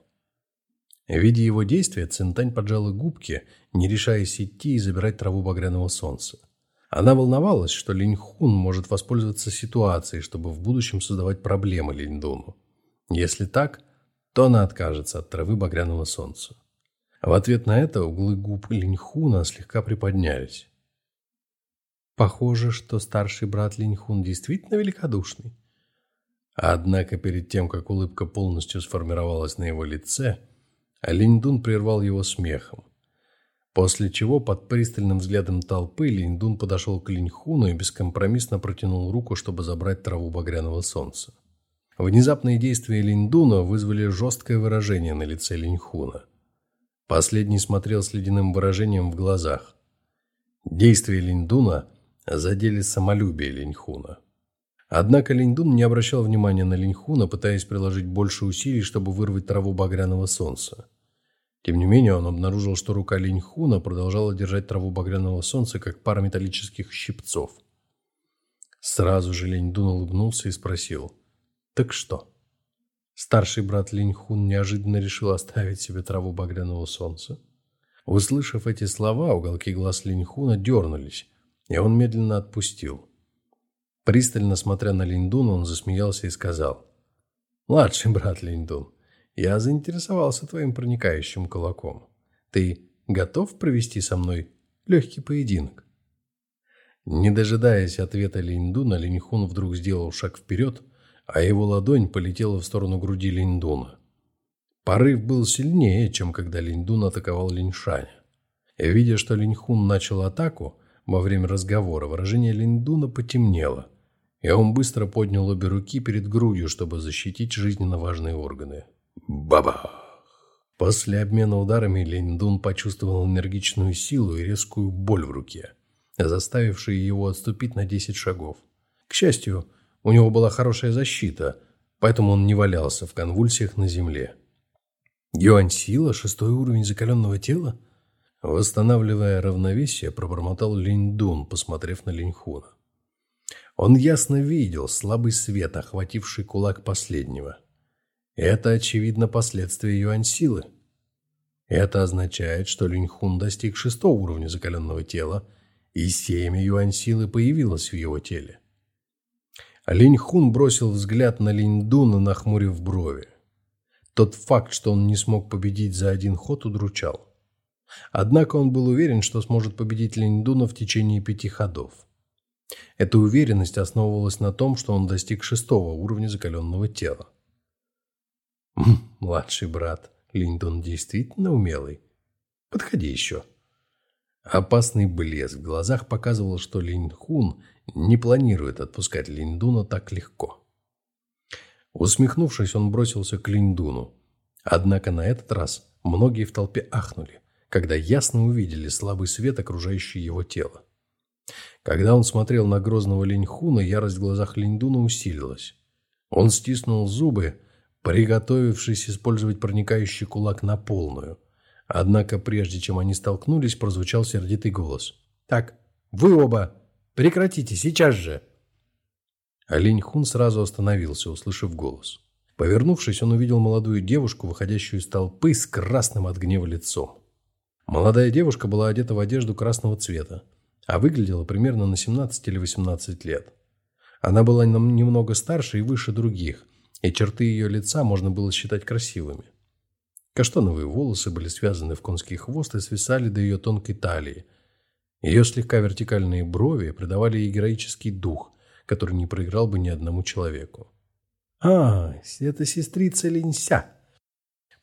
Видя его действия, Цинтань поджала губки, не решаясь идти и забирать траву багряного солнца. Она волновалась, что Линьхун может воспользоваться ситуацией, чтобы в будущем создавать проблемы Линьдуну. Если так, то она откажется от травы багряного солнца. В ответ на это углы губ Линьхуна слегка приподнялись. Похоже, что старший брат Линьхун действительно великодушный. Однако перед тем, как улыбка полностью сформировалась на его лице, Линьдун прервал его смехом. После чего под пристальным взглядом толпы Линьдун подошел к Линьхуну и бескомпромиссно протянул руку, чтобы забрать траву багряного солнца. Внезапные действия Линьдуна вызвали жесткое выражение на лице Линьхуна. Последний смотрел с ледяным выражением в глазах. Действия Линьдуна задели самолюбие Линьхуна. Однако Линьдун не обращал внимания на Линьхуна, пытаясь приложить больше усилий, чтобы вырвать траву багряного солнца. Тем не менее, он обнаружил, что рука Линьхуна продолжала держать траву багряного солнца, как пара металлических щипцов. Сразу же Линьдун улыбнулся и спросил, «Так что?» Старший брат Линьхун неожиданно решил оставить себе траву багряного солнца. Услышав эти слова, уголки глаз Линьхуна дернулись, и он медленно отпустил. Пристально смотря на Линдуна, он засмеялся и сказал. «Младший брат Линдун, я заинтересовался твоим проникающим кулаком. Ты готов провести со мной легкий поединок?» Не дожидаясь ответа Линдуна, Линьхун вдруг сделал шаг вперед, а его ладонь полетела в сторону груди Линдуна. Порыв был сильнее, чем когда Линдун атаковал Линьшаня. Видя, что Линьхун начал атаку, во время разговора выражение Линдуна потемнело, и он быстро поднял обе руки перед грудью, чтобы защитить жизненно важные органы. Баба! После обмена ударами Линдун почувствовал энергичную силу и резкую боль в руке, заставившую его отступить на 10 шагов. К счастью, у него была хорошая защита, поэтому он не валялся в конвульсиях на земле. Юань сила, шестой уровень закаленного тела? Восстанавливая равновесие, пробормотал Линь посмотрев на Линьхуна. Он ясно видел слабый свет, охвативший кулак последнего. Это, очевидно, последствия юань-силы. Это означает, что Линьхун достиг шестого уровня закаленного тела, и семя юань-силы появилось в его теле. Линьхун бросил взгляд на Линьдуна, нахмурив брови. Тот факт, что он не смог победить за один ход, удручал. Однако он был уверен, что сможет победить Линьдуна в течение пяти ходов. Эта уверенность основывалась на том, что он достиг шестого уровня закаленного тела. «Младший брат, Линдон действительно умелый. Подходи еще». Опасный блеск в глазах показывал, что Линхун не планирует отпускать Линдуна так легко. Усмехнувшись, он бросился к Линдуну. Однако на этот раз многие в толпе ахнули, когда ясно увидели слабый свет, окружающий его тело. Когда он смотрел на грозного Линьхуна, ярость в глазах Линьдуна усилилась. Он стиснул зубы, приготовившись использовать проникающий кулак на полную. Однако, прежде чем они столкнулись, прозвучал сердитый голос. «Так, вы оба! Прекратите, сейчас же!» А Линьхун сразу остановился, услышав голос. Повернувшись, он увидел молодую девушку, выходящую из толпы с красным от гнева лицом. Молодая девушка была одета в одежду красного цвета а выглядела примерно на 17 или 18 лет. Она была немного старше и выше других, и черты ее лица можно было считать красивыми. Каштановые волосы были связаны в конский хвост и свисали до ее тонкой талии. Ее слегка вертикальные брови придавали ей героический дух, который не проиграл бы ни одному человеку. «А, это сестрица Линься!»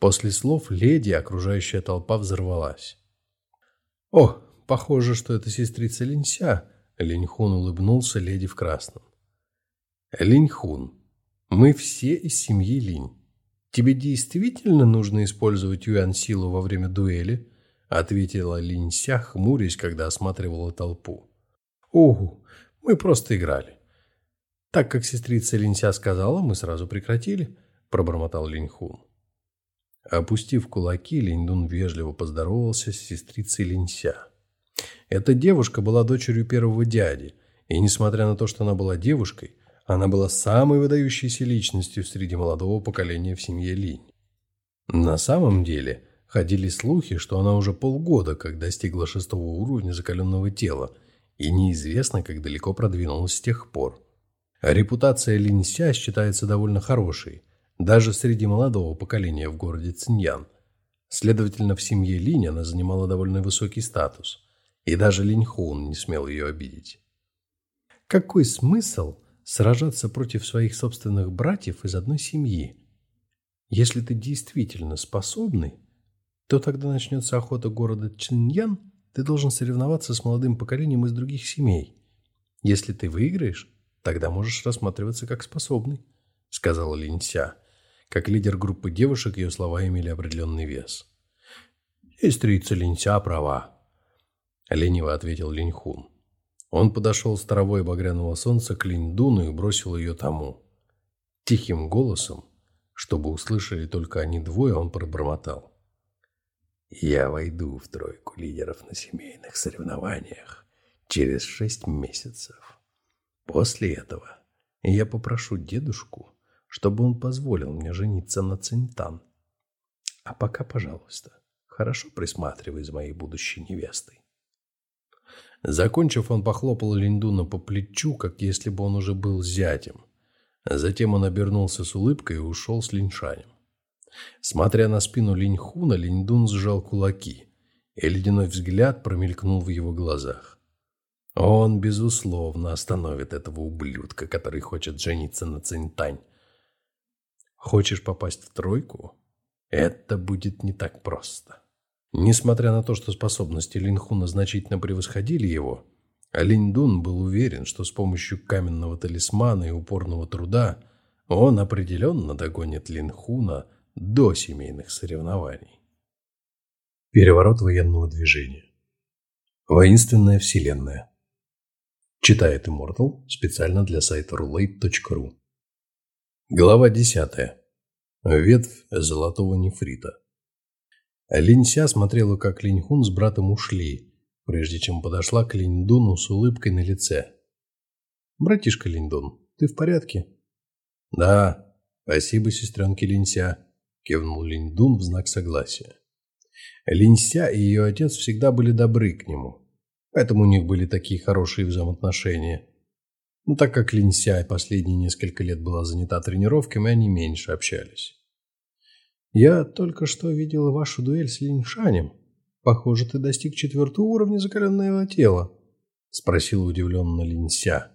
После слов леди окружающая толпа взорвалась. «О, похоже, что это сестрица Линься!» Линьхун улыбнулся леди в красном. «Линьхун, мы все из семьи Линь. Тебе действительно нужно использовать юан-силу во время дуэли?» ответила Линься, хмурясь, когда осматривала толпу. «Угу, мы просто играли. Так как сестрица Линься сказала, мы сразу прекратили», пробормотал Линьхун. Опустив кулаки, Линьдун вежливо поздоровался с сестрицей Линься. Эта девушка была дочерью первого дяди, и несмотря на то, что она была девушкой, она была самой выдающейся личностью среди молодого поколения в семье Линь. На самом деле, ходили слухи, что она уже полгода как достигла шестого уровня закаленного тела, и неизвестно, как далеко продвинулась с тех пор. Репутация Линься считается довольно хорошей, даже среди молодого поколения в городе Циньян. Следовательно, в семье Линь она занимала довольно высокий статус, и даже Линь Хун не смел ее обидеть. Какой смысл сражаться против своих собственных братьев из одной семьи? Если ты действительно способный, то тогда начнется охота города Циньян, ты должен соревноваться с молодым поколением из других семей. Если ты выиграешь, тогда можешь рассматриваться как способный, сказала Линься. Как лидер группы девушек ее слова имели определенный вес. «Сестрица Линься права», — лениво ответил Линьхун. Он подошел с травой багряного солнца к Линьдуну и бросил ее тому. Тихим голосом, чтобы услышали только они двое, он пробормотал. «Я войду в тройку лидеров на семейных соревнованиях через шесть месяцев. После этого я попрошу дедушку чтобы он позволил мне жениться на Цинтан. А пока, пожалуйста, хорошо присматривай за моей будущей невестой. Закончив, он похлопал Линдуна по плечу, как если бы он уже был зятем. Затем он обернулся с улыбкой и ушел с линьшанем. Смотря на спину Линьхуна, Линдун сжал кулаки, и ледяной взгляд промелькнул в его глазах. Он, безусловно, остановит этого ублюдка, который хочет жениться на Цинтань, Хочешь попасть в тройку? Это будет не так просто. Несмотря на то, что способности Линхуна значительно превосходили его, Линьдун был уверен, что с помощью каменного талисмана и упорного труда он определенно догонит Линхуна до семейных соревнований. Переворот военного движения. Воинственная вселенная. Читает Immortal специально для сайта roulette.ru. Глава 10. Ветвь золотого нефрита. Линься смотрела, как Линьхун с братом ушли, прежде чем подошла к Линьдуну с улыбкой на лице. «Братишка Линьдун, ты в порядке?» «Да, спасибо, сестренке Линься», – кивнул Линьдун в знак согласия. Линься и ее отец всегда были добры к нему, поэтому у них были такие хорошие взаимоотношения – но так как Линся последние несколько лет была занята тренировками, они меньше общались. «Я только что видела вашу дуэль с Линьшанем. Похоже, ты достиг четвертого уровня закаленного тела», – спросила удивленно Линся.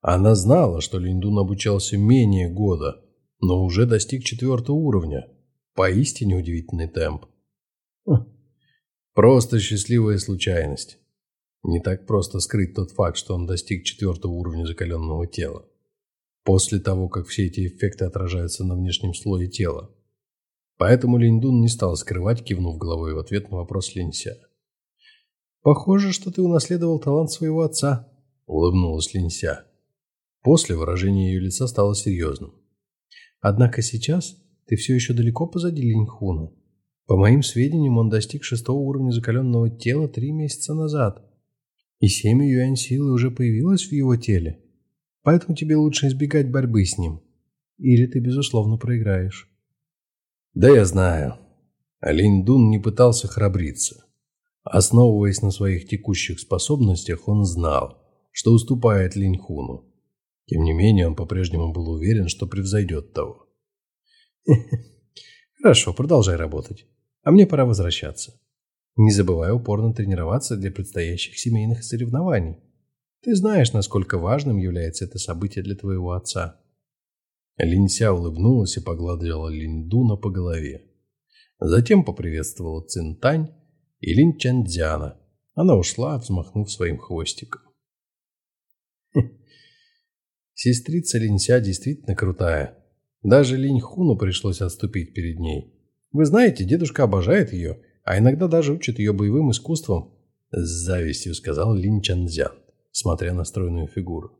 Она знала, что Линдун обучался менее года, но уже достиг четвертого уровня. Поистине удивительный темп. Хм, просто счастливая случайность. Не так просто скрыть тот факт, что он достиг четвертого уровня закаленного тела. После того, как все эти эффекты отражаются на внешнем слое тела. Поэтому Линдун не стал скрывать, кивнув головой в ответ на вопрос Линься. «Похоже, что ты унаследовал талант своего отца», – улыбнулась Линься. После выражение ее лица стало серьезным. «Однако сейчас ты все еще далеко позади Линьхуна. По моим сведениям, он достиг шестого уровня закаленного тела три месяца назад» и семь юань силы уже появилась в его теле. Поэтому тебе лучше избегать борьбы с ним. Или ты, безусловно, проиграешь. Да я знаю. Алин Дун не пытался храбриться. Основываясь на своих текущих способностях, он знал, что уступает Линь Хуну. Тем не менее, он по-прежнему был уверен, что превзойдет того. Хорошо, продолжай работать. А мне пора возвращаться. Не забывай упорно тренироваться для предстоящих семейных соревнований. Ты знаешь, насколько важным является это событие для твоего отца. Линься улыбнулась и погладила Линдуна по голове. Затем поприветствовала Цинтань и Линь Чандзяна. Она ушла, взмахнув своим хвостиком. Сестрица Линься действительно крутая. Даже Линь Хуну пришлось отступить перед ней. Вы знаете, дедушка обожает ее, а иногда даже учит ее боевым искусствам. С завистью сказал Линь Чанзян, смотря на стройную фигуру.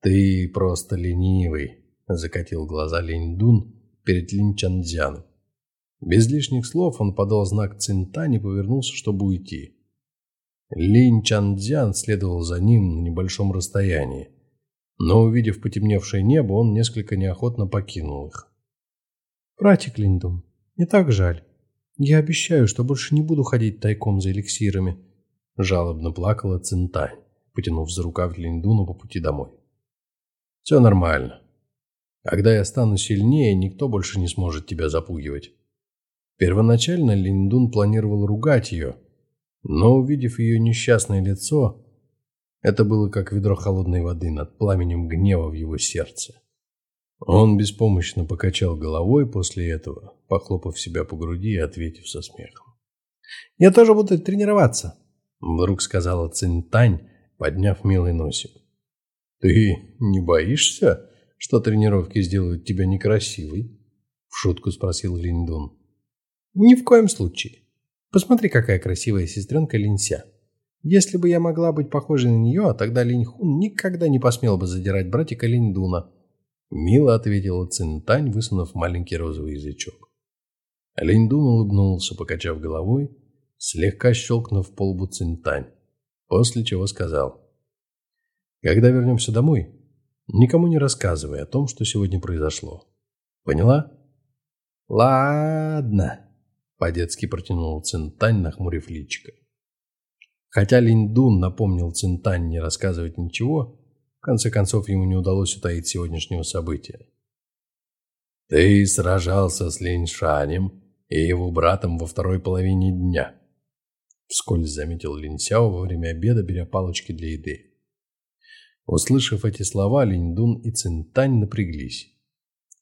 «Ты просто ленивый», – закатил глаза Линь Дун перед Линь Чанзяном. Без лишних слов он подал знак Цинтань и повернулся, чтобы уйти. Линь Чанцзян следовал за ним на небольшом расстоянии, но, увидев потемневшее небо, он несколько неохотно покинул их. «Братик Линдун, не так жаль. Я обещаю, что больше не буду ходить тайком за эликсирами», жалобно плакала Цинтань, потянув за рукав Линдуну по пути домой. «Все нормально. Когда я стану сильнее, никто больше не сможет тебя запугивать». Первоначально Линдун планировал ругать ее, но, увидев ее несчастное лицо, это было как ведро холодной воды над пламенем гнева в его сердце. Он беспомощно покачал головой после этого, похлопав себя по груди и ответив со смехом. «Я тоже буду тренироваться», — вдруг сказала Цинтань, подняв милый носик. «Ты не боишься, что тренировки сделают тебя некрасивой?» — в шутку спросил Линдун. Ни в коем случае. Посмотри, какая красивая сестренка Линься. Если бы я могла быть похожей на нее, тогда Линьхун никогда не посмел бы задирать братика Линьдуна. Мило ответила Цинтань, высунув маленький розовый язычок. Линьдун улыбнулся, покачав головой, слегка щелкнув по лбу Цинтань, после чего сказал. «Когда вернемся домой, никому не рассказывай о том, что сегодня произошло. Поняла?» «Ладно», по-детски протянул Цинтань, нахмурив личико. Хотя Линдун напомнил Цинтань не рассказывать ничего, в конце концов ему не удалось утаить сегодняшнего события. «Ты сражался с Линьшанем и его братом во второй половине дня», вскользь заметил Линьсяо во время обеда, беря палочки для еды. Услышав эти слова, Линьдун и Цинтань напряглись.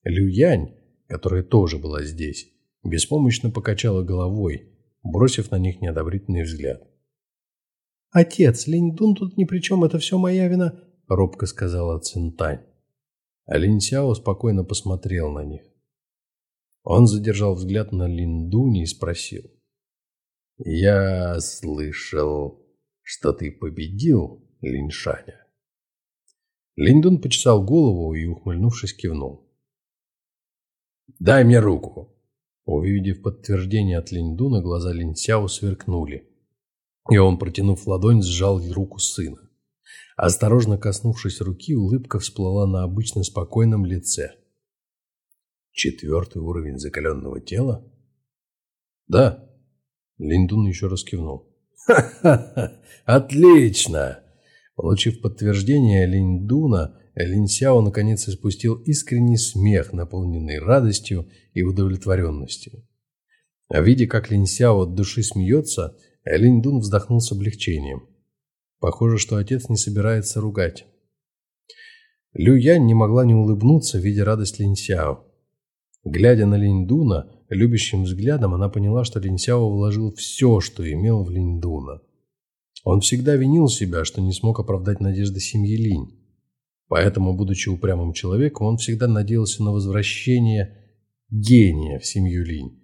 Люянь, которая тоже была здесь, беспомощно покачала головой, бросив на них неодобрительный взгляд. «Отец, Линь-Дун тут ни при чем, это все моя вина», — робко сказала Цинтань. А Линь Сяо спокойно посмотрел на них. Он задержал взгляд на Линдуни и спросил. «Я слышал, что ты победил Линшаня?» Линдун почесал голову и, ухмыльнувшись, кивнул. «Дай мне руку!» Увидев подтверждение от Линдуна, глаза Линсяо сверкнули. И он, протянув ладонь, сжал руку сына. Осторожно коснувшись руки, улыбка всплыла на обычно спокойном лице. Четвертый уровень закаленного тела? Да. Линдун еще раз кивнул. Ха-ха-ха! Отлично! Получив подтверждение Линдуна, Лин Сяо наконец испустил искренний смех, наполненный радостью и удовлетворенностью. А видя, как Лин Сяо от души смеется, Линь Дун вздохнул с облегчением. Похоже, что отец не собирается ругать. Лю Янь не могла не улыбнуться, видя радость Лин Сяо. Глядя на Линь Дуна, любящим взглядом, она поняла, что Лин Сяо вложил все, что имел в Линь Дуна. Он всегда винил себя, что не смог оправдать надежды семьи Линь. Поэтому, будучи упрямым человеком, он всегда надеялся на возвращение гения в семью Линь.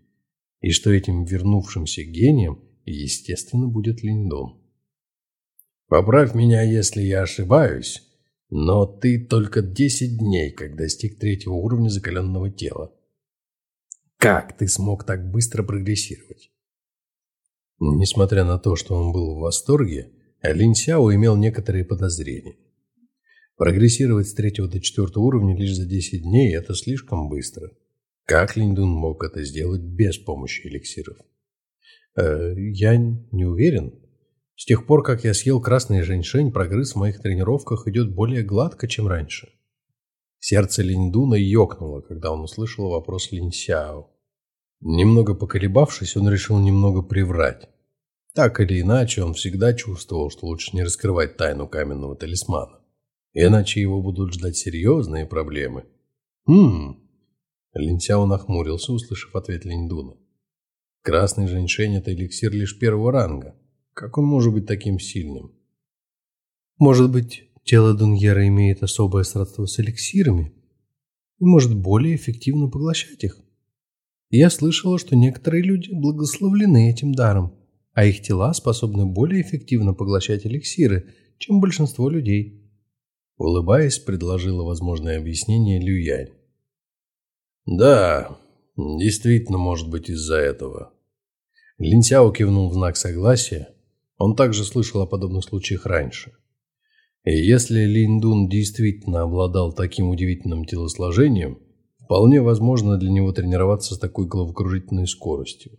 И что этим вернувшимся гением, естественно, будет Линдон. «Поправь меня, если я ошибаюсь, но ты только 10 дней, как достиг третьего уровня закаленного тела. Как ты смог так быстро прогрессировать?» Несмотря на то, что он был в восторге, Лин Сяо имел некоторые подозрения. Прогрессировать с третьего до четвертого уровня лишь за 10 дней – это слишком быстро. Как Линдун мог это сделать без помощи эликсиров? Э, я не уверен. С тех пор, как я съел красный женьшень, прогресс в моих тренировках идет более гладко, чем раньше. Сердце Линдуна ёкнуло, когда он услышал вопрос Линсяо. Немного поколебавшись, он решил немного приврать. Так или иначе, он всегда чувствовал, что лучше не раскрывать тайну каменного талисмана иначе его будут ждать серьезные проблемы. Хм. Линсяо нахмурился, услышав ответ Линдуна. Красный женьшень – это эликсир лишь первого ранга. Как он может быть таким сильным? Может быть, тело Дуньера имеет особое сродство с эликсирами и может более эффективно поглощать их. Я слышала, что некоторые люди благословлены этим даром, а их тела способны более эффективно поглощать эликсиры, чем большинство людей. Улыбаясь, предложила возможное объяснение Люянь. Да, действительно может быть из-за этого. Линсяо кивнул в знак согласия. Он также слышал о подобных случаях раньше. И если Линдун действительно обладал таким удивительным телосложением, вполне возможно для него тренироваться с такой головокружительной скоростью.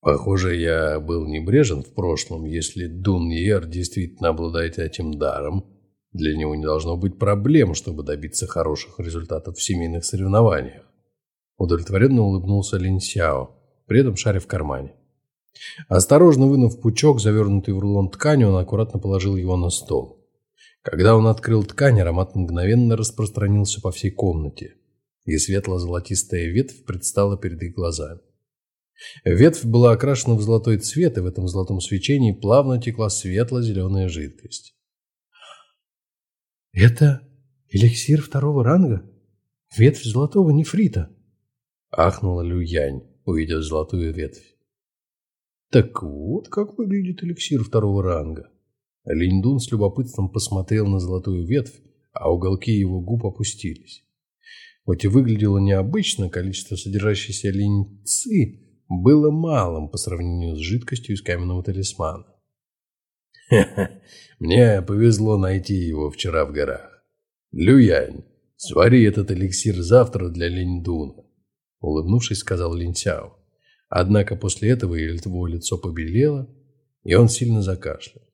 Похоже, я был небрежен в прошлом. Если Дун Йер действительно обладает этим даром, для него не должно быть проблем, чтобы добиться хороших результатов в семейных соревнованиях. Удовлетворенно улыбнулся Лин Сяо при этом шаря в кармане. Осторожно вынув пучок, завернутый в рулон ткани, он аккуратно положил его на стол. Когда он открыл ткань, аромат мгновенно распространился по всей комнате, и светло-золотистая ветвь предстала перед их глазами. Ветвь была окрашена в золотой цвет, и в этом золотом свечении плавно текла светло-зеленая жидкость. «Это эликсир второго ранга? Ветвь золотого нефрита?» – ахнула Люянь увидев золотую ветвь. Так вот, как выглядит эликсир второго ранга. Линдун с любопытством посмотрел на золотую ветвь, а уголки его губ опустились. Хоть и выглядело необычно, количество содержащейся линьцы было малым по сравнению с жидкостью из каменного талисмана. Хе-хе, мне повезло найти его вчера в горах. Люянь, свари этот эликсир завтра для Линдуна улыбнувшись, сказал Линтяо. Однако после этого его лицо побелело, и он сильно закашлял.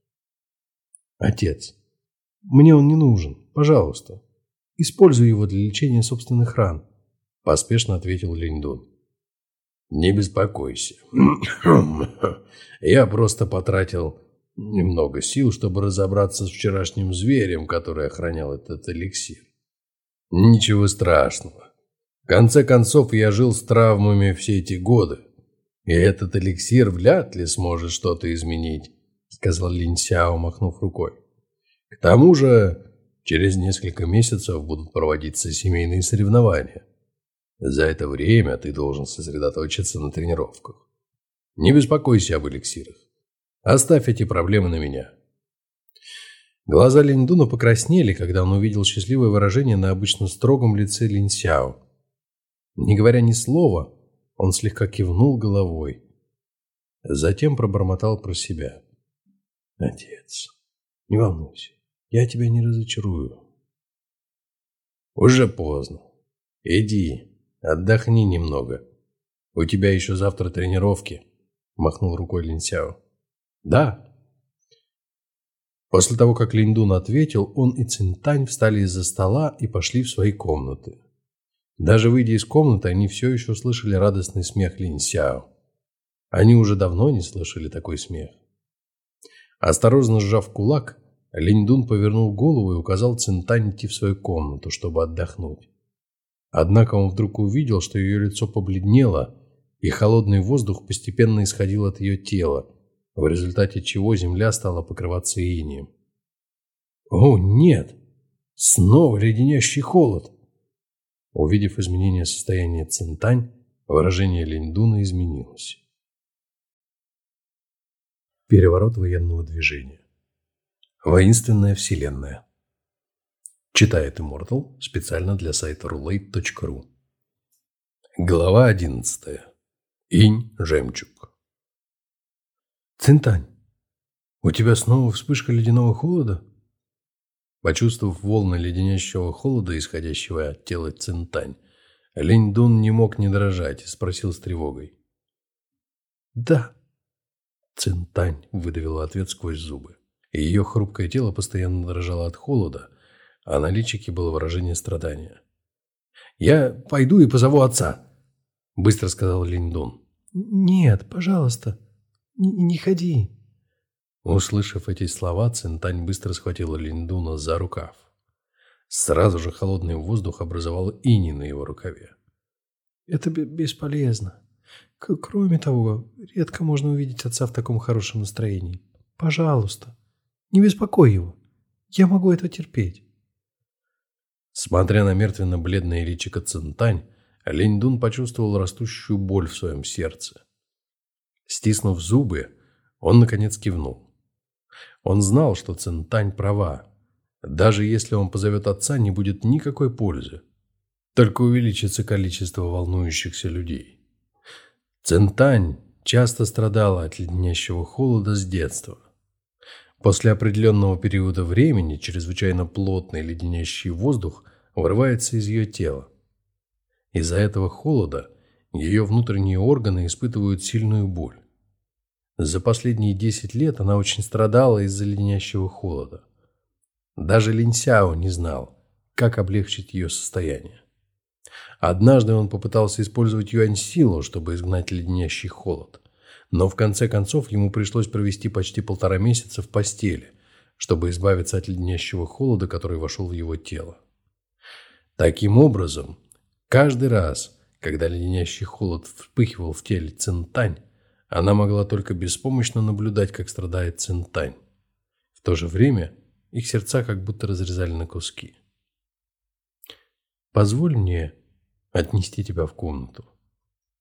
«Отец, мне он не нужен. Пожалуйста, используй его для лечения собственных ран», – поспешно ответил Линдун. «Не беспокойся. Я просто потратил немного сил, чтобы разобраться с вчерашним зверем, который охранял этот эликсир. Ничего страшного. В конце концов, я жил с травмами все эти годы, и этот эликсир вряд ли сможет что-то изменить, сказал Лин Сяо, махнув рукой. К тому же, через несколько месяцев будут проводиться семейные соревнования. За это время ты должен сосредоточиться на тренировках. Не беспокойся об эликсирах. Оставь эти проблемы на меня. Глаза Линдуна покраснели, когда он увидел счастливое выражение на обычно строгом лице Линсяо. Не говоря ни слова, он слегка кивнул головой. Затем пробормотал про себя. «Отец, не волнуйся, я тебя не разочарую». «Уже поздно. Иди, отдохни немного. У тебя еще завтра тренировки», – махнул рукой Линсяо. «Да». После того, как Линдун ответил, он и Цинтань встали из-за стола и пошли в свои комнаты. Даже выйдя из комнаты, они все еще слышали радостный смех Линь Сяо. Они уже давно не слышали такой смех. Осторожно сжав кулак, Линь Дун повернул голову и указал Цинтань идти в свою комнату, чтобы отдохнуть. Однако он вдруг увидел, что ее лицо побледнело, и холодный воздух постепенно исходил от ее тела, в результате чего земля стала покрываться инием. «О, нет! Снова леденящий холод!» Увидев изменение состояния Цинтань, выражение Линдуна изменилось. Переворот военного движения. Воинственная вселенная. Читает Immortal специально для сайта roulette.ru. Глава 11. Инь Жемчуг. Цинтань, у тебя снова вспышка ледяного холода? Почувствовав волны леденящего холода, исходящего от тела Цинтань, Линь-Дун не мог не дрожать и спросил с тревогой. «Да». Цинтань выдавила ответ сквозь зубы. Ее хрупкое тело постоянно дрожало от холода, а на личике было выражение страдания. «Я пойду и позову отца», – быстро сказал Линь-Дун. «Нет, пожалуйста, не, не ходи», Услышав эти слова, Цинтань быстро схватила Линдуна за рукав. Сразу же холодный воздух образовал ини на его рукаве. «Это бесполезно. Кроме того, редко можно увидеть отца в таком хорошем настроении. Пожалуйста, не беспокой его. Я могу это терпеть. Смотря на мертвенно-бледное личико Цинтань, Линь почувствовал растущую боль в своем сердце. Стиснув зубы, он наконец кивнул. Он знал, что Цинтань права. Даже если он позовет отца, не будет никакой пользы. Только увеличится количество волнующихся людей. Центань часто страдала от леденящего холода с детства. После определенного периода времени чрезвычайно плотный леденящий воздух вырывается из ее тела. Из-за этого холода ее внутренние органы испытывают сильную боль. За последние 10 лет она очень страдала из-за леденящего холода. Даже Линсяо не знал, как облегчить ее состояние. Однажды он попытался использовать юань-силу, чтобы изгнать леденящий холод. Но в конце концов ему пришлось провести почти полтора месяца в постели, чтобы избавиться от леденящего холода, который вошел в его тело. Таким образом, каждый раз, когда леденящий холод вспыхивал в теле Цинтань, она могла только беспомощно наблюдать, как страдает Цинтань. В то же время их сердца как будто разрезали на куски. «Позволь мне отнести тебя в комнату.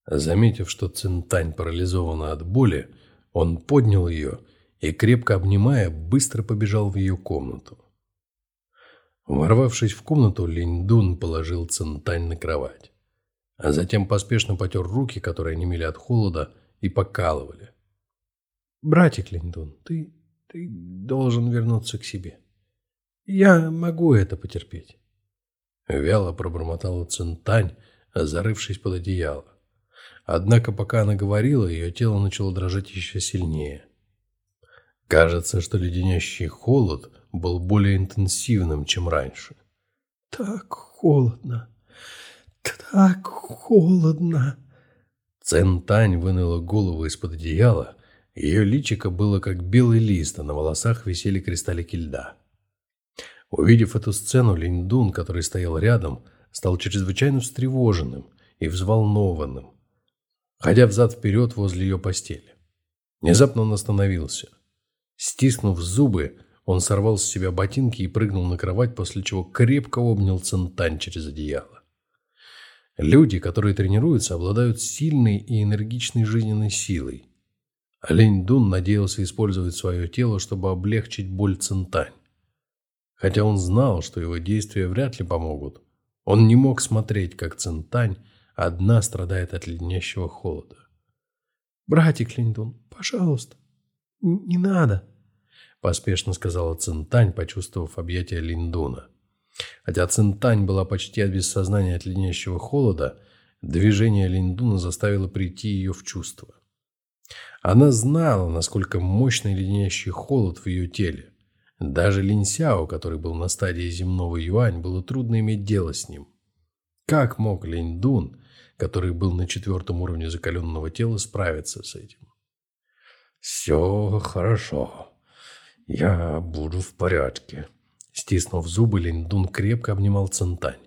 Заметив, что Цинтань парализована от боли, он поднял ее и, крепко обнимая, быстро побежал в ее комнату. Ворвавшись в комнату, Линь положил Цинтань на кровать, а затем поспешно потер руки, которые немели от холода и покалывали. «Братик Линь ты, ты должен вернуться к себе. Я могу это потерпеть». Вяло пробормотала Центань, зарывшись под одеяло. Однако, пока она говорила, ее тело начало дрожать еще сильнее. Кажется, что леденящий холод был более интенсивным, чем раньше. «Так холодно! Так холодно!» Центань вынула голову из-под одеяла, ее личико было как белый лист, а на волосах висели кристаллики льда. Увидев эту сцену, Линдун, который стоял рядом, стал чрезвычайно встревоженным и взволнованным, ходя взад-вперед возле ее постели. Внезапно он остановился. Стиснув зубы, он сорвал с себя ботинки и прыгнул на кровать, после чего крепко обнял Центань через одеяло. Люди, которые тренируются, обладают сильной и энергичной жизненной силой. Олень Дун надеялся использовать свое тело, чтобы облегчить боль Центань. Хотя он знал, что его действия вряд ли помогут. Он не мог смотреть, как Центань одна страдает от леденящего холода. «Братик Линдун, пожалуйста, не надо», – поспешно сказала Центань, почувствовав объятия Линдуна. Хотя Центань была почти без сознания от леденящего холода, движение Линдуна заставило прийти ее в чувство. Она знала, насколько мощный леденящий холод в ее теле. Даже Линсяо, который был на стадии земного юань, было трудно иметь дело с ним. Как мог Линь-Дун, который был на четвертом уровне закаленного тела, справиться с этим? «Все хорошо. Я буду в порядке». Стиснув зубы, Линь-Дун крепко обнимал Центань.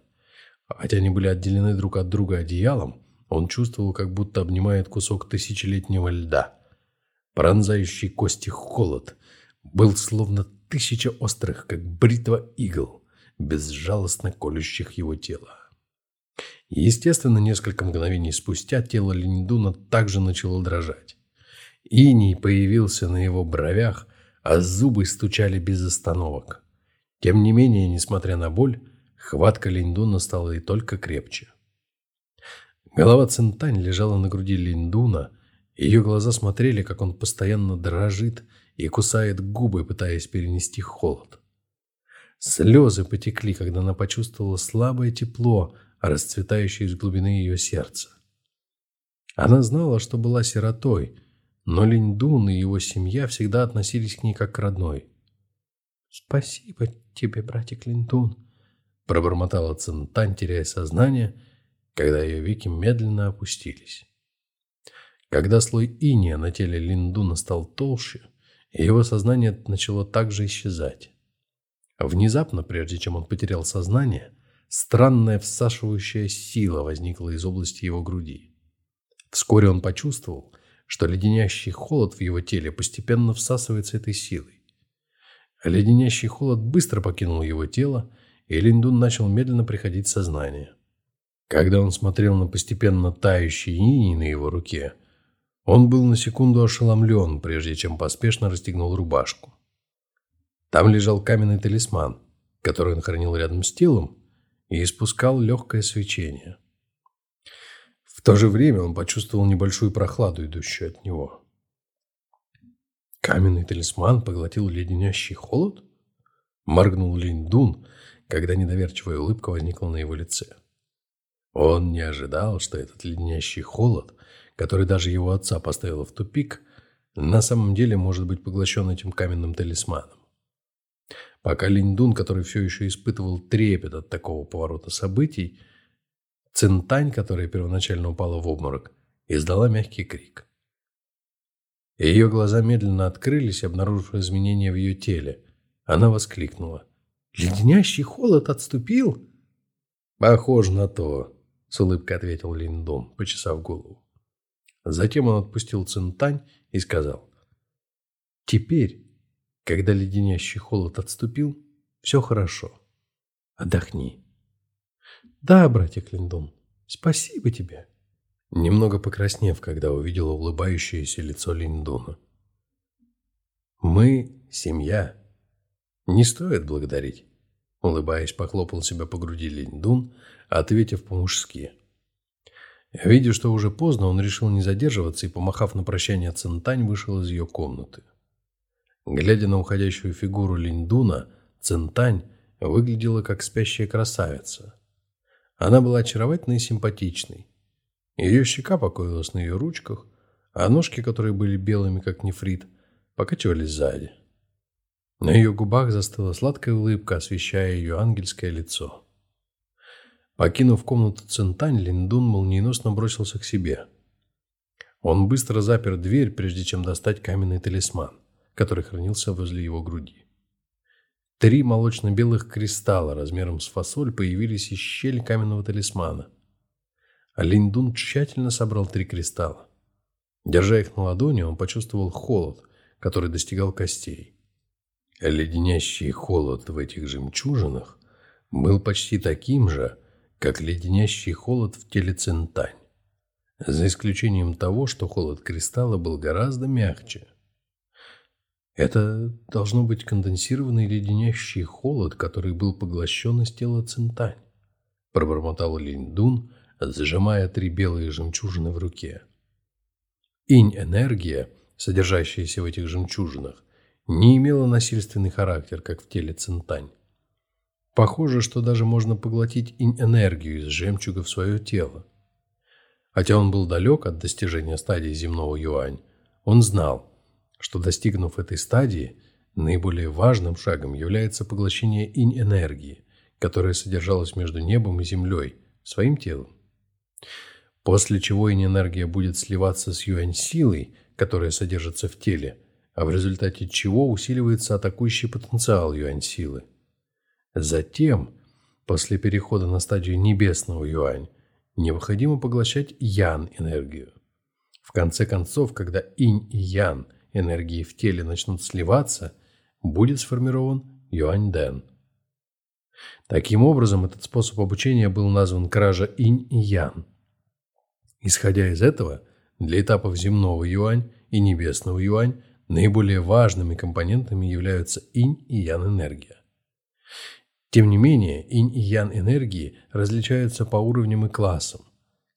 Хотя они были отделены друг от друга одеялом, он чувствовал, как будто обнимает кусок тысячелетнего льда. Пронзающий кости холод был словно тысяча острых, как бритва игл, безжалостно колющих его тело. Естественно, несколько мгновений спустя тело Линдуна также начало дрожать. Иний появился на его бровях, а зубы стучали без остановок. Тем не менее, несмотря на боль, хватка Линдуна стала и только крепче. Голова Центань лежала на груди Линдуна, ее глаза смотрели, как он постоянно дрожит и кусает губы, пытаясь перенести холод. Слезы потекли, когда она почувствовала слабое тепло, расцветающее из глубины ее сердца. Она знала, что была сиротой, но Линьдун и его семья всегда относились к ней как к родной. «Спасибо тебе, братик Линьдун», – пробормотала Центань, теряя сознание, когда ее веки медленно опустились. Когда слой иния на теле Линдуна стал толще, его сознание начало также исчезать. Внезапно, прежде чем он потерял сознание, странная всасывающая сила возникла из области его груди. Вскоре он почувствовал, что леденящий холод в его теле постепенно всасывается этой силой. Леденящий холод быстро покинул его тело, и Линдун начал медленно приходить в сознание. Когда он смотрел на постепенно тающий иней на его руке, он был на секунду ошеломлен, прежде чем поспешно расстегнул рубашку. Там лежал каменный талисман, который он хранил рядом с телом, и испускал легкое свечение. В то же время он почувствовал небольшую прохладу, идущую от него. Каменный талисман поглотил леденящий холод? Моргнул Линдун, когда недоверчивая улыбка возникла на его лице. Он не ожидал, что этот леденящий холод, который даже его отца поставил в тупик, на самом деле может быть поглощен этим каменным талисманом. Пока Линдун, который все еще испытывал трепет от такого поворота событий, Цинтань, которая первоначально упала в обморок, издала мягкий крик. Ее глаза медленно открылись, обнаружив изменения в ее теле. Она воскликнула. «Леденящий холод отступил?» «Похоже на то», с улыбкой ответил Линдон, почесав голову. Затем он отпустил Цинтань и сказал. Теперь, когда леденящий холод отступил, все хорошо. Отдохни. Да, братик Линдон, спасибо тебе. Немного покраснев, когда увидела улыбающееся лицо Линдона. Мы – семья. Не стоит благодарить. Улыбаясь, похлопал себя по груди Линдун, ответив по-мужски. Видя, что уже поздно, он решил не задерживаться и, помахав на прощание Центань, вышел из ее комнаты. Глядя на уходящую фигуру Линдуна, Центань выглядела как спящая красавица. Она была очаровательной и симпатичной. Ее щека покоилась на ее ручках, а ножки, которые были белыми, как нефрит, покачивались сзади. На ее губах застыла сладкая улыбка, освещая ее ангельское лицо. Покинув комнату Центань, Линдун молниеносно бросился к себе. Он быстро запер дверь, прежде чем достать каменный талисман, который хранился возле его груди. Три молочно-белых кристалла размером с фасоль появились из щели каменного талисмана. А Линдун тщательно собрал три кристалла. Держа их на ладони, он почувствовал холод, который достигал костей. Леденящий холод в этих жемчужинах был почти таким же, как леденящий холод в теле Центань, за исключением того, что холод кристалла был гораздо мягче. Это должно быть конденсированный леденящий холод, который был поглощен из тела Центань, пробормотал Линдун, зажимая три белые жемчужины в руке. Инь-энергия, содержащаяся в этих жемчужинах, не имела насильственный характер, как в теле Центань. Похоже, что даже можно поглотить энергию из жемчуга в свое тело. Хотя он был далек от достижения стадии земного юань, он знал, что достигнув этой стадии, наиболее важным шагом является поглощение инь-энергии, которая содержалась между небом и землей, своим телом. После чего инь-энергия будет сливаться с юань-силой, которая содержится в теле, а в результате чего усиливается атакующий потенциал юань-силы. Затем, после перехода на стадию небесного юань, необходимо поглощать ян-энергию. В конце концов, когда инь и ян энергии в теле начнут сливаться, будет сформирован юань-дэн. Таким образом, этот способ обучения был назван кража инь и ян. Исходя из этого, для этапов земного юань и небесного юань Наиболее важными компонентами являются инь и ян энергия. Тем не менее, инь и ян энергии различаются по уровням и классам,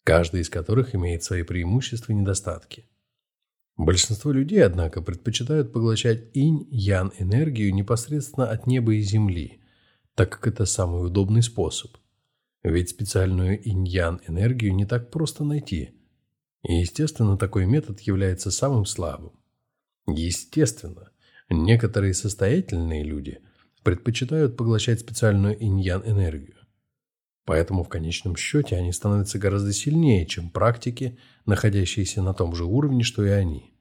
каждый из которых имеет свои преимущества и недостатки. Большинство людей, однако, предпочитают поглощать инь-ян энергию непосредственно от неба и земли, так как это самый удобный способ. Ведь специальную инь-ян энергию не так просто найти. И, естественно, такой метод является самым слабым. Естественно, некоторые состоятельные люди предпочитают поглощать специальную иньян энергию. Поэтому в конечном счете они становятся гораздо сильнее, чем практики, находящиеся на том же уровне, что и они.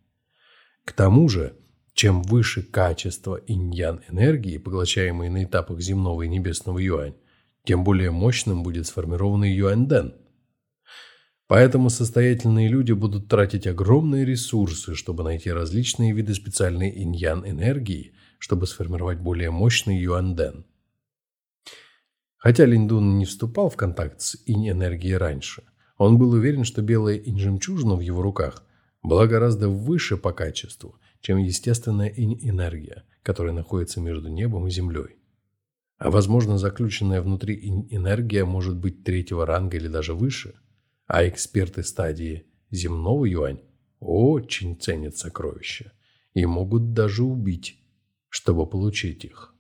К тому же, чем выше качество иньян энергии, поглощаемой на этапах земного и небесного юань, тем более мощным будет сформированный юань-дэн. Поэтому состоятельные люди будут тратить огромные ресурсы, чтобы найти различные виды специальной иньян энергии, чтобы сформировать более мощный юанден. Хотя Линдун не вступал в контакт с инь-энергией раньше, он был уверен, что белая инь-жемчужина в его руках была гораздо выше по качеству, чем естественная инь-энергия, которая находится между небом и землей. А возможно, заключенная внутри инь-энергия может быть третьего ранга или даже выше – а эксперты стадии земного юань очень ценят сокровища и могут даже убить, чтобы получить их.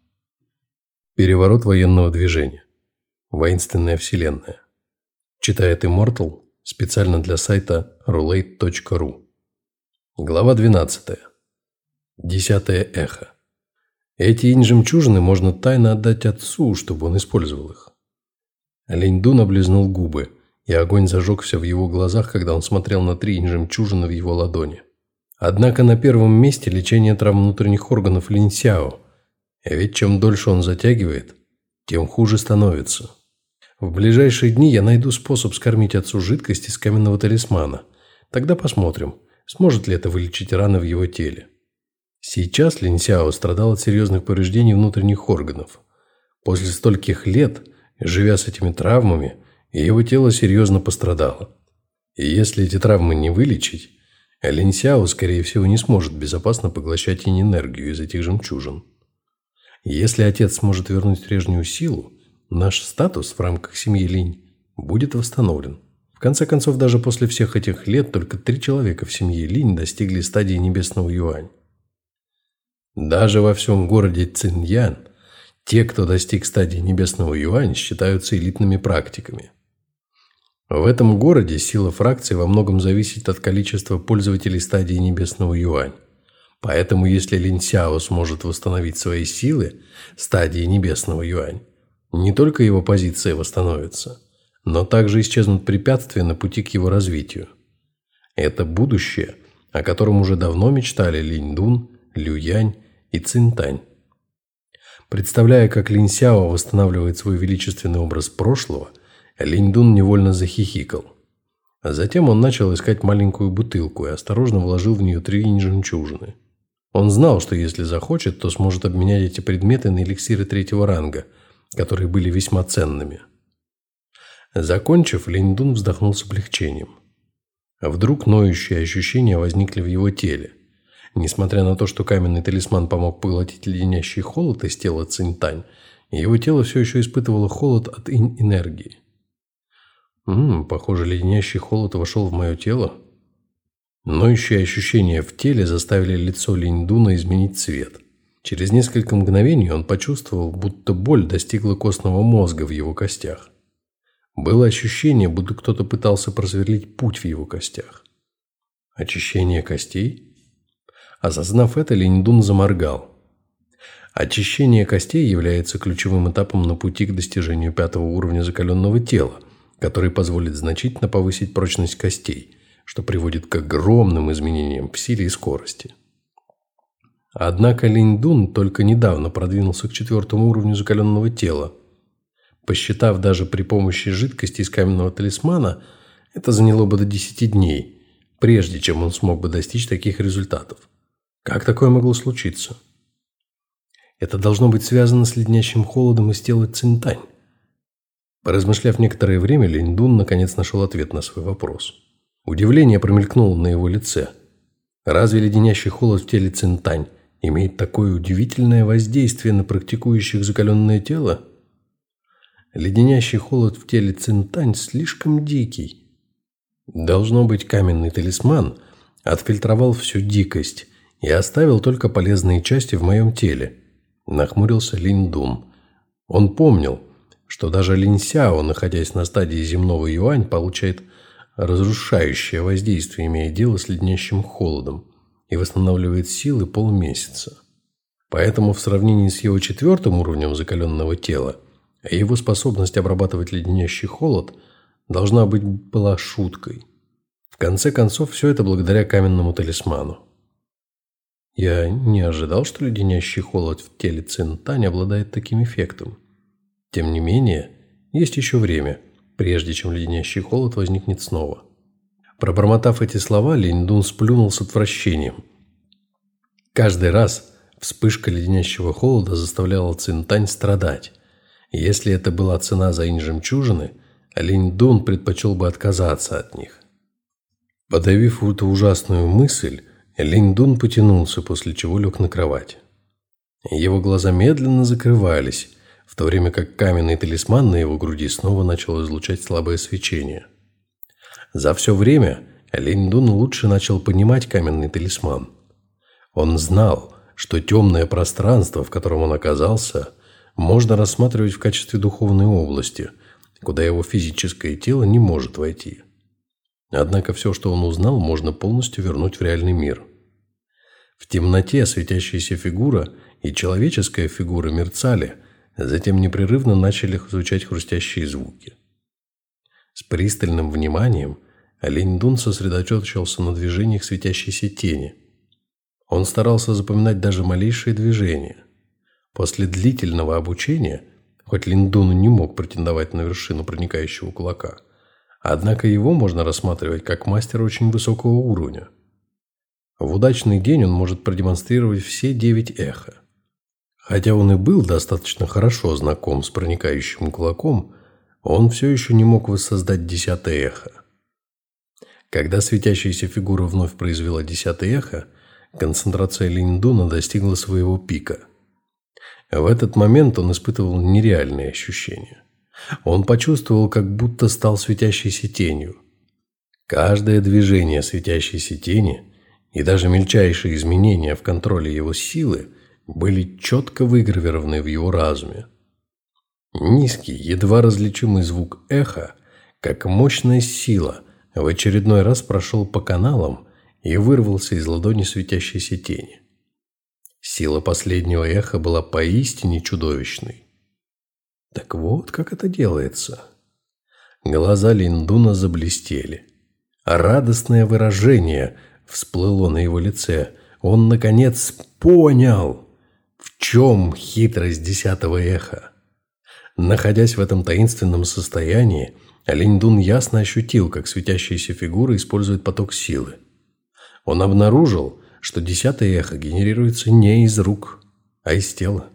Переворот военного движения. Воинственная вселенная. Читает Immortal специально для сайта roulette.ru. Глава 12. Десятое эхо. Эти инь-жемчужины можно тайно отдать отцу, чтобы он использовал их. Линьдун облизнул губы – и огонь зажегся в его глазах, когда он смотрел на три жемчужины в его ладони. Однако на первом месте лечение травм внутренних органов Линсяо. А ведь чем дольше он затягивает, тем хуже становится. В ближайшие дни я найду способ скормить отцу жидкость из каменного талисмана. Тогда посмотрим, сможет ли это вылечить раны в его теле. Сейчас Линсяо страдал от серьезных повреждений внутренних органов. После стольких лет, живя с этими травмами, его тело серьезно пострадало. И если эти травмы не вылечить, Линсяо, скорее всего, не сможет безопасно поглощать энергию из этих жемчужин. если отец сможет вернуть прежнюю силу, наш статус в рамках семьи Линь будет восстановлен. В конце концов, даже после всех этих лет только три человека в семье Линь достигли стадии небесного юань. Даже во всем городе Циньян те, кто достиг стадии небесного юань, считаются элитными практиками. В этом городе сила фракции во многом зависит от количества пользователей стадии Небесного Юань. Поэтому если Лин Сяо сможет восстановить свои силы стадии Небесного Юань, не только его позиция восстановится, но также исчезнут препятствия на пути к его развитию. Это будущее, о котором уже давно мечтали Линь Дун, Лю Янь и Цин Тань. Представляя, как Лин Сяо восстанавливает свой величественный образ прошлого – Линьдун невольно захихикал. А затем он начал искать маленькую бутылку и осторожно вложил в нее три жемчужины. Он знал, что если захочет, то сможет обменять эти предметы на эликсиры третьего ранга, которые были весьма ценными. Закончив, Линьдун вздохнул с облегчением. А вдруг ноющие ощущения возникли в его теле. Несмотря на то, что каменный талисман помог поглотить леденящий холод из тела Цинтань, его тело все еще испытывало холод от инь-энергии. Ммм, похоже, леденящий холод вошел в мое тело. Ноющие ощущения в теле заставили лицо Линдуна изменить цвет. Через несколько мгновений он почувствовал, будто боль достигла костного мозга в его костях. Было ощущение, будто кто-то пытался просверлить путь в его костях. Очищение костей? Осознав это, Линдун заморгал. Очищение костей является ключевым этапом на пути к достижению пятого уровня закаленного тела, который позволит значительно повысить прочность костей, что приводит к огромным изменениям в силе и скорости. Однако Линь-Дун только недавно продвинулся к четвертому уровню закаленного тела. Посчитав даже при помощи жидкости из каменного талисмана, это заняло бы до 10 дней, прежде чем он смог бы достичь таких результатов. Как такое могло случиться? Это должно быть связано с леднящим холодом из тела Цинтань. Поразмышляв некоторое время, Линдун наконец нашел ответ на свой вопрос. Удивление промелькнуло на его лице. Разве леденящий холод в теле Цинтань имеет такое удивительное воздействие на практикующих закаленное тело? Леденящий холод в теле Цинтань слишком дикий. Должно быть, каменный талисман отфильтровал всю дикость и оставил только полезные части в моем теле. Нахмурился Линдун. Он помнил, что даже Линсяо, находясь на стадии земного юань, получает разрушающее воздействие, имея дело с леднящим холодом, и восстанавливает силы полмесяца. Поэтому в сравнении с его четвертым уровнем закаленного тела, его способность обрабатывать леденящий холод должна быть была шуткой. В конце концов, все это благодаря каменному талисману. Я не ожидал, что леденящий холод в теле Цинтань обладает таким эффектом. Тем не менее, есть еще время, прежде чем леденящий холод возникнет снова. Пробормотав эти слова, Линь сплюнул с отвращением. Каждый раз вспышка леденящего холода заставляла Цинтань страдать. если это была цена за инь-жемчужины, Линь предпочел бы отказаться от них. Подавив эту ужасную мысль, Линь потянулся, после чего лег на кровать. Его глаза медленно закрывались, в то время как каменный талисман на его груди снова начал излучать слабое свечение – за все время Линдун лучше начал понимать каменный талисман. Он знал, что темное пространство, в котором он оказался, можно рассматривать в качестве духовной области, куда его физическое тело не может войти. Однако все, что он узнал, можно полностью вернуть в реальный мир. В темноте светящаяся фигура и человеческая фигура мерцали, затем непрерывно начали звучать хрустящие звуки. С пристальным вниманием Линь-Дун сосредоточился на движениях светящейся тени. Он старался запоминать даже малейшие движения. После длительного обучения, хоть Линдун не мог претендовать на вершину проникающего кулака, однако его можно рассматривать как мастера очень высокого уровня. В удачный день он может продемонстрировать все девять эхо. Хотя он и был достаточно хорошо знаком с проникающим кулаком, он все еще не мог воссоздать десятое эхо. Когда светящаяся фигура вновь произвела десятое эхо, концентрация Линдуна достигла своего пика. В этот момент он испытывал нереальные ощущения. Он почувствовал, как будто стал светящейся тенью. Каждое движение светящейся тени и даже мельчайшие изменения в контроле его силы были четко выгравированы в его разуме. Низкий, едва различимый звук эха, как мощная сила, в очередной раз прошел по каналам и вырвался из ладони светящейся тени. Сила последнего эха была поистине чудовищной. Так вот, как это делается. Глаза Линдуна заблестели. Радостное выражение всплыло на его лице. Он, наконец, понял, в чем хитрость десятого эха. Находясь в этом таинственном состоянии, Линь ясно ощутил, как светящаяся фигура использует поток силы. Он обнаружил, что десятое эхо генерируется не из рук, а из тела.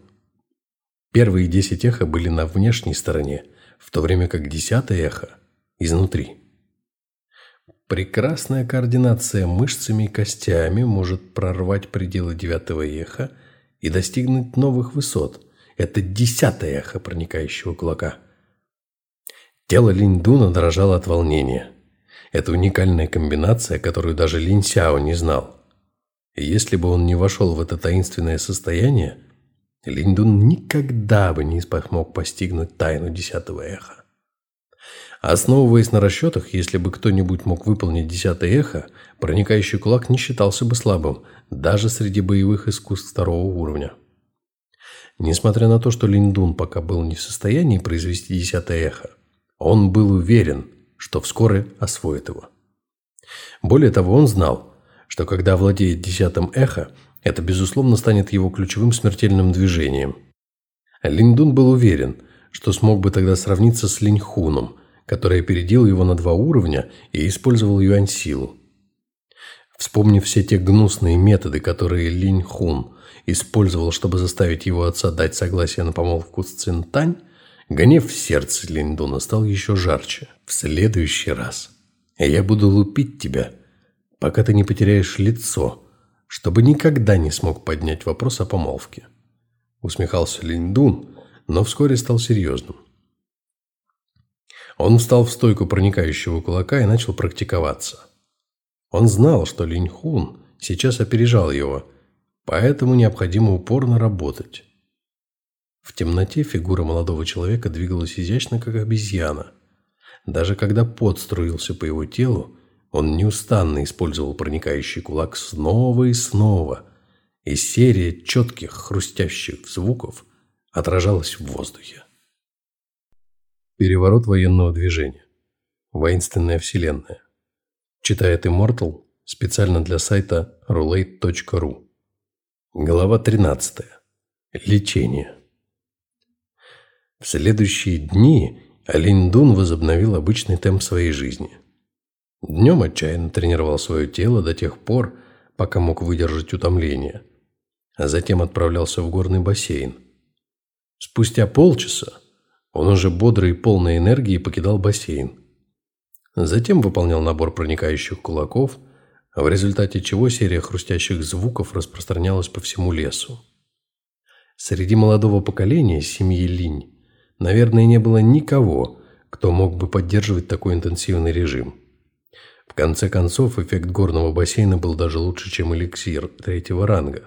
Первые десять эхо были на внешней стороне, в то время как десятое эхо – изнутри. Прекрасная координация мышцами и костями может прорвать пределы девятого эха и достигнуть новых высот. Это десятое эхо проникающего кулака – Тело Линь-Дуна дрожало от волнения. Это уникальная комбинация, которую даже Линь Сяо не знал. И если бы он не вошел в это таинственное состояние, Линь Дун никогда бы не смог постигнуть тайну десятого эха. Основываясь на расчетах, если бы кто-нибудь мог выполнить десятое эхо, проникающий кулак не считался бы слабым, даже среди боевых искусств второго уровня. Несмотря на то, что Линдун пока был не в состоянии произвести десятое эхо, он был уверен, что вскоре освоит его. Более того, он знал, что когда владеет десятым эхо, это, безусловно, станет его ключевым смертельным движением. Линдун был уверен, что смог бы тогда сравниться с Линьхуном, который опередил его на два уровня и использовал юань-силу. Вспомнив все те гнусные методы, которые Линьхун использовал, чтобы заставить его отца дать согласие на помолвку с Цинтань, Гнев в сердце Линдона стал еще жарче. «В следующий раз я буду лупить тебя, пока ты не потеряешь лицо, чтобы никогда не смог поднять вопрос о помолвке». Усмехался Линдун, но вскоре стал серьезным. Он встал в стойку проникающего кулака и начал практиковаться. Он знал, что Линьхун сейчас опережал его, поэтому необходимо упорно работать. В темноте фигура молодого человека двигалась изящно, как обезьяна. Даже когда пот струился по его телу, он неустанно использовал проникающий кулак снова и снова, и серия четких хрустящих звуков отражалась в воздухе. Переворот военного движения. Воинственная вселенная. Читает Immortal специально для сайта roulette.ru. Глава 13. Лечение. В следующие дни Алиндун возобновил обычный темп своей жизни. Днем отчаянно тренировал свое тело до тех пор, пока мог выдержать утомление, а затем отправлялся в горный бассейн. Спустя полчаса он уже бодрый и полной энергии покидал бассейн. Затем выполнял набор проникающих кулаков, в результате чего серия хрустящих звуков распространялась по всему лесу. Среди молодого поколения семьи Линь, наверное, не было никого, кто мог бы поддерживать такой интенсивный режим. В конце концов, эффект горного бассейна был даже лучше, чем эликсир третьего ранга.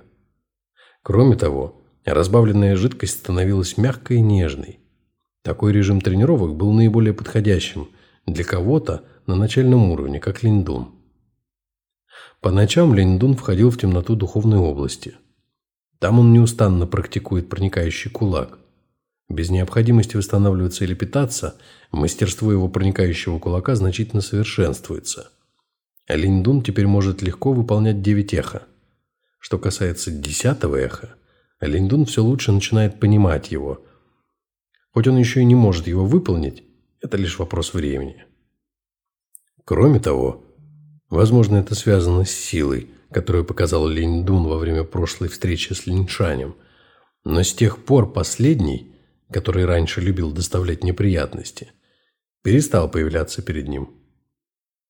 Кроме того, разбавленная жидкость становилась мягкой и нежной. Такой режим тренировок был наиболее подходящим для кого-то на начальном уровне, как Линдун. По ночам Линдун входил в темноту духовной области. Там он неустанно практикует проникающий кулак. Без необходимости восстанавливаться или питаться, мастерство его проникающего кулака значительно совершенствуется – Линдун теперь может легко выполнять девять эхо. Что касается десятого эха, Линдун все лучше начинает понимать его. Хоть он еще и не может его выполнить, это лишь вопрос времени. Кроме того, возможно, это связано с силой, которую показал Линдун во время прошлой встречи с Линшанем. Но с тех пор последний, который раньше любил доставлять неприятности, перестал появляться перед ним.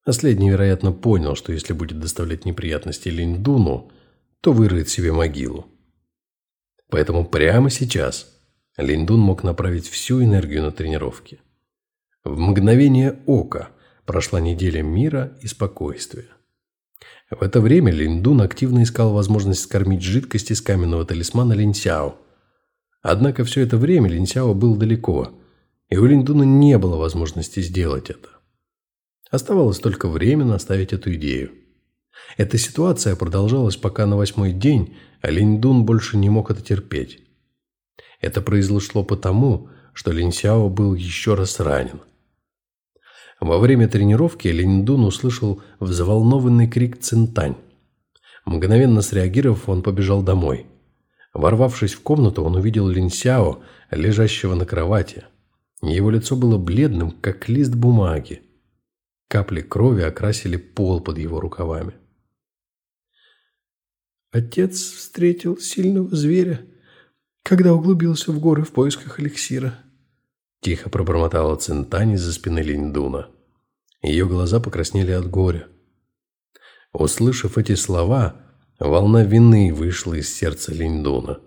Последний, вероятно, понял, что если будет доставлять неприятности Линдуну, то вырыет себе могилу. Поэтому прямо сейчас Линдун мог направить всю энергию на тренировки. В мгновение ока прошла неделя мира и спокойствия. В это время Линдун активно искал возможность скормить жидкость из каменного талисмана Линсяо. Однако все это время Линсяо был далеко, и у Линдуна не было возможности сделать это. Оставалось только временно оставить эту идею. Эта ситуация продолжалась пока на восьмой день, а Линьдун больше не мог это терпеть. Это произошло потому, что Линсяо был еще раз ранен. Во время тренировки Линьдун услышал взволнованный крик Цинтань. Мгновенно среагировав, он побежал домой. Ворвавшись в комнату, он увидел Линсяо, лежащего на кровати. Его лицо было бледным, как лист бумаги. Капли крови окрасили пол под его рукавами. Отец встретил сильного зверя, когда углубился в горы в поисках эликсира. Тихо пробормотала Центань из-за спины Линдуна. Ее глаза покраснели от горя. Услышав эти слова, волна вины вышла из сердца Линдуна.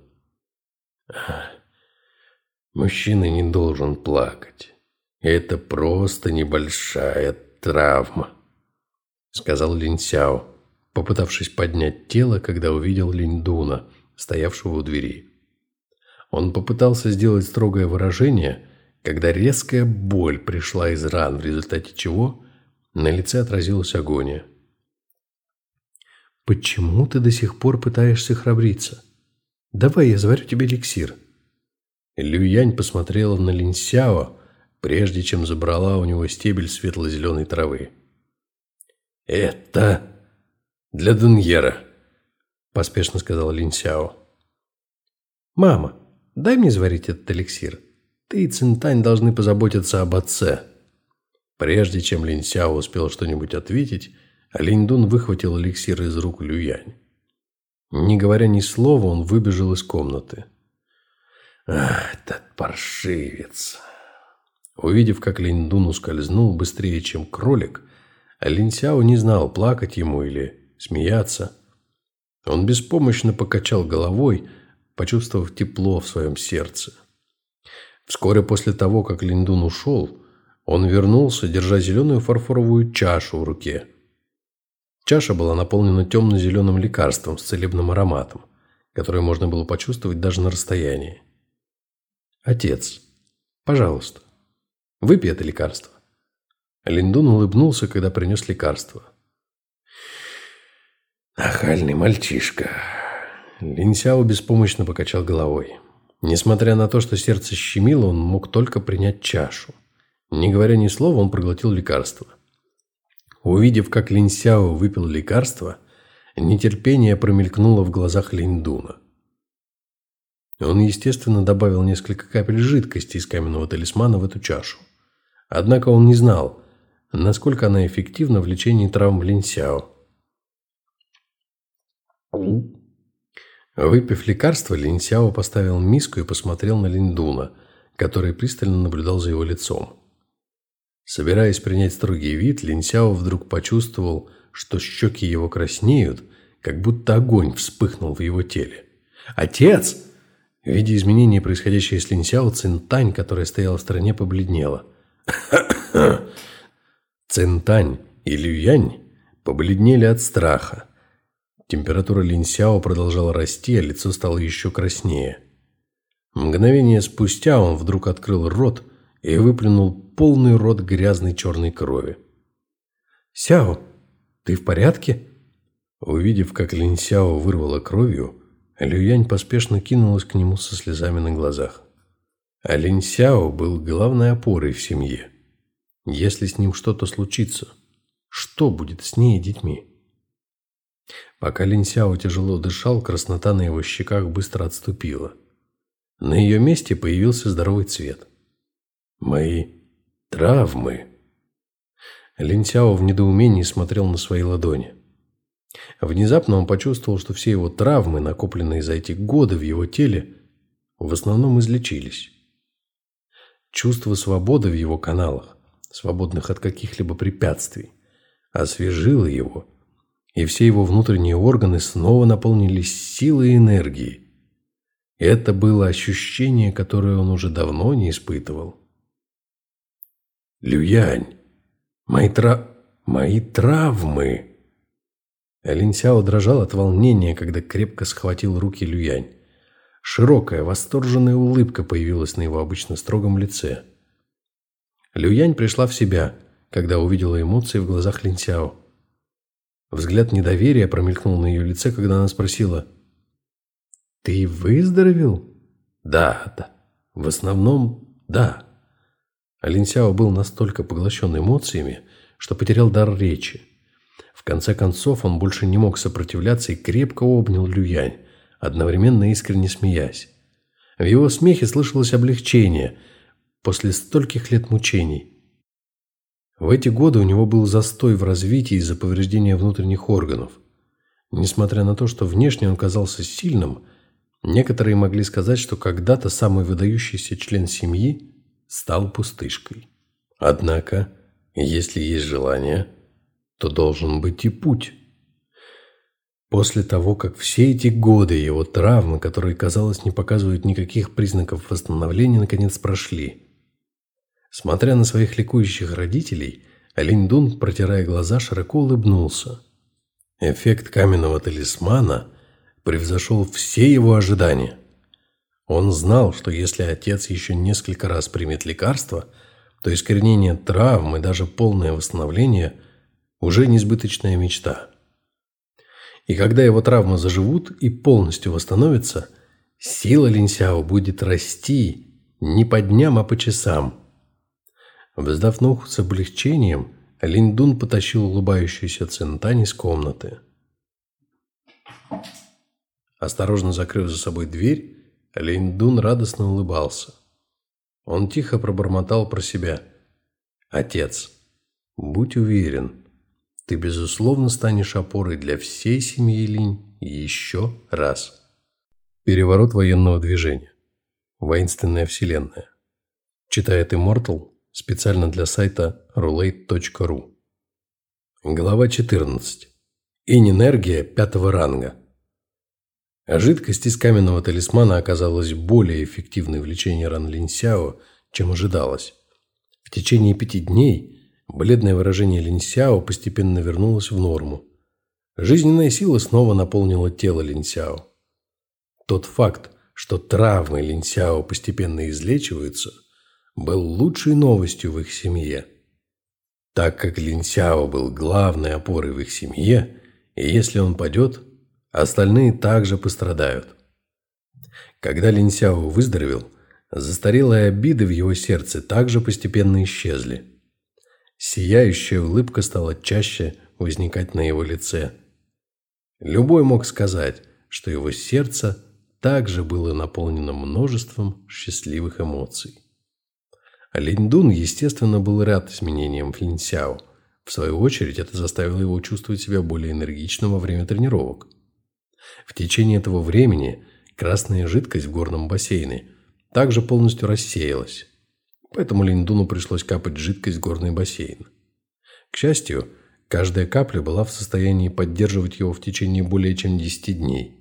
Мужчина не должен плакать. Это просто небольшая травма», — сказал Линь Сяо, попытавшись поднять тело, когда увидел Линь Дуна, стоявшего у двери. Он попытался сделать строгое выражение, когда резкая боль пришла из ран, в результате чего на лице отразилась агония. «Почему ты до сих пор пытаешься храбриться? Давай я заварю тебе эликсир». Люянь посмотрела на Линь Сяо, прежде чем забрала у него стебель светло-зеленой травы. «Это для Дуньера», – поспешно сказал Лин Сяо. «Мама, дай мне заварить этот эликсир. Ты и Цинтань должны позаботиться об отце». Прежде чем Лин Сяо успел что-нибудь ответить, Линь Дун выхватил эликсир из рук Люянь. Не говоря ни слова, он выбежал из комнаты. «Ах, этот паршивец!» Увидев, как Линдун ускользнул быстрее, чем кролик, Линсяо не знал, плакать ему или смеяться. Он беспомощно покачал головой, почувствовав тепло в своем сердце. Вскоре после того, как Линдун ушел, он вернулся, держа зеленую фарфоровую чашу в руке. Чаша была наполнена темно-зеленым лекарством с целебным ароматом, которое можно было почувствовать даже на расстоянии. «Отец, пожалуйста, Выпей это лекарство». Линдун улыбнулся, когда принес лекарство. «Нахальный мальчишка». Линсяо беспомощно покачал головой. Несмотря на то, что сердце щемило, он мог только принять чашу. Не говоря ни слова, он проглотил лекарство. Увидев, как Линсяо выпил лекарство, нетерпение промелькнуло в глазах Линдуна. Он, естественно, добавил несколько капель жидкости из каменного талисмана в эту чашу. Однако он не знал, насколько она эффективна в лечении травм Линсяо. Выпив лекарство, Линсяо поставил миску и посмотрел на Линдуна, который пристально наблюдал за его лицом. Собираясь принять строгий вид, Линсяо вдруг почувствовал, что щеки его краснеют, как будто огонь вспыхнул в его теле. «Отец!» Видя изменения, происходящие с Линсяо, Цинтань, которая стояла в стороне, побледнела. Цинтань и Люянь побледнели от страха. Температура Линсяо продолжала расти, а лицо стало еще краснее. Мгновение спустя он вдруг открыл рот и выплюнул полный рот грязной черной крови. «Сяо, ты в порядке?» Увидев, как Линсяо вырвала кровью, Люянь поспешно кинулась к нему со слезами на глазах. А Линсяо был главной опорой в семье. Если с ним что-то случится, что будет с ней и детьми? Пока Линсяо тяжело дышал, краснота на его щеках быстро отступила. На ее месте появился здоровый цвет. «Мои травмы!» Линсяо в недоумении смотрел на свои ладони. Внезапно он почувствовал, что все его травмы, накопленные за эти годы в его теле, в основном излечились. Чувство свободы в его каналах, свободных от каких-либо препятствий, освежило его – и все его внутренние органы снова наполнились силой и энергией. Это было ощущение, которое он уже давно не испытывал. «Люянь, мои, тра... мои травмы!» Линсяо дрожал от волнения, когда крепко схватил руки Люянь. Широкая, восторженная улыбка появилась на его обычно строгом лице. Люянь пришла в себя, когда увидела эмоции в глазах Линсяо. Взгляд недоверия промелькнул на ее лице, когда она спросила. «Ты выздоровел?» «Да, да. В основном, да». Алинсяо был настолько поглощен эмоциями, что потерял дар речи. В конце концов, он больше не мог сопротивляться и крепко обнял Люянь, одновременно искренне смеясь. В его смехе слышалось облегчение после стольких лет мучений. В эти годы у него был застой в развитии из-за повреждения внутренних органов. Несмотря на то, что внешне он казался сильным, некоторые могли сказать, что когда-то самый выдающийся член семьи стал пустышкой. Однако, если есть желание, то должен быть и путь. После того, как все эти годы его травмы, которые, казалось, не показывают никаких признаков восстановления, наконец прошли – Смотря на своих ликующих родителей, Алиндун, протирая глаза, широко улыбнулся. Эффект каменного талисмана превзошел все его ожидания. Он знал, что если отец еще несколько раз примет лекарство, то искоренение травм и даже полное восстановление уже несбыточная мечта. И когда его травмы заживут и полностью восстановятся, сила Линсяо будет расти не по дням, а по часам – Вздохнув с облегчением, Линдун потащил улыбающуюся Центань из комнаты. Осторожно закрыв за собой дверь, Линдун радостно улыбался. Он тихо пробормотал про себя. «Отец, будь уверен, ты, безусловно, станешь опорой для всей семьи Линь еще раз». Переворот военного движения. Воинственная вселенная. Читает Immortal Специально для сайта roulette.ru. Глава 14. Инэнергия пятого ранга. Жидкость из каменного талисмана оказалась более эффективной в лечении ран Линсяо, чем ожидалось. В течение пяти дней бледное выражение Линсяо постепенно вернулось в норму. Жизненная сила снова наполнила тело Линсяо. Тот факт, что травмы Линсяо постепенно излечиваются – был лучшей новостью в их семье. Так как Линсяо был главной опорой в их семье, и если он падет, остальные также пострадают. Когда Линсяо выздоровел, застарелые обиды в его сердце также постепенно исчезли. Сияющая улыбка стала чаще возникать на его лице. Любой мог сказать, что его сердце также было наполнено множеством счастливых эмоций. Линдун, естественно, был рад изменениям в Линсяо. В свою очередь, это заставило его чувствовать себя более энергичным во время тренировок. В течение этого времени красная жидкость в горном бассейне также полностью рассеялась. Поэтому Линдуну пришлось капать жидкость в горный бассейн. К счастью, каждая капля была в состоянии поддерживать его в течение более чем 10 дней.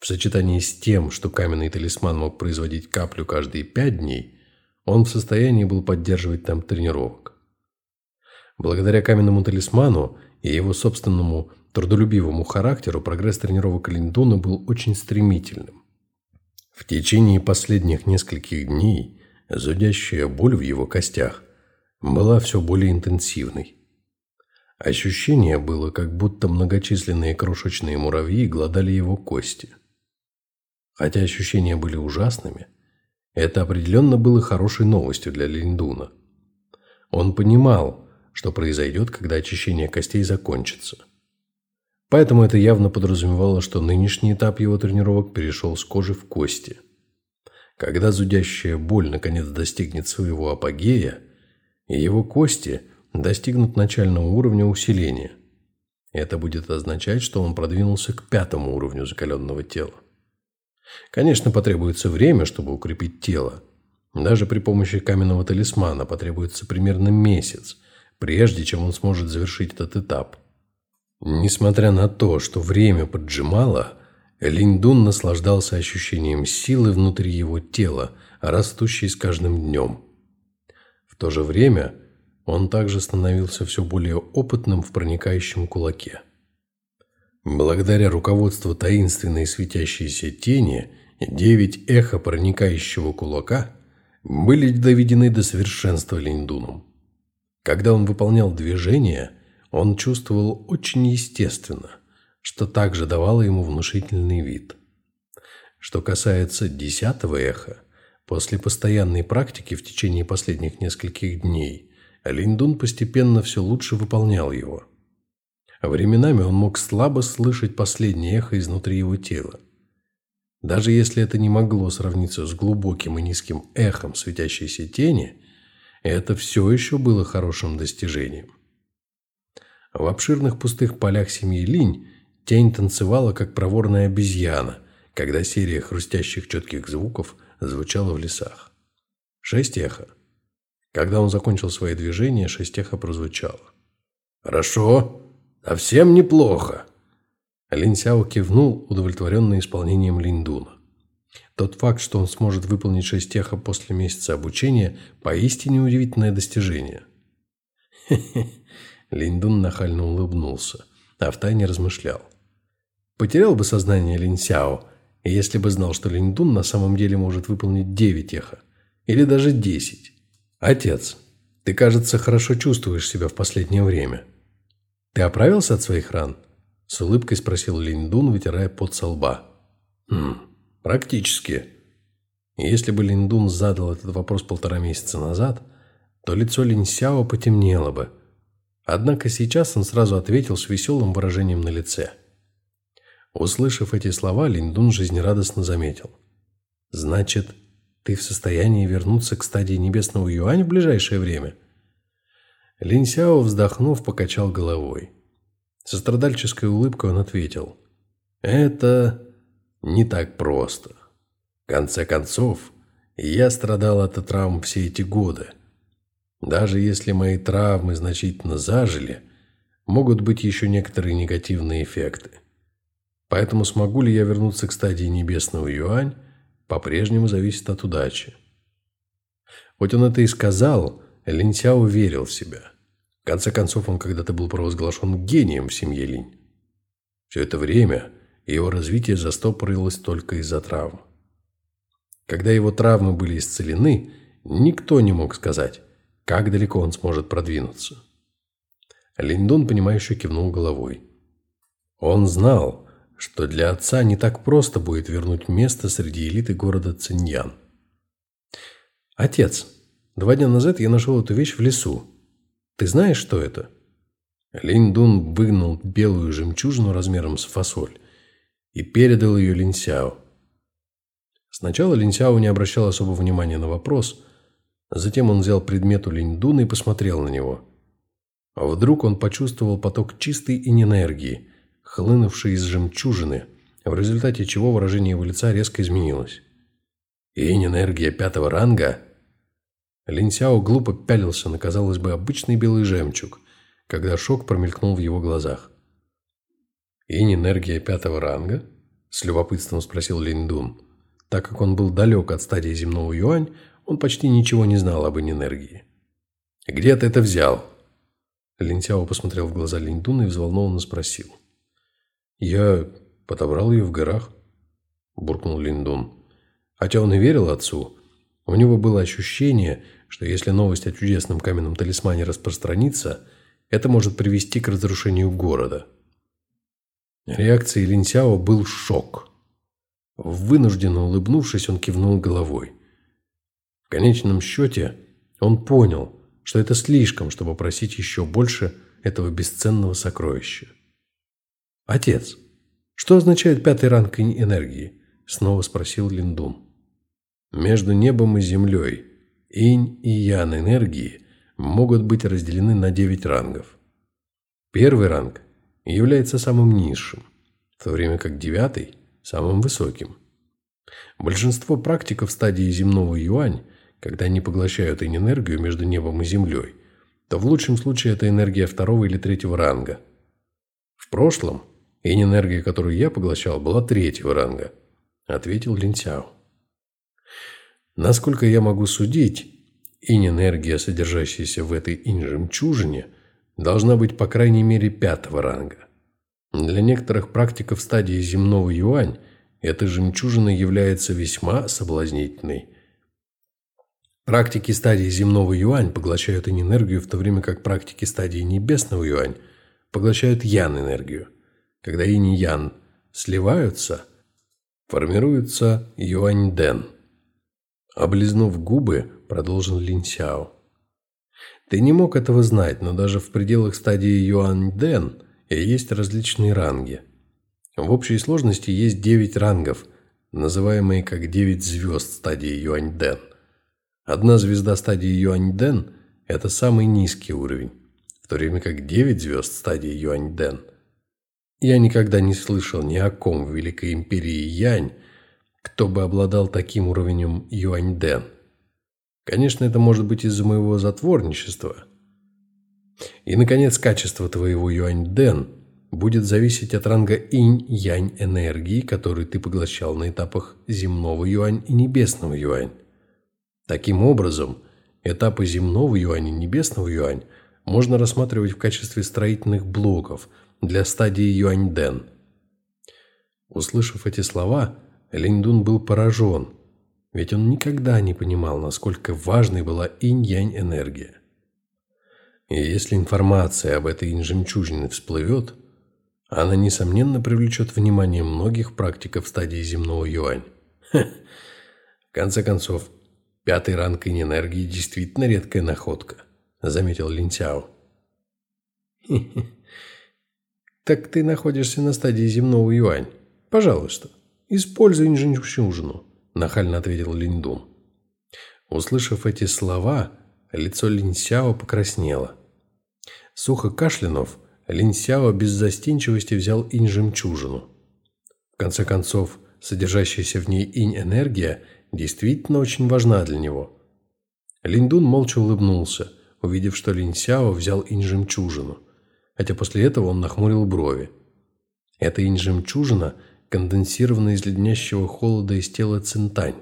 В сочетании с тем, что каменный талисман мог производить каплю каждые 5 дней, он в состоянии был поддерживать там тренировок. Благодаря каменному талисману и его собственному трудолюбивому характеру прогресс тренировок Линдуна был очень стремительным. В течение последних нескольких дней зудящая боль в его костях была все более интенсивной. Ощущение было, как будто многочисленные крошечные муравьи глодали его кости. Хотя ощущения были ужасными, это определенно было хорошей новостью для Линдуна. Он понимал, что произойдет, когда очищение костей закончится. Поэтому это явно подразумевало, что нынешний этап его тренировок перешел с кожи в кости. Когда зудящая боль наконец достигнет своего апогея, и его кости достигнут начального уровня усиления. Это будет означать, что он продвинулся к пятому уровню закаленного тела. Конечно, потребуется время, чтобы укрепить тело. Даже при помощи каменного талисмана потребуется примерно месяц, прежде чем он сможет завершить этот этап. Несмотря на то, что время поджимало, Линдун наслаждался ощущением силы внутри его тела, растущей с каждым днем. В то же время он также становился все более опытным в проникающем кулаке. Благодаря руководству таинственной светящейся тени, девять эхо проникающего кулака были доведены до совершенства Линдуном. Когда он выполнял движения, он чувствовал очень естественно, что также давало ему внушительный вид. Что касается десятого эха, после постоянной практики в течение последних нескольких дней, Линдун постепенно все лучше выполнял его. Временами он мог слабо слышать последнее эхо изнутри его тела. Даже если это не могло сравниться с глубоким и низким эхом светящейся тени, это все еще было хорошим достижением. В обширных пустых полях семьи Линь тень танцевала, как проворная обезьяна, когда серия хрустящих четких звуков звучала в лесах. Шесть эхо. Когда он закончил свои движения, шесть эхо прозвучало. «Хорошо, совсем неплохо». Линь Сяо кивнул, удовлетворенный исполнением Линдуна. Тот факт, что он сможет выполнить шесть эхо после месяца обучения, поистине удивительное достижение. Хе-хе. Линдун нахально улыбнулся, а втайне размышлял. Потерял бы сознание Линсяо, если бы знал, что Линдун на самом деле может выполнить девять эхо, или даже десять. Отец, ты, кажется, хорошо чувствуешь себя в последнее время. Ты оправился от своих ран? С улыбкой спросил Линдун, вытирая пот со лба. Хм, Практически. Если бы Линдун задал этот вопрос полтора месяца назад, то лицо Линсяо потемнело бы. Однако сейчас он сразу ответил с веселым выражением на лице. Услышав эти слова, Линдун жизнерадостно заметил. «Значит, ты в состоянии вернуться к стадии небесного юань в ближайшее время?» Линсяо, вздохнув, покачал головой. Со страдальческой улыбкой он ответил. «Это не так просто. В конце концов, я страдал от травм все эти годы. Даже если мои травмы значительно зажили, могут быть еще некоторые негативные эффекты. Поэтому смогу ли я вернуться к стадии небесного юань, по-прежнему зависит от удачи. Хоть он это и сказал, Линься уверил в себя. В конце концов, он когда-то был провозглашен гением в семье Линь. Все это время его развитие застопорилось только из-за травм. Когда его травмы были исцелены, никто не мог сказать, как далеко он сможет продвинуться. Линдон, понимающе кивнул головой. Он знал, что для отца не так просто будет вернуть место среди элиты города Циньян. «Отец, два дня назад я нашел эту вещь в лесу. Ты знаешь, что это?» Линдун выгнал белую жемчужину размером с фасоль и передал ее Линсяо. Сначала Линсяо не обращал особого внимания на вопрос, Затем он взял предмет у Линьдуна и посмотрел на него. Вдруг он почувствовал поток чистой энергии, хлынувшей из жемчужины, в результате чего выражение его лица резко изменилось. «Инь-энергия пятого ранга?» Линсяо глупо пялился на, казалось бы, обычный белый жемчуг, когда шок промелькнул в его глазах. «Инь-энергия пятого ранга?» – с любопытством спросил Линдун. Так как он был далек от стадии земного юань, он почти ничего не знал об инь-энергии. «Где ты это взял?» Линтяо посмотрел в глаза Линдуна и взволнованно спросил. «Я подобрал ее в горах», – буркнул Линдун. Хотя он и верил отцу, у него было ощущение, что если новость о чудесном каменном талисмане распространится, это может привести к разрушению города. Реакцией Линсяо был шок. Вынужденно улыбнувшись, он кивнул головой. В конечном счете он понял, что это слишком, чтобы просить еще больше этого бесценного сокровища. «Отец, что означает пятый ранг энергии?» – снова спросил Линдун. «Между небом и землей инь и ян энергии могут быть разделены на девять рангов. Первый ранг является самым низшим, в то время как девятый – самым высоким. Большинство практиков стадии земного юань, когда они поглощают инь-энергию между небом и землей, то в лучшем случае это энергия второго или третьего ранга. В прошлом инь-энергия, которую я поглощал, была третьего ранга, ответил Линцяо. Насколько я могу судить, инь-энергия, содержащаяся в этой инь-жемчужине, должна быть по крайней мере пятого ранга. Для некоторых практиков стадии земного юань эта жемчужина является весьма соблазнительной. Практики стадии земного юань поглощают инь-энергию, в то время как практики стадии небесного юань поглощают ян-энергию. Когда инь и ян сливаются, формируется юань-дэн. Облизнув губы, продолжил Линсяо. Ты не мог этого знать, но даже в пределах стадии Юань-Дэн есть различные ранги. В общей сложности есть девять рангов, называемые как девять звезд стадии Юань-Дэн. Одна звезда стадии Юань-Дэн – это самый низкий уровень, в то время как девять звезд стадии Юань-Дэн. Я никогда не слышал ни о ком в Великой Империи Янь, кто бы обладал таким уровнем Юань-Дэн. Конечно, это может быть из-за моего затворничества. И, наконец, качество твоего юань-дэн будет зависеть от ранга инь-янь энергии, который ты поглощал на этапах земного юань и небесного юань. Таким образом, этапы земного юань и небесного юань можно рассматривать в качестве строительных блоков для стадии юань-дэн. Услышав эти слова, Линдун был поражен – ведь он никогда не понимал, насколько важной была инь-янь энергия. И если информация об этой жемчужине всплывет, она, несомненно, привлечет внимание многих практиков стадии земного юань. Ха. В конце концов, пятый ранг инь-энергии действительно редкая находка, заметил Линцяо. Так ты находишься на стадии земного юань. Пожалуйста, используй инь-жемчужину. – нахально ответил Линдун. Услышав эти слова, лицо Линсяо покраснело. Сухо кашлянув, Линсяо без застенчивости взял инь-жемчужину. В конце концов, содержащаяся в ней инь-энергия действительно очень важна для него. Линдун молча улыбнулся, увидев, что Линсяо взял инь-жемчужину, хотя после этого он нахмурил брови. Эта инь-жемчужина – конденсировано из леденящего холода из тела Цинтань.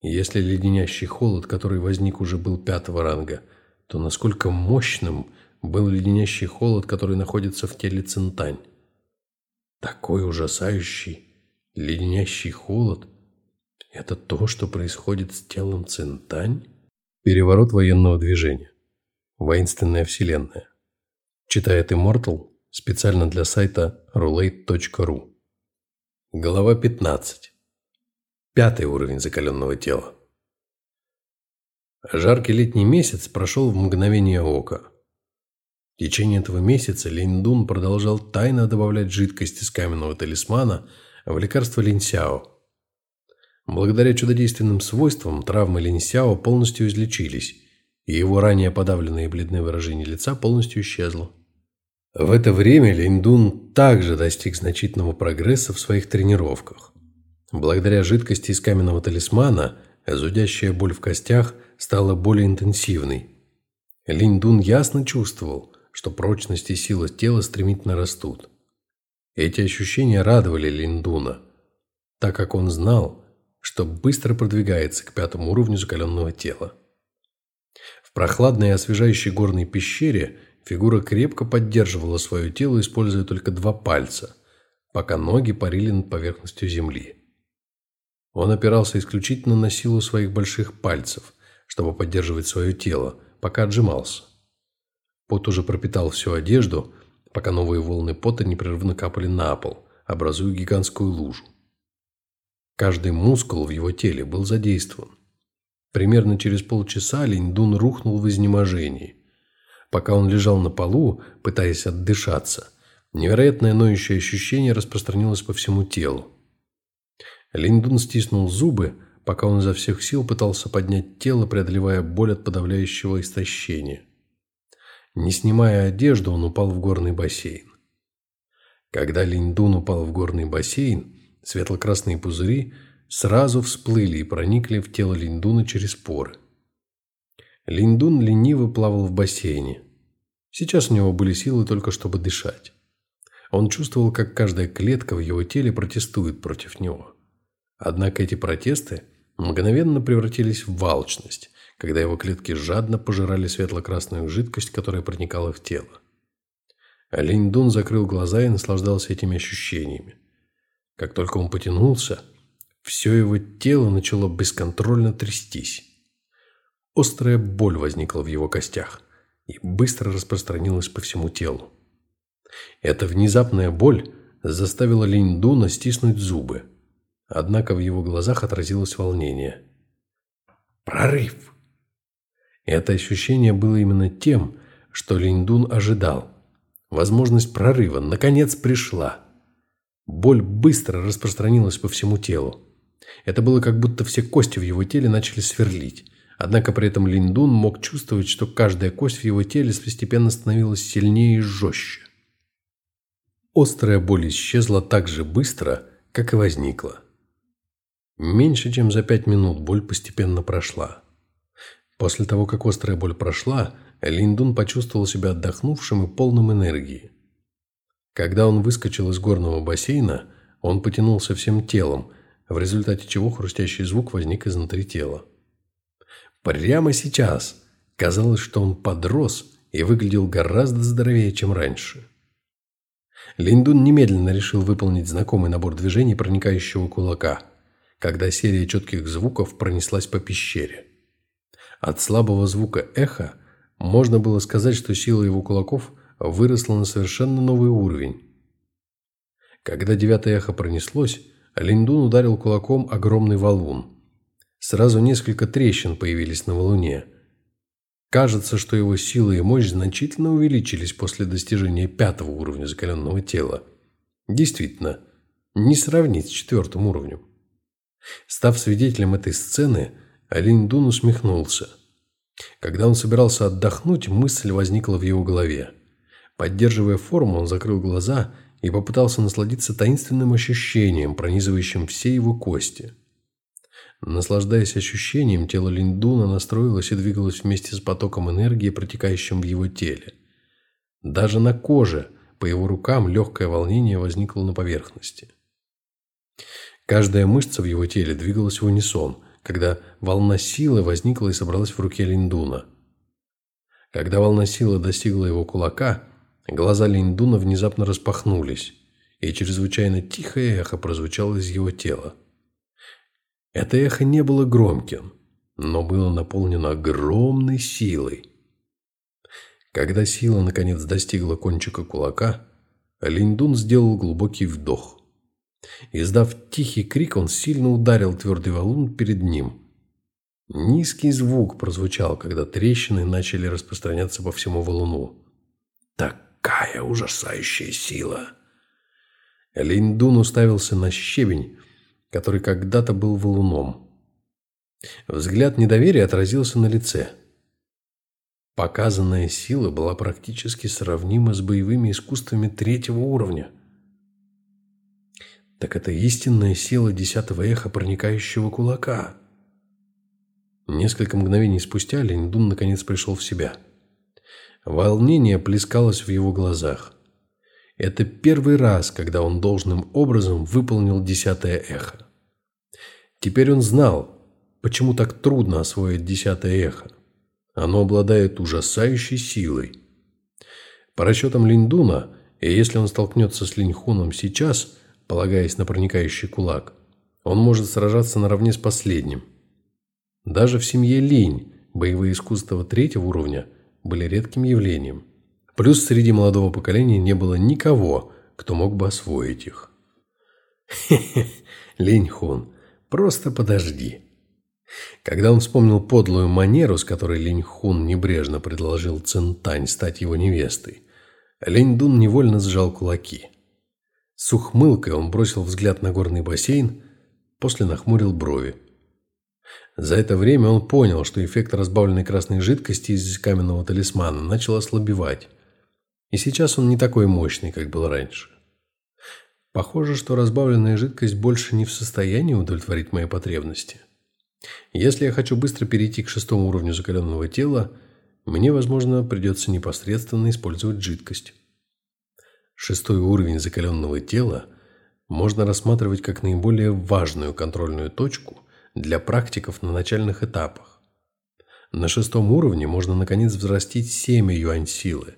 если леденящий холод, который возник уже был пятого ранга, то насколько мощным был леденящий холод, который находится в теле Цинтань? Такой ужасающий леденящий холод – это то, что происходит с телом Цинтань? Переворот военного движения. Воинственная вселенная. Читает Immortal специально для сайта roulette.ru. Глава 15. Пятый уровень закаленного тела. Жаркий летний месяц прошел в мгновение ока. В течение этого месяца Линдун продолжал тайно добавлять жидкость из каменного талисмана в лекарство Линсяо. Благодаря чудодейственным свойствам травмы Линсяо полностью излечились, и его ранее подавленное и бледное выражение лица полностью исчезло. В это время Линдун также достиг значительного прогресса в своих тренировках. Благодаря жидкости из каменного талисмана зудящая боль в костях стала более интенсивной. Линдун ясно чувствовал, что прочность и сила тела стремительно растут. Эти ощущения радовали Линдуна, так как он знал, что быстро продвигается к пятому уровню закаленного тела. В прохладной и освежающей горной пещере фигура крепко поддерживала свое тело, используя только два пальца, пока ноги парили над поверхностью земли. Он опирался исключительно на силу своих больших пальцев, чтобы поддерживать свое тело, пока отжимался. Пот уже пропитал всю одежду, пока новые волны пота непрерывно капали на пол, образуя гигантскую лужу. Каждый мускул в его теле был задействован. Примерно через полчаса Линьдун рухнул в изнеможении. Пока он лежал на полу, пытаясь отдышаться, невероятное ноющее ощущение распространилось по всему телу. Линдун стиснул зубы, пока он изо всех сил пытался поднять тело, преодолевая боль от подавляющего истощения. Не снимая одежду, он упал в горный бассейн. Когда Линдун упал в горный бассейн, светло-красные пузыри сразу всплыли и проникли в тело Линдуна через поры. Линдун лениво плавал в бассейне. Сейчас у него были силы только чтобы дышать. Он чувствовал, как каждая клетка в его теле протестует против него. Однако эти протесты мгновенно превратились в алчность, когда его клетки жадно пожирали светло-красную жидкость, которая проникала в тело. Линь закрыл глаза и наслаждался этими ощущениями. Как только он потянулся, все его тело начало бесконтрольно трястись. Острая боль возникла в его костях и быстро распространилась по всему телу. Эта внезапная боль заставила Линь стиснуть зубы. Однако в его глазах отразилось волнение. «Прорыв!» Это ощущение было именно тем, что Линдун ожидал. Возможность прорыва наконец пришла. Боль быстро распространилась по всему телу. Это было как будто все кости в его теле начали сверлить. Однако при этом Линдун мог чувствовать, что каждая кость в его теле постепенно становилась сильнее и жестче. Острая боль исчезла так же быстро, как и возникла. Меньше чем за пять минут боль постепенно прошла. После того, как острая боль прошла, Линдун почувствовал себя отдохнувшим и полным энергии. Когда он выскочил из горного бассейна, он потянулся всем телом, в результате чего хрустящий звук возник изнутри тела. Прямо сейчас казалось, что он подрос и выглядел гораздо здоровее, чем раньше. Линдун немедленно решил выполнить знакомый набор движений проникающего кулака – когда серия четких звуков пронеслась по пещере. От слабого звука эха можно было сказать, что сила его кулаков выросла на совершенно новый уровень. Когда девятое эхо пронеслось, Линдун ударил кулаком огромный валун. Сразу несколько трещин появились на валуне. Кажется, что его сила и мощь значительно увеличились после достижения пятого уровня закаленного тела. Действительно, не сравнить с четвертым уровнем. Став свидетелем этой сцены, Алиндун усмехнулся. Когда он собирался отдохнуть, мысль возникла в его голове. Поддерживая форму, он закрыл глаза и попытался насладиться таинственным ощущением, пронизывающим все его кости. Наслаждаясь ощущением, тело Линдуна настроилось и двигалось вместе с потоком энергии, протекающим в его теле. Даже на коже, по его рукам, легкое волнение возникло на поверхности. Каждая мышца в его теле двигалась в унисон, когда волна силы возникла и собралась в руке Линдуна. Когда волна силы достигла его кулака, глаза Линдуна внезапно распахнулись, и чрезвычайно тихое эхо прозвучало из его тела. Это эхо не было громким, но было наполнено огромной силой. Когда сила наконец достигла кончика кулака, Линдун сделал глубокий вдох. Издав тихий крик, он сильно ударил твердый валун перед ним. Низкий звук прозвучал, когда трещины начали распространяться по всему валуну. Такая ужасающая сила! Линдун уставился на щебень, который когда-то был валуном. Взгляд недоверия отразился на лице. Показанная сила была практически сравнима с боевыми искусствами третьего уровня. Так это истинная сила десятого эха проникающего кулака. Несколько мгновений спустя Линдун наконец пришел в себя. Волнение плескалось в его глазах. Это первый раз, когда он должным образом выполнил десятое эхо. Теперь он знал, почему так трудно освоить десятое эхо. Оно обладает ужасающей силой. По расчетам Линдуна, и если он столкнется с Линьхуном сейчас, полагаясь на проникающий кулак, он может сражаться наравне с последним – даже в семье Линь боевые искусства третьего уровня были редким явлением. Плюс среди молодого поколения не было никого, кто мог бы освоить их. Хе-хе, Линь Хун, просто подожди. Когда он вспомнил подлую манеру, с которой Линь Хун небрежно предложил Цинтань стать его невестой, Линь Дун невольно сжал кулаки. С ухмылкой он бросил взгляд на горный бассейн, после нахмурил брови. За это время он понял, что эффект разбавленной красной жидкости из каменного талисмана начал ослабевать. И сейчас он не такой мощный, как был раньше. Похоже, что разбавленная жидкость больше не в состоянии удовлетворить мои потребности. Если я хочу быстро перейти к шестому уровню закаленного тела, мне, возможно, придется непосредственно использовать жидкость. Шестой уровень закаленного тела можно рассматривать как наиболее важную контрольную точку – для практиков на начальных этапах. На шестом уровне можно наконец взрастить семя юань силы.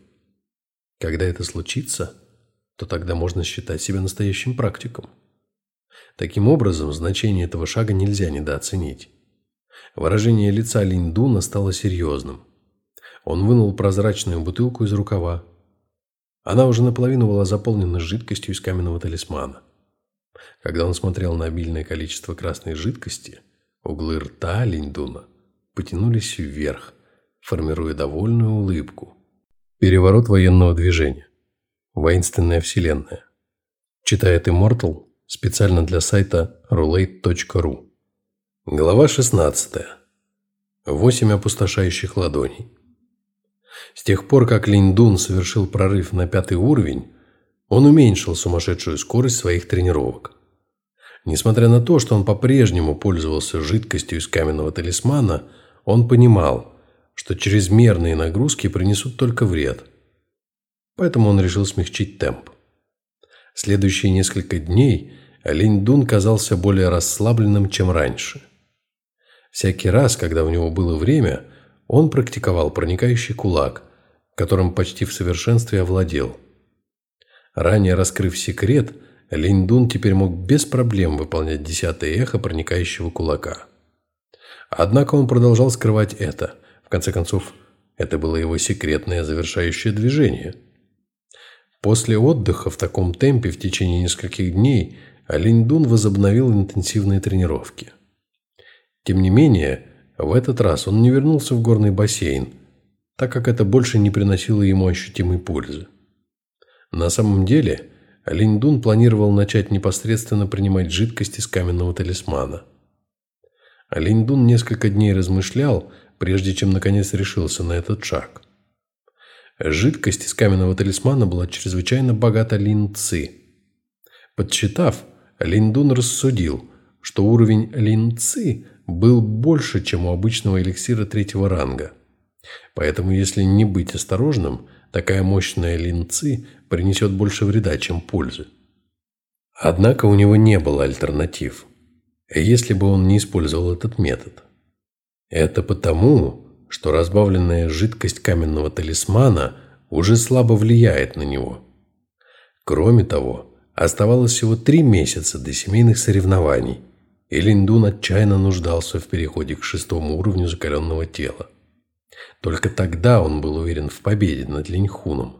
Когда это случится, то тогда можно считать себя настоящим практиком. Таким образом, значение этого шага нельзя недооценить. Выражение лица Линдуна стало серьезным. Он вынул прозрачную бутылку из рукава. Она уже наполовину была заполнена жидкостью из каменного талисмана. Когда он смотрел на обильное количество красной жидкости, углы рта Линдуна потянулись вверх, формируя довольную улыбку. Переворот военного движения. Воинственная вселенная. Читает Immortal специально для сайта roulette.ru. Глава 16. Восемь опустошающих ладоней. С тех пор, как Линдун совершил прорыв на пятый уровень, он уменьшил сумасшедшую скорость своих тренировок. Несмотря на то, что он по-прежнему пользовался жидкостью из каменного талисмана, он понимал, что чрезмерные нагрузки принесут только вред. Поэтому он решил смягчить темп. Следующие несколько дней Линь Дун казался более расслабленным, чем раньше. Всякий раз, когда у него было время, он практиковал проникающий кулак, которым почти в совершенстве овладел. Ранее раскрыв секрет – Линдун теперь мог без проблем выполнять десятое эхо проникающего кулака. Однако он продолжал скрывать это. В конце концов, это было его секретное завершающее движение. После отдыха в таком темпе в течение нескольких дней Линдун возобновил интенсивные тренировки. Тем не менее, в этот раз он не вернулся в горный бассейн, так как это больше не приносило ему ощутимой пользы. На самом деле – Линдун планировал начать непосредственно принимать жидкость из каменного талисмана. Линдун несколько дней размышлял, прежде чем наконец решился на этот шаг. Жидкость из каменного талисмана была чрезвычайно богата линцы. Подсчитав, Линдун рассудил, что уровень линцы был больше, чем у обычного эликсира третьего ранга. Поэтому, если не быть осторожным – такая мощная линцы принесет больше вреда, чем пользы. Однако у него не было альтернатив, если бы он не использовал этот метод. Это потому, что разбавленная жидкость каменного талисмана уже слабо влияет на него. Кроме того, оставалось всего три месяца до семейных соревнований, и Линдун отчаянно нуждался в переходе к шестому уровню закаленного тела. Только тогда он был уверен в победе над Линьхуном.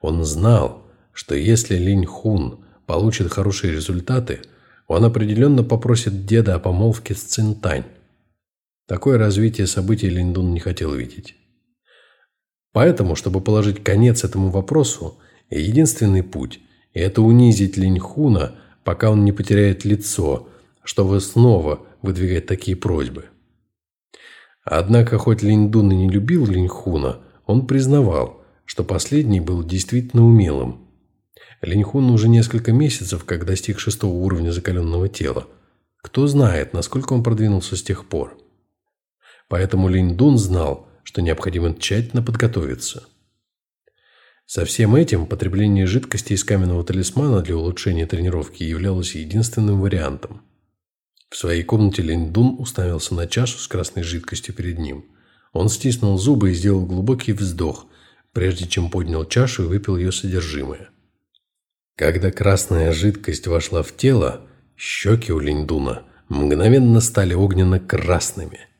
Он знал, что если Линьхун получит хорошие результаты, он определенно попросит деда о помолвке с Цинтань. Такое развитие событий Линдун не хотел видеть. Поэтому, чтобы положить конец этому вопросу, единственный путь – это унизить Линьхуна, пока он не потеряет лицо, чтобы снова выдвигать такие просьбы. Однако, хоть Линьдун и не любил Линьхуна, он признавал, что последний был действительно умелым. Линьхун уже несколько месяцев, как достиг шестого уровня закаленного тела. Кто знает, насколько он продвинулся с тех пор. Поэтому Линьдун знал, что необходимо тщательно подготовиться. Со всем этим потребление жидкости из каменного талисмана для улучшения тренировки являлось единственным вариантом. В своей комнате Линдун уставился на чашу с красной жидкостью перед ним. Он стиснул зубы и сделал глубокий вздох, прежде чем поднял чашу и выпил ее содержимое. Когда красная жидкость вошла в тело, щеки у Линдуна мгновенно стали огненно-красными.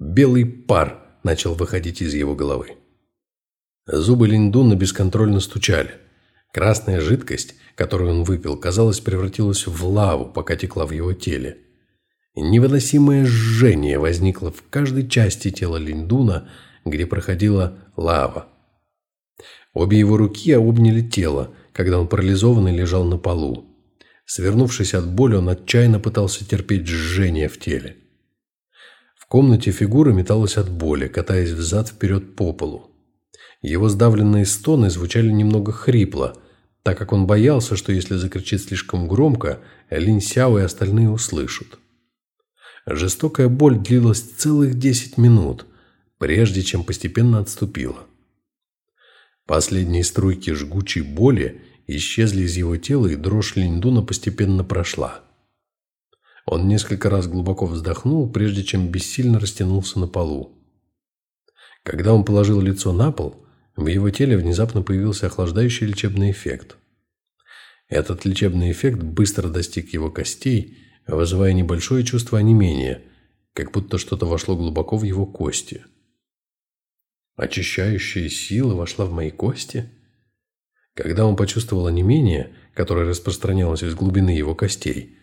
Белый пар начал выходить из его головы. Зубы Линдуна бесконтрольно стучали. Красная жидкость, которую он выпил, казалось, превратилась в лаву, пока текла в его теле. Невыносимое жжение возникло в каждой части тела Линдуна, где проходила лава. Обе его руки обняли тело, когда он парализованный лежал на полу. Свернувшись от боли, он отчаянно пытался терпеть жжение в теле. Комнате фигура металась от боли, катаясь взад-вперед по полу. Его сдавленные стоны звучали немного хрипло, так как он боялся, что если закричит слишком громко, Линь Сяо и остальные услышат. Жестокая боль длилась целых десять минут, прежде чем постепенно отступила. Последние струйки жгучей боли исчезли из его тела, и дрожь Линдуна постепенно прошла. Он несколько раз глубоко вздохнул, прежде чем бессильно растянулся на полу. Когда он положил лицо на пол, в его теле внезапно появился охлаждающий лечебный эффект. Этот лечебный эффект быстро достиг его костей, вызывая небольшое чувство онемения, как будто что-то вошло глубоко в его кости. Очищающая сила вошла в мои кости? Когда он почувствовал онемение, которое распространялось из глубины его костей,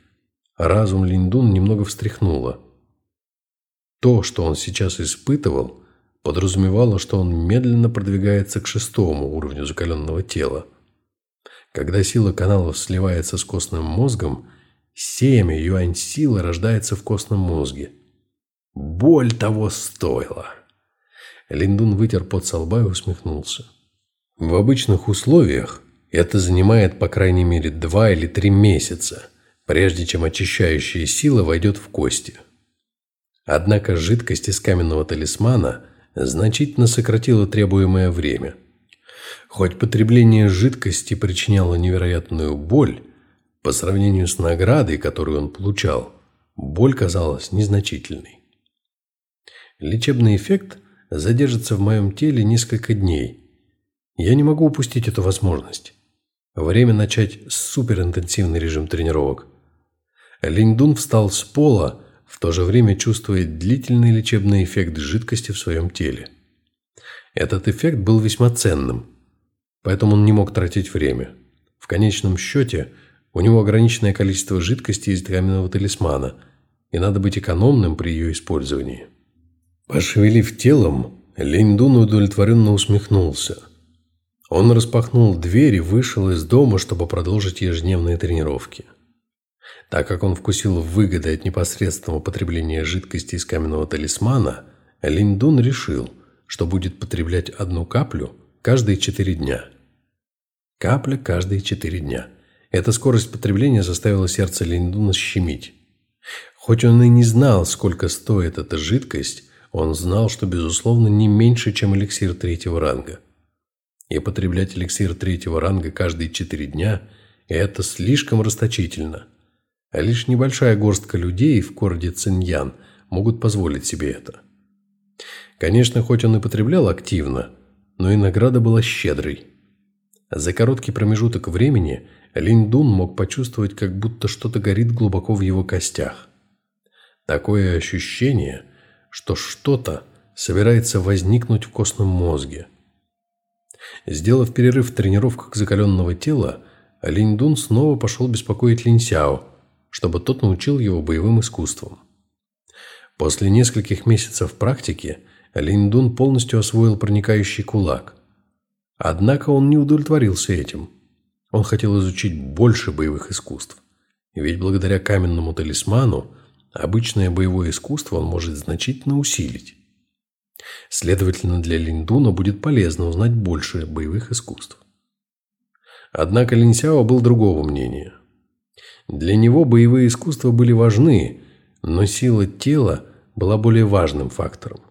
разум Линдун немного встряхнуло. То, что он сейчас испытывал – подразумевало, что он медленно продвигается к шестому уровню закаленного тела. Когда сила каналов сливается с костным мозгом, семя юань-силы рождается в костном мозге. Боль того стоила. Линдун вытер пот со лба и усмехнулся. В обычных условиях это занимает по крайней мере два или три месяца, прежде чем очищающая сила войдет в кости. Однако жидкость из каменного талисмана значительно сократило требуемое время. Хоть потребление жидкости причиняло невероятную боль, по сравнению с наградой, которую он получал, боль казалась незначительной. Лечебный эффект задержится в моем теле несколько дней. Я не могу упустить эту возможность. Время начать суперинтенсивный режим тренировок. Линдун встал с пола, в то же время чувствует длительный лечебный эффект жидкости в своем теле. Этот эффект был весьма ценным, поэтому он не мог тратить время. В конечном счете, у него ограниченное количество жидкости из каменного талисмана, и надо быть экономным при ее использовании. Пошевелив телом, Линьдун удовлетворенно усмехнулся. Он распахнул дверь и вышел из дома, чтобы продолжить ежедневные тренировки. Так как он вкусил выгоды от непосредственного потребления жидкости из каменного талисмана, Линдун решил, что будет потреблять одну каплю каждые четыре дня. Капля каждые четыре дня. Эта скорость потребления заставила сердце Линдуна щемить. Хоть он и не знал, сколько стоит эта жидкость, он знал, что, безусловно, не меньше, чем эликсир третьего ранга. И потреблять эликсир третьего ранга каждые четыре дня – это слишком расточительно – а лишь небольшая горстка людей в городе Циньян могут позволить себе это. Конечно, хоть он и потреблял активно, но и награда была щедрой. За короткий промежуток времени Линь Дун мог почувствовать, как будто что-то горит глубоко в его костях. Такое ощущение, что что-то собирается возникнуть в костном мозге. Сделав перерыв в тренировках закаленного тела, Линь Дун снова пошел беспокоить Линь Сяо, чтобы тот научил его боевым искусствам. После нескольких месяцев практики Линдун полностью освоил проникающий кулак. Однако он не удовлетворился этим. Он хотел изучить больше боевых искусств. Ведь благодаря каменному талисману обычное боевое искусство он может значительно усилить. Следовательно, для Линдуна будет полезно узнать больше боевых искусств. Однако Линсяо был другого мнения. Для него боевые искусства были важны, но сила тела была более важным фактором.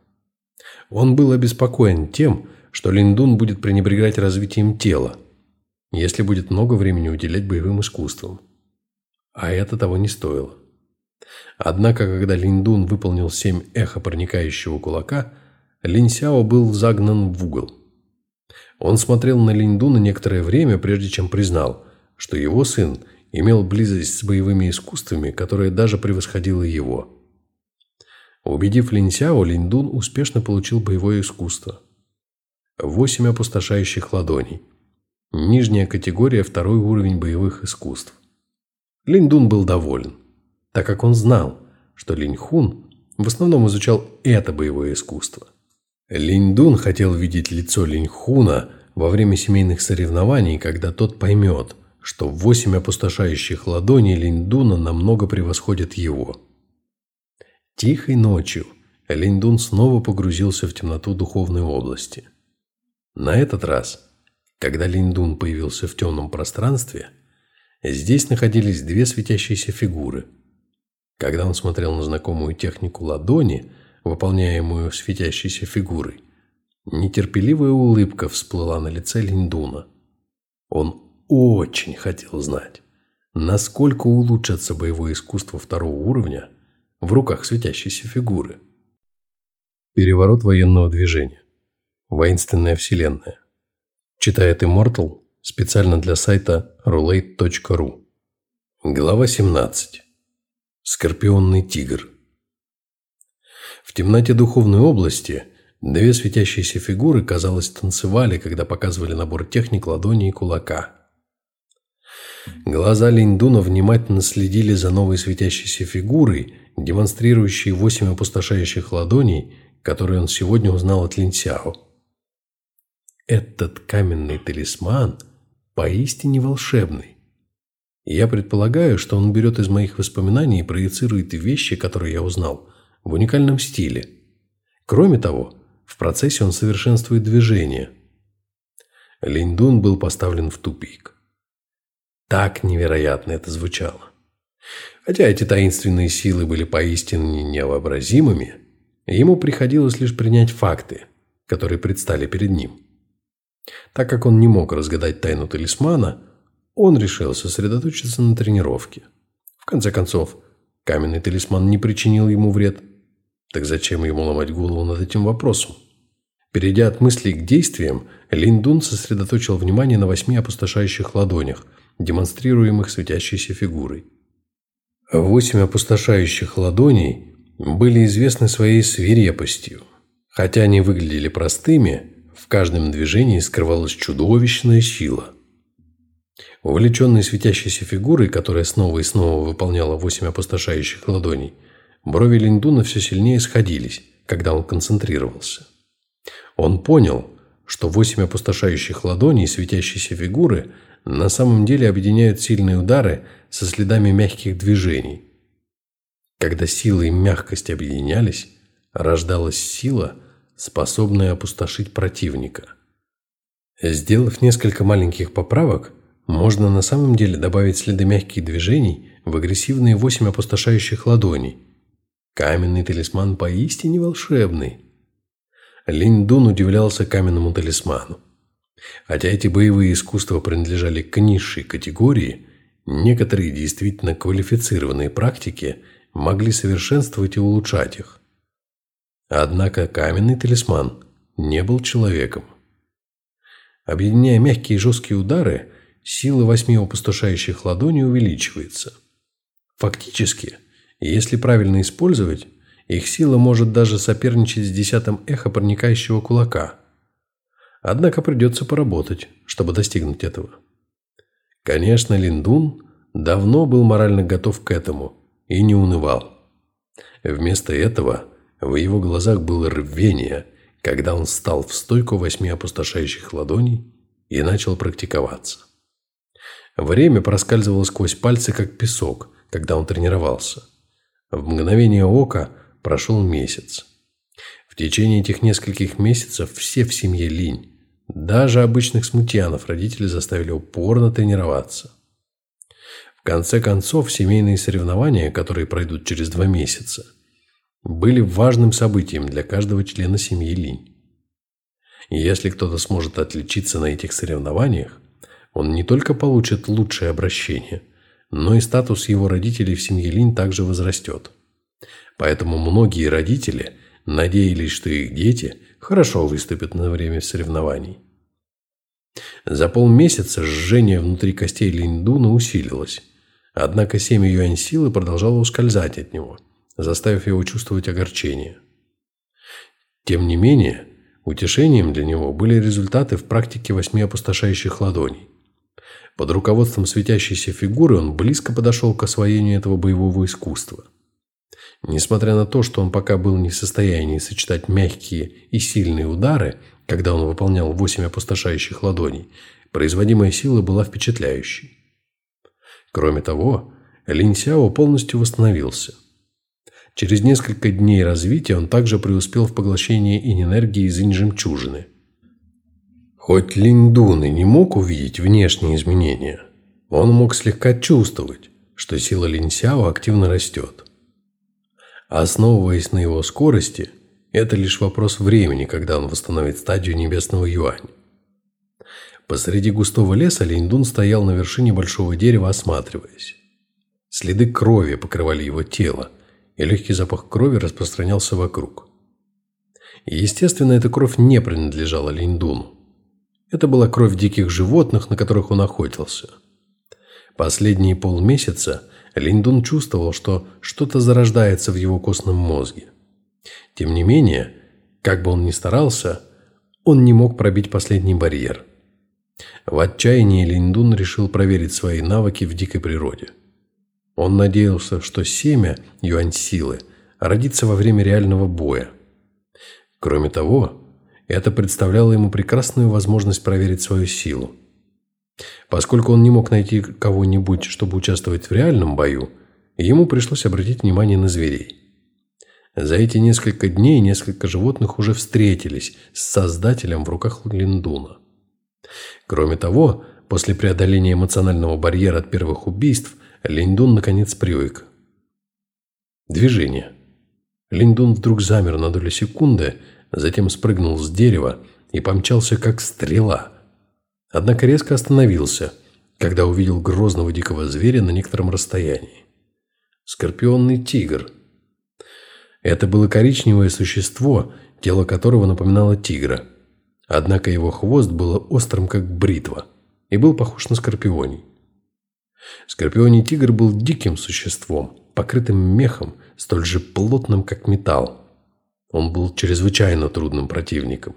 Он был обеспокоен тем, что Линдун будет пренебрегать развитием тела, если будет много времени уделять боевым искусствам. А это того не стоило. Однако, когда Линдун выполнил семь эхо проникающего кулака, Линсяо был загнан в угол. Он смотрел на Линдуна некоторое время, прежде чем признал, что его сын имел близость с боевыми искусствами, которая даже превосходила его. Убедив Линсяо, Линдун успешно получил боевое искусство. Восемь опустошающих ладоней. Нижняя категория – второй уровень боевых искусств. Линдун был доволен, так как он знал, что Линьхун в основном изучал это боевое искусство. Линьдун хотел видеть лицо Линьхуна во время семейных соревнований, когда тот поймет, что восемь опустошающих ладоней Линьдуна намного превосходят его. Тихой ночью Линьдун снова погрузился в темноту духовной области. На этот раз, когда Линьдун появился в темном пространстве, здесь находились две светящиеся фигуры. Когда он смотрел на знакомую технику ладони – выполняемую светящейся фигурой. Нетерпеливая улыбка всплыла на лице Линдуна. Он очень хотел знать, насколько улучшится боевое искусство второго уровня в руках светящейся фигуры. Переворот военного движения. Воинственная вселенная. Читает Immortal специально для сайта roulette.ru. Глава 17. Скорпионный тигр. В темноте духовной области две светящиеся фигуры, казалось, танцевали, когда показывали набор техник ладони и кулака. Глаза Линдуна внимательно следили за новой светящейся фигурой, демонстрирующей восемь опустошающих ладоней, которые он сегодня узнал от Линсяо. Этот каменный талисман поистине волшебный. Я предполагаю, что он берет из моих воспоминаний и проецирует вещи, которые я узнал – в уникальном стиле. Кроме того, в процессе он совершенствует движение. Линдун был поставлен в тупик. Так невероятно это звучало. Хотя эти таинственные силы были поистине невообразимыми, ему приходилось лишь принять факты, которые предстали перед ним. Так как он не мог разгадать тайну талисмана, он решил сосредоточиться на тренировке. В конце концов, каменный талисман не причинил ему вред, так зачем ему ломать голову над этим вопросом? Перейдя от мыслей к действиям, Линдун сосредоточил внимание на восьми опустошающих ладонях, демонстрируемых светящейся фигурой. Восемь опустошающих ладоней были известны своей свирепостью. Хотя они выглядели простыми, в каждом движении скрывалась чудовищная сила. Увлеченный светящейся фигурой, которая снова и снова выполняла восемь опустошающих ладоней – Брови Линдуна все сильнее сходились, когда он концентрировался. Он понял, что восемь опустошающих ладоней светящейся фигуры на самом деле объединяют сильные удары со следами мягких движений. Когда сила и мягкость объединялись, рождалась сила, способная опустошить противника. Сделав несколько маленьких поправок, можно на самом деле добавить следы мягких движений в агрессивные восемь опустошающих ладоней – Каменный талисман поистине волшебный. Линь-Дун удивлялся каменному талисману. Хотя эти боевые искусства принадлежали к низшей категории, некоторые действительно квалифицированные практики могли совершенствовать и улучшать их. Однако каменный талисман не был человеком. Объединяя мягкие и жесткие удары, сила восьми опустошающих ладоней увеличивается. Фактически – если правильно использовать, их сила может даже соперничать с десятым эхо проникающего кулака. Однако придется поработать, чтобы достигнуть этого. Конечно, Линдун давно был морально готов к этому и не унывал. Вместо этого в его глазах было рвение, когда он встал в стойку восьми опустошающих ладоней и начал практиковаться. Время проскальзывало сквозь пальцы, как песок, когда он тренировался. В мгновение ока прошел месяц. Течение этих нескольких месяцев все в семье Линь, даже обычных смутьянов, родители заставили упорно тренироваться. В конце концов, семейные соревнования, которые пройдут через два месяца, были важным событием для каждого члена семьи Линь. И если кто-то сможет отличиться на этих соревнованиях, он не только получит лучшее обращение, но и статус его родителей в семье Линь также возрастет. Поэтому многие родители надеялись, что их дети хорошо выступят на время соревнований. За полмесяца жжение внутри костей Линдуна усилилось, однако семя юань силы продолжало ускользать от него, заставив его чувствовать огорчение. Тем не менее, утешением для него были результаты в практике восьми опустошающих ладоней. Под руководством светящейся фигуры он близко подошел к освоению этого боевого искусства. Несмотря на то, что он пока был не в состоянии сочетать мягкие и сильные удары, когда он выполнял восемь опустошающих ладоней, производимая сила была впечатляющей. Кроме того, Линь Сяо полностью восстановился. Через несколько дней развития он также преуспел в поглощении инь-энергии из инь-жемчужины – Хоть Линдун и не мог увидеть внешние изменения, он мог слегка чувствовать, что сила Линсяо активно растет. Основываясь на его скорости, это лишь вопрос времени, когда он восстановит стадию небесного юань. Посреди густого леса Линдун стоял на вершине большого дерева, осматриваясь. Следы крови покрывали его тело, и легкий запах крови распространялся вокруг. естественно, эта кровь не принадлежала Линдуну. Это была кровь диких животных, на которых он охотился. Последние полмесяца Линдун чувствовал, что что-то зарождается в его костном мозге. Тем не менее, как бы он ни старался, он не мог пробить последний барьер. В отчаянии Линдун решил проверить свои навыки в дикой природе. Он надеялся, что семя юань-силы родится во время реального боя. Кроме того, это представляло ему прекрасную возможность проверить свою силу. Поскольку он не мог найти кого-нибудь, чтобы участвовать в реальном бою, ему пришлось обратить внимание на зверей. За эти несколько дней несколько животных уже встретились с Создателем в руках Линдуна. Кроме того, после преодоления эмоционального барьера от первых убийств, Линдун наконец привык. Движение. Линдун вдруг замер на долю секунды, затем спрыгнул с дерева и помчался как стрела. Однако резко остановился, когда увидел грозного дикого зверя на некотором расстоянии. Скорпионный тигр. Это было коричневое существо, тело которого напоминало тигра. Однако его хвост был острым, как бритва, и был похож на скорпионий. Скорпионий тигр был диким существом, покрытым мехом, столь же плотным, как металл. Он был чрезвычайно трудным противником.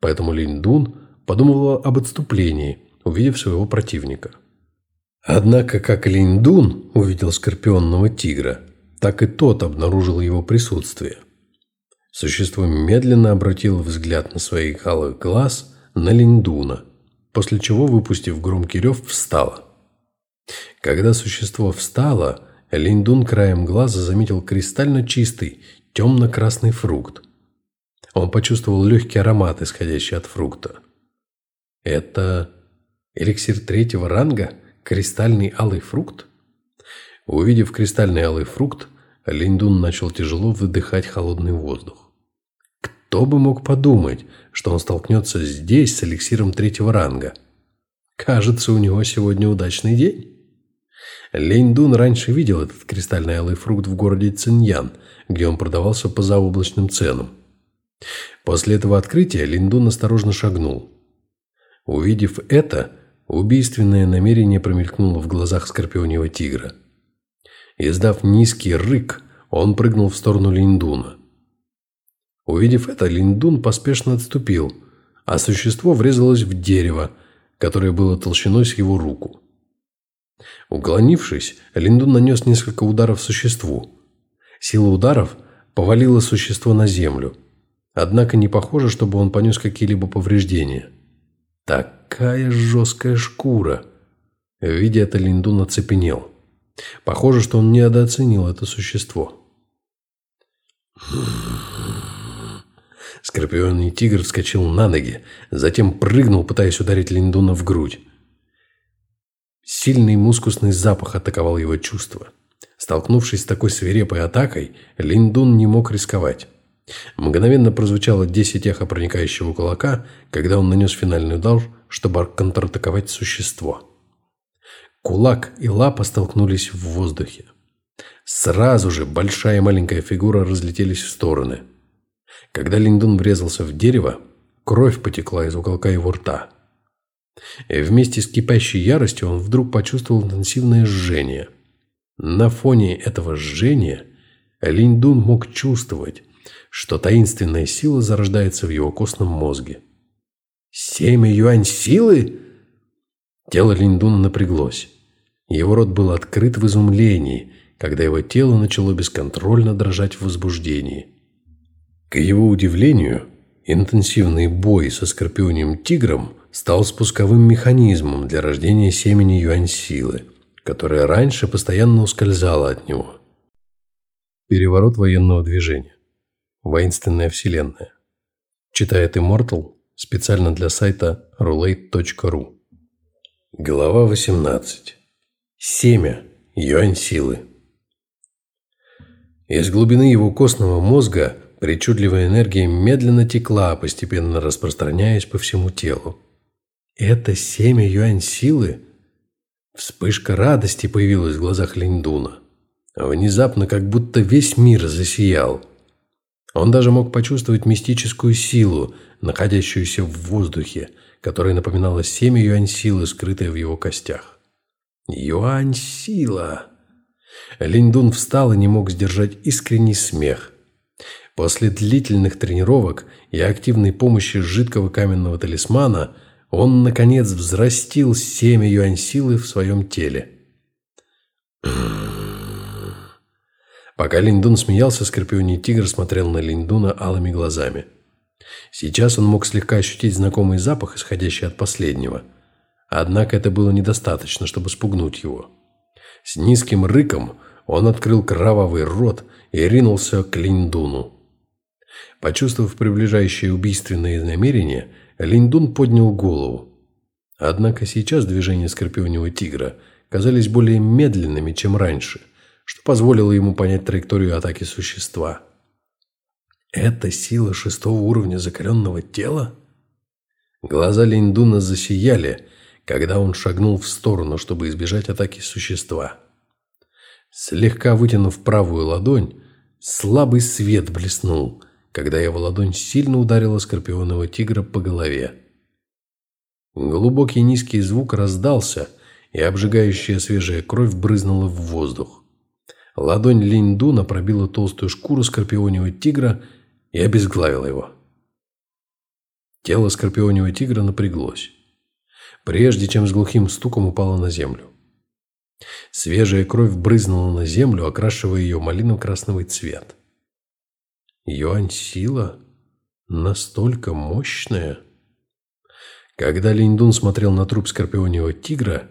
Поэтому Линь-Дун подумывала об отступлении, увидев своего противника. Однако, как Линь-Дун увидел скорпионного тигра, так и тот обнаружил его присутствие. Существо медленно обратило взгляд на своих алых глаз на Линь-Дуна, после чего, выпустив громкий рев, встало. Когда существо встало, Линь-Дун краем глаза заметил кристально чистый, темно-красный фрукт. Он почувствовал легкий аромат, исходящий от фрукта. Это эликсир третьего ранга? Кристальный алый фрукт? Увидев кристальный алый фрукт, Линдун начал тяжело выдыхать холодный воздух. Кто бы мог подумать, что он столкнется здесь с эликсиром третьего ранга? Кажется, у него сегодня удачный день. Линь раньше видел этот кристальный алый фрукт в городе Циньян, где он продавался по заоблачным ценам. После этого открытия Линдун осторожно шагнул. Увидев это, убийственное намерение промелькнуло в глазах скорпионьего тигра. Издав низкий рык, он прыгнул в сторону Линдуна. Увидев это, Линдун поспешно отступил, а существо врезалось в дерево, которое было толщиной с его руку. Уклонившись, Линдун нанес несколько ударов существу. Сила ударов повалила существо на землю. Однако не похоже, чтобы он понес какие-либо повреждения. Такая жесткая шкура. Видя это, Линдун оцепенел. Похоже, что он недооценил это существо. Скорпионный тигр вскочил на ноги, затем прыгнул, пытаясь ударить Линдуна в грудь. Сильный мускусный запах атаковал его чувства. Столкнувшись с такой свирепой атакой, Линдун не мог рисковать. Мгновенно прозвучало десять эхо проникающего кулака, когда он нанес финальный удар, чтобы контратаковать существо. Кулак и лапа столкнулись в воздухе. Сразу же большая и маленькая фигура разлетелись в стороны. Когда Линдун врезался в дерево, кровь потекла из уголка его рта. И вместе с кипящей яростью он вдруг почувствовал интенсивное жжение. На фоне этого жжения Линдун мог чувствовать, что таинственная сила зарождается в его костном мозге. «Семь юань силы?» Тело Линдуна напряглось. Его рот был открыт в изумлении, когда его тело начало бесконтрольно дрожать в возбуждении. К его удивлению, интенсивный бой со скорпионием тигром стал спусковым механизмом для рождения семени юань-силы, которая раньше постоянно ускользала от него. Переворот военного движения. Воинственная вселенная. Читает Immortal специально для сайта roulette.ru. Глава 18. Семя. Юань силы. Из глубины его костного мозга причудливая энергия медленно текла, постепенно распространяясь по всему телу. Это семя юань силы? Вспышка радости появилась в глазах Линдуна. Внезапно, как будто весь мир засиял – он даже мог почувствовать мистическую силу, находящуюся в воздухе, которая напоминала семя юань-силы, скрытое в его костях. Юань-сила! Линдун встал и не мог сдержать искренний смех. После длительных тренировок и активной помощи жидкого каменного талисмана он, наконец, взрастил семя юань-силы в своем теле. Пока Линдун смеялся, Скорпионий тигр смотрел на Линдуна алыми глазами. Сейчас он мог слегка ощутить знакомый запах, исходящий от последнего. Однако это было недостаточно, чтобы спугнуть его. С низким рыком он открыл кровавый рот и ринулся к Линдуну. Почувствовав приближающее убийственное намерение, Линдун поднял голову. Однако сейчас движения Скорпионего тигра казались более медленными, чем раньше – что позволило ему понять траекторию атаки существа. Это сила шестого уровня закаленного тела? Глаза Линдуна засияли, когда он шагнул в сторону, чтобы избежать атаки существа. Слегка вытянув правую ладонь, слабый свет блеснул, когда его ладонь сильно ударила скорпионного тигра по голове. Глубокий низкий звук раздался, и обжигающая свежая кровь брызнула в воздух. Ладонь Линдуна пробила толстую шкуру скорпионего тигра и обезглавила его. Тело скорпионего тигра напряглось, прежде чем с глухим стуком упало на землю. Свежая кровь брызнула на землю, окрашивая ее малиново-красновый цвет. Юань-сила настолько мощная. Когда Линдун смотрел на труп скорпионего тигра,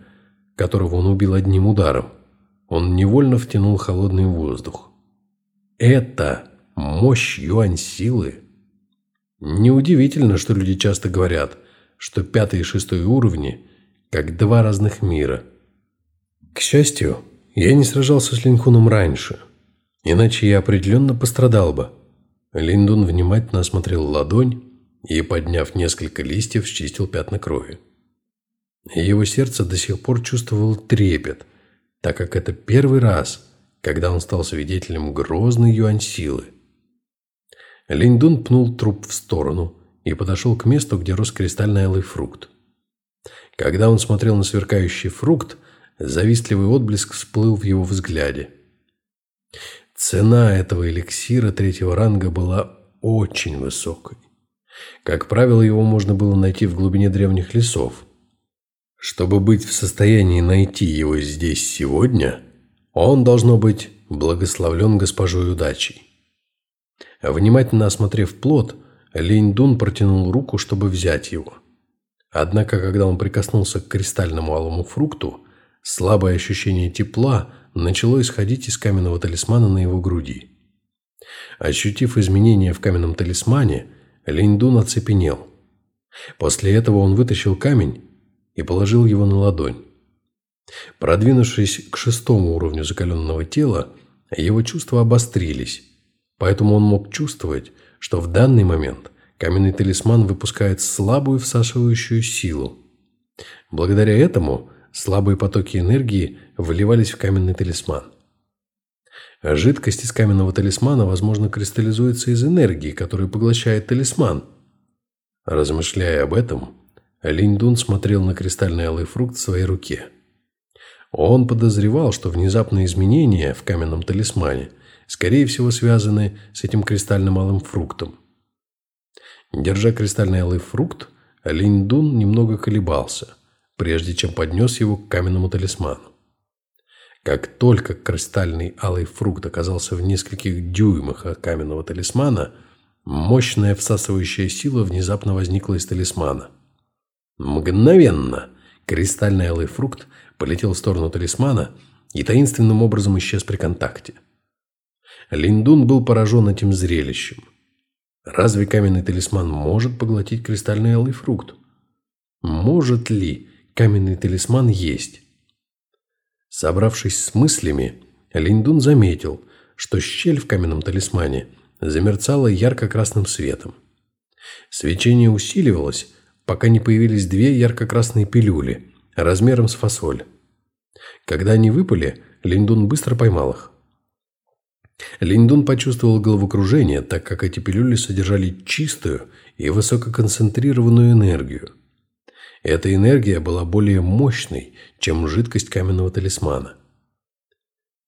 которого он убил одним ударом, он невольно втянул холодный воздух. Это мощь юань-силы. Неудивительно, что люди часто говорят, что пятый и шестой уровни как два разных мира. К счастью, я не сражался с Линхуном раньше, иначе я определенно пострадал бы. Линдун внимательно осмотрел ладонь и, подняв несколько листьев, счистил пятна крови. Его сердце до сих пор чувствовало трепет, так как это первый раз, когда он стал свидетелем грозной юань-силы. Линдун пнул труп в сторону и подошел к месту, где рос кристальный алый фрукт. Когда он смотрел на сверкающий фрукт, завистливый отблеск всплыл в его взгляде. Цена этого эликсира третьего ранга была очень высокой. Как правило, его можно было найти в глубине древних лесов – чтобы быть в состоянии найти его здесь сегодня, он, должно быть, благословлен госпожой удачей. Внимательно осмотрев плод, Линь Дун протянул руку, чтобы взять его. Однако, когда он прикоснулся к кристальному алому фрукту, слабое ощущение тепла начало исходить из каменного талисмана на его груди. Ощутив изменения в каменном талисмане, Линьдун оцепенел. После этого он вытащил камень и положил его на ладонь. Продвинувшись к шестому уровню закаленного тела, его чувства обострились, поэтому он мог чувствовать, что в данный момент каменный талисман выпускает слабую всасывающую силу. Благодаря этому слабые потоки энергии вливались в каменный талисман. Жидкость из каменного талисмана, возможно, кристаллизуется из энергии, которую поглощает талисман. Размышляя об этом, Линь смотрел на кристальный алый фрукт в своей руке. Он подозревал, что внезапные изменения в каменном талисмане, скорее всего, связаны с этим кристальным алым фруктом. Держа кристальный алый фрукт, Линь немного колебался, прежде чем поднес его к каменному талисману. Как только кристальный алый фрукт оказался в нескольких дюймах от каменного талисмана, мощная всасывающая сила внезапно возникла из талисмана. Мгновенно кристальный алый фрукт полетел в сторону талисмана и таинственным образом исчез при контакте. Линдун был поражен этим зрелищем. Разве каменный талисман может поглотить кристальный алый фрукт? Может ли каменный талисман есть? Собравшись с мыслями, Линдун заметил, что щель в каменном талисмане замерцала ярко-красным светом. Свечение усиливалось, пока не появились две ярко-красные пилюли размером с фасоль. Когда они выпали, Линдун быстро поймал их. Линдун почувствовал головокружение, так как эти пилюли содержали чистую и высококонцентрированную энергию – эта энергия была более мощной, чем жидкость каменного талисмана.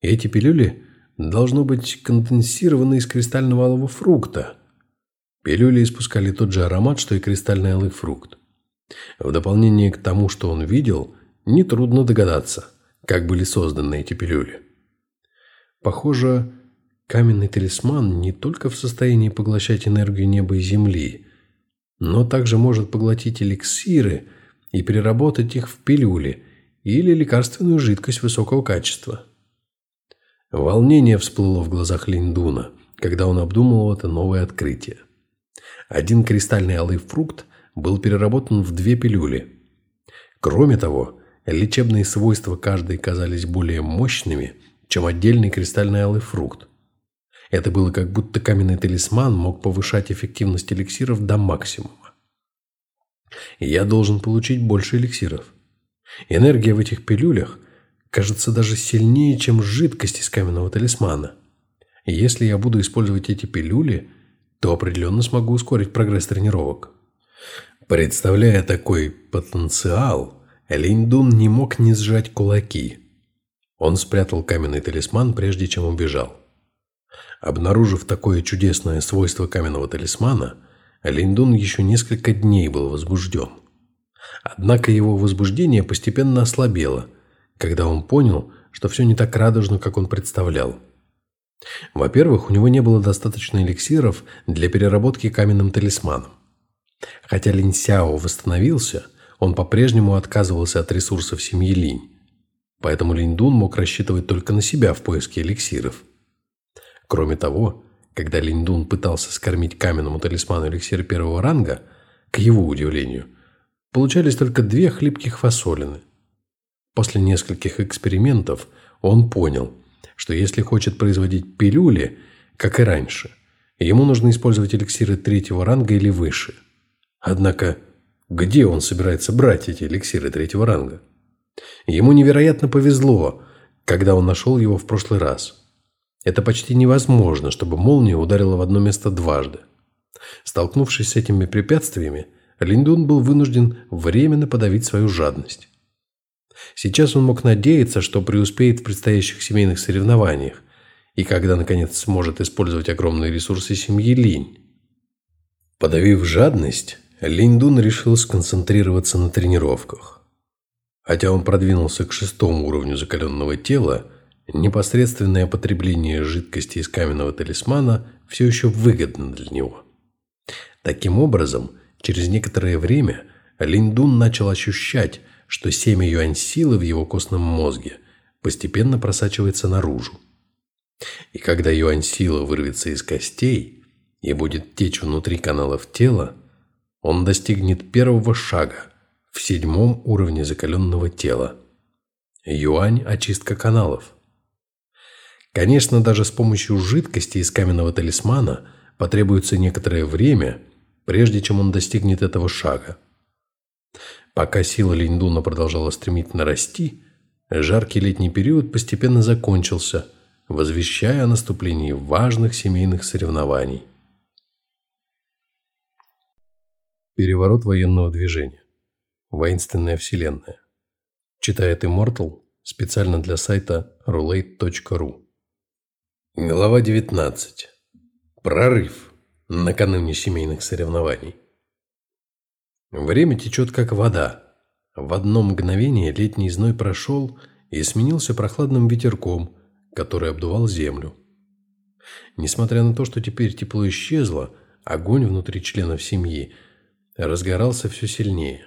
Эти пилюли должно быть конденсированы из кристального алого фрукта. Пилюли испускали тот же аромат, что и кристальный алый фрукт. В дополнение к тому, что он видел, нетрудно догадаться, как были созданы эти пилюли. Похоже, каменный талисман не только в состоянии поглощать энергию неба и земли, но также может поглотить эликсиры – и переработать их в пилюли или лекарственную жидкость высокого качества. Волнение всплыло в глазах Линдуна, когда он обдумывал это новое открытие. Один кристальный алый фрукт был переработан в две пилюли. Кроме того, лечебные свойства каждой казались более мощными, чем отдельный кристальный алый фрукт. Это было как будто каменный талисман мог повышать эффективность эликсиров до максимума я должен получить больше эликсиров. Энергия в этих пилюлях кажется даже сильнее, чем жидкость из каменного талисмана. если я буду использовать эти пилюли, то определенно смогу ускорить прогресс тренировок. Представляя такой потенциал, Линьдун не мог не сжать кулаки. Он спрятал каменный талисман, прежде чем убежал. Обнаружив такое чудесное свойство каменного талисмана – Линдун еще несколько дней был возбужден. Однако его возбуждение постепенно ослабело, когда он понял, что все не так радужно, как он представлял. Во-первых, у него не было достаточно эликсиров для переработки каменным талисманом. Хотя Линь Сяо восстановился, он по-прежнему отказывался от ресурсов семьи Линь. Поэтому Линь Дун мог рассчитывать только на себя в поиске эликсиров. Кроме того, когда Линдун пытался скормить каменному талисману эликсир первого ранга, к его удивлению, получались только две хлипких фасолины. После нескольких экспериментов он понял, что если хочет производить пилюли, как и раньше, ему нужно использовать эликсиры третьего ранга или выше. Однако, где он собирается брать эти эликсиры третьего ранга? Ему невероятно повезло, когда он нашел его в прошлый раз – это почти невозможно, чтобы молния ударила в одно место дважды. Столкнувшись с этими препятствиями, Линдун был вынужден временно подавить свою жадность. Сейчас он мог надеяться, что преуспеет в предстоящих семейных соревнованиях, и когда, наконец, сможет использовать огромные ресурсы семьи Линь. Подавив жадность, Линдун решил сконцентрироваться на тренировках. Хотя он продвинулся к шестому уровню закаленного тела, непосредственное потребление жидкости из каменного талисмана все еще выгодно для него. Таким образом, через некоторое время Линдун начал ощущать, что семя юань-силы в его костном мозге постепенно просачивается наружу. И когда юань-сила вырвется из костей и будет течь внутри каналов тела, он достигнет первого шага в седьмом уровне закаленного тела. Юань – очистка каналов. Конечно, даже с помощью жидкости из каменного талисмана потребуется некоторое время, прежде чем он достигнет этого шага. Пока сила Линдуна продолжала стремительно расти, жаркий летний период постепенно закончился, возвещая о наступлении важных семейных соревнований. Переворот военного движения. Воинственная вселенная. Читает Immortal специально для сайта roulette.ru. Глава 19. Прорыв. Накануне семейных соревнований. Время течет как вода. В одно мгновение летний зной прошел и сменился прохладным ветерком, который обдувал землю. Несмотря на то, что теперь тепло исчезло, огонь внутри членов семьи разгорался все сильнее.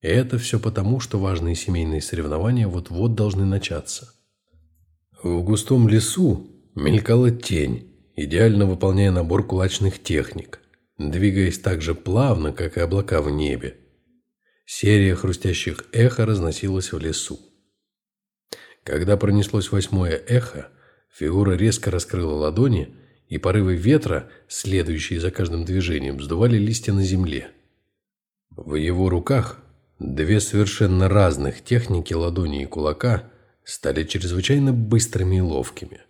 И это все потому, что важные семейные соревнования вот-вот должны начаться. В густом лесу мелькала тень, идеально выполняя набор кулачных техник, двигаясь так же плавно, как и облака в небе. Серия хрустящих эхо разносилась в лесу. Когда пронеслось восьмое эхо, фигура резко раскрыла ладони, и порывы ветра, следующие за каждым движением, сдували листья на земле. В его руках две совершенно разных техники ладони и кулака стали чрезвычайно быстрыми и ловкими.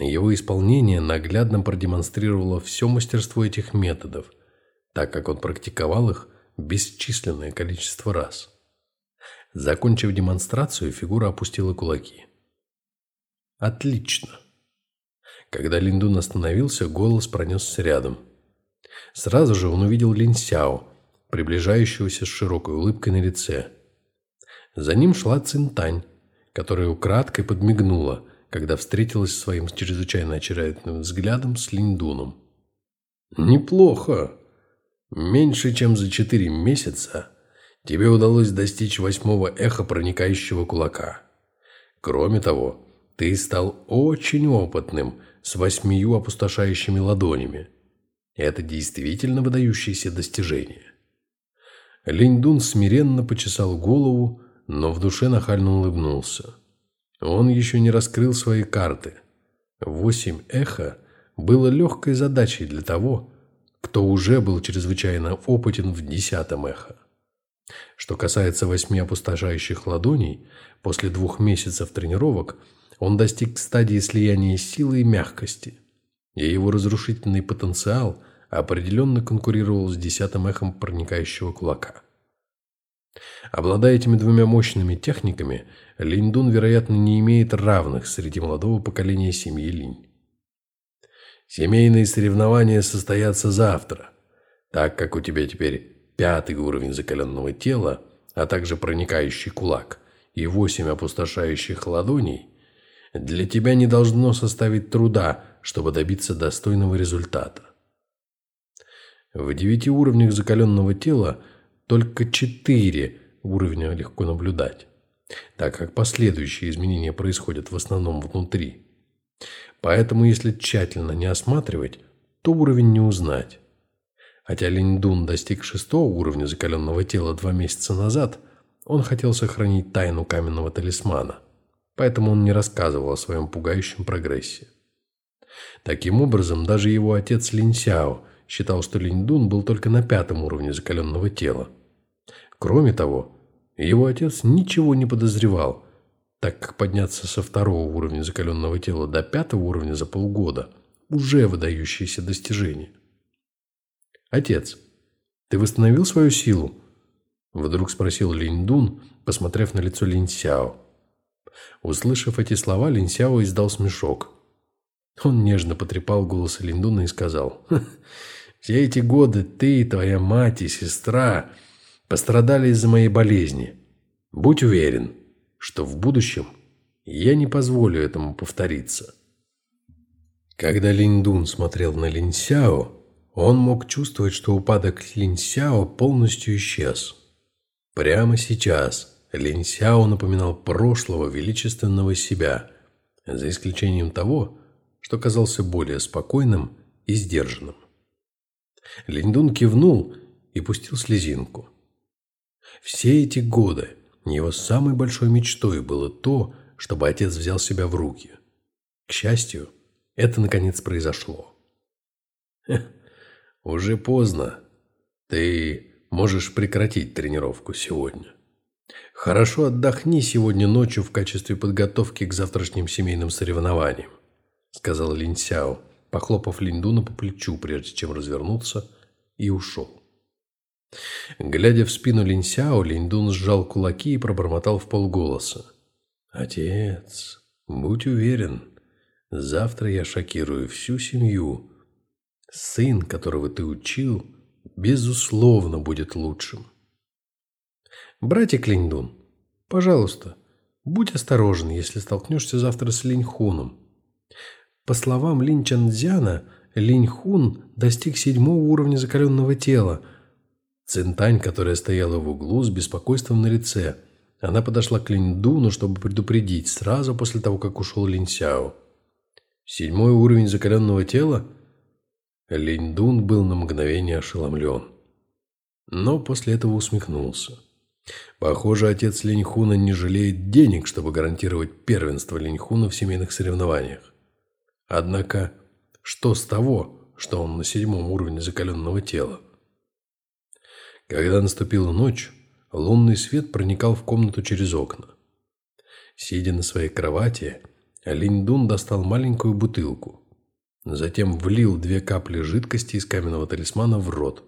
Его исполнение наглядно продемонстрировало все мастерство этих методов, так как он практиковал их бесчисленное количество раз. Закончив демонстрацию, фигура опустила кулаки. «Отлично!» Когда Линдун остановился, голос пронесся рядом. Сразу же он увидел Лин Сяо, приближающегося с широкой улыбкой на лице. За ним шла Цинтань, которая украдкой подмигнула, когда встретилась своим чрезвычайно очаровательным взглядом с Линдуном. «Неплохо. Меньше чем за четыре месяца тебе удалось достичь восьмого эха проникающего кулака. Кроме того, ты стал очень опытным с восьмию опустошающими ладонями. Это действительно выдающееся достижение». Линьдун смиренно почесал голову, но в душе нахально улыбнулся. Он еще не раскрыл свои карты. Восемь эхо было легкой задачей для того, кто уже был чрезвычайно опытен в десятом эхо. Что касается восьми опустошающих ладоней, после двух месяцев тренировок он достиг стадии слияния силы и мягкости, и его разрушительный потенциал определенно конкурировал с десятым эхом проникающего кулака. Обладая этими двумя мощными техниками, Линьдун, вероятно, не имеет равных среди молодого поколения семьи Линь. Семейные соревнования состоятся завтра, так как у тебя теперь пятый уровень закаленного тела, а также проникающий кулак и восемь опустошающих ладоней, для тебя не должно составить труда, чтобы добиться достойного результата. В девяти уровнях закаленного тела только четыре уровня легко наблюдать, так как последующие изменения происходят в основном внутри. Поэтому, если тщательно не осматривать, то уровень не узнать. Хотя Линдун достиг шестого уровня закаленного тела два месяца назад, он хотел сохранить тайну каменного талисмана, поэтому он не рассказывал о своем пугающем прогрессе. Таким образом, даже его отец Линсяо считал, что Линьдун был только на пятом уровне закаленного тела – Кроме того, его отец ничего не подозревал, так как подняться со второго уровня закаленного тела до пятого уровня за полгода – уже выдающееся достижение. «Отец, ты восстановил свою силу?» – вдруг спросил Линь посмотрев на лицо Линь Сяо. Услышав эти слова, Линь Сяо издал смешок. Он нежно потрепал голос Линдуна и сказал, «Все эти годы ты, твоя мать и сестра – пострадали из-за моей болезни. Будь уверен, что в будущем я не позволю этому повториться. Когда Линь смотрел на Линь он мог чувствовать, что упадок Линь полностью исчез. Прямо сейчас Линь Сяо напоминал прошлого величественного себя, за исключением того, что казался более спокойным и сдержанным. Линь кивнул и пустил слезинку. Все эти годы его самой большой мечтой было то, чтобы отец взял себя в руки. К счастью, это наконец произошло. «Уже поздно. Ты можешь прекратить тренировку сегодня. Хорошо отдохни сегодня ночью в качестве подготовки к завтрашним семейным соревнованиям», сказал Линь Сяо, похлопав Линдуна по плечу, прежде чем развернуться, и ушел. Глядя в спину Линсяо, Линдун сжал кулаки и пробормотал в полголоса. «Отец, будь уверен, завтра я шокирую всю семью. Сын, которого ты учил, безусловно, будет лучшим». «Братик Линдун, пожалуйста, будь осторожен, если столкнешься завтра с Линьхуном. По словам Линь Чанцзяна, Линьхун достиг седьмого уровня закаленного тела – Цинтань, которая стояла в углу с беспокойством на лице. Она подошла к Линьдуну, чтобы предупредить, сразу после того, как ушел Линьсяо. Седьмой уровень закаленного тела? Линьдун был на мгновение ошеломлен. Но после этого усмехнулся. Похоже, отец Линьхуна не жалеет денег, чтобы гарантировать первенство Линьхуна в семейных соревнованиях. Однако, что с того, что он на седьмом уровне закаленного тела? Когда наступила ночь, лунный свет проникал в комнату через окна. Сидя на своей кровати, Линь-Дун достал маленькую бутылку. Затем влил две капли жидкости из каменного талисмана в рот.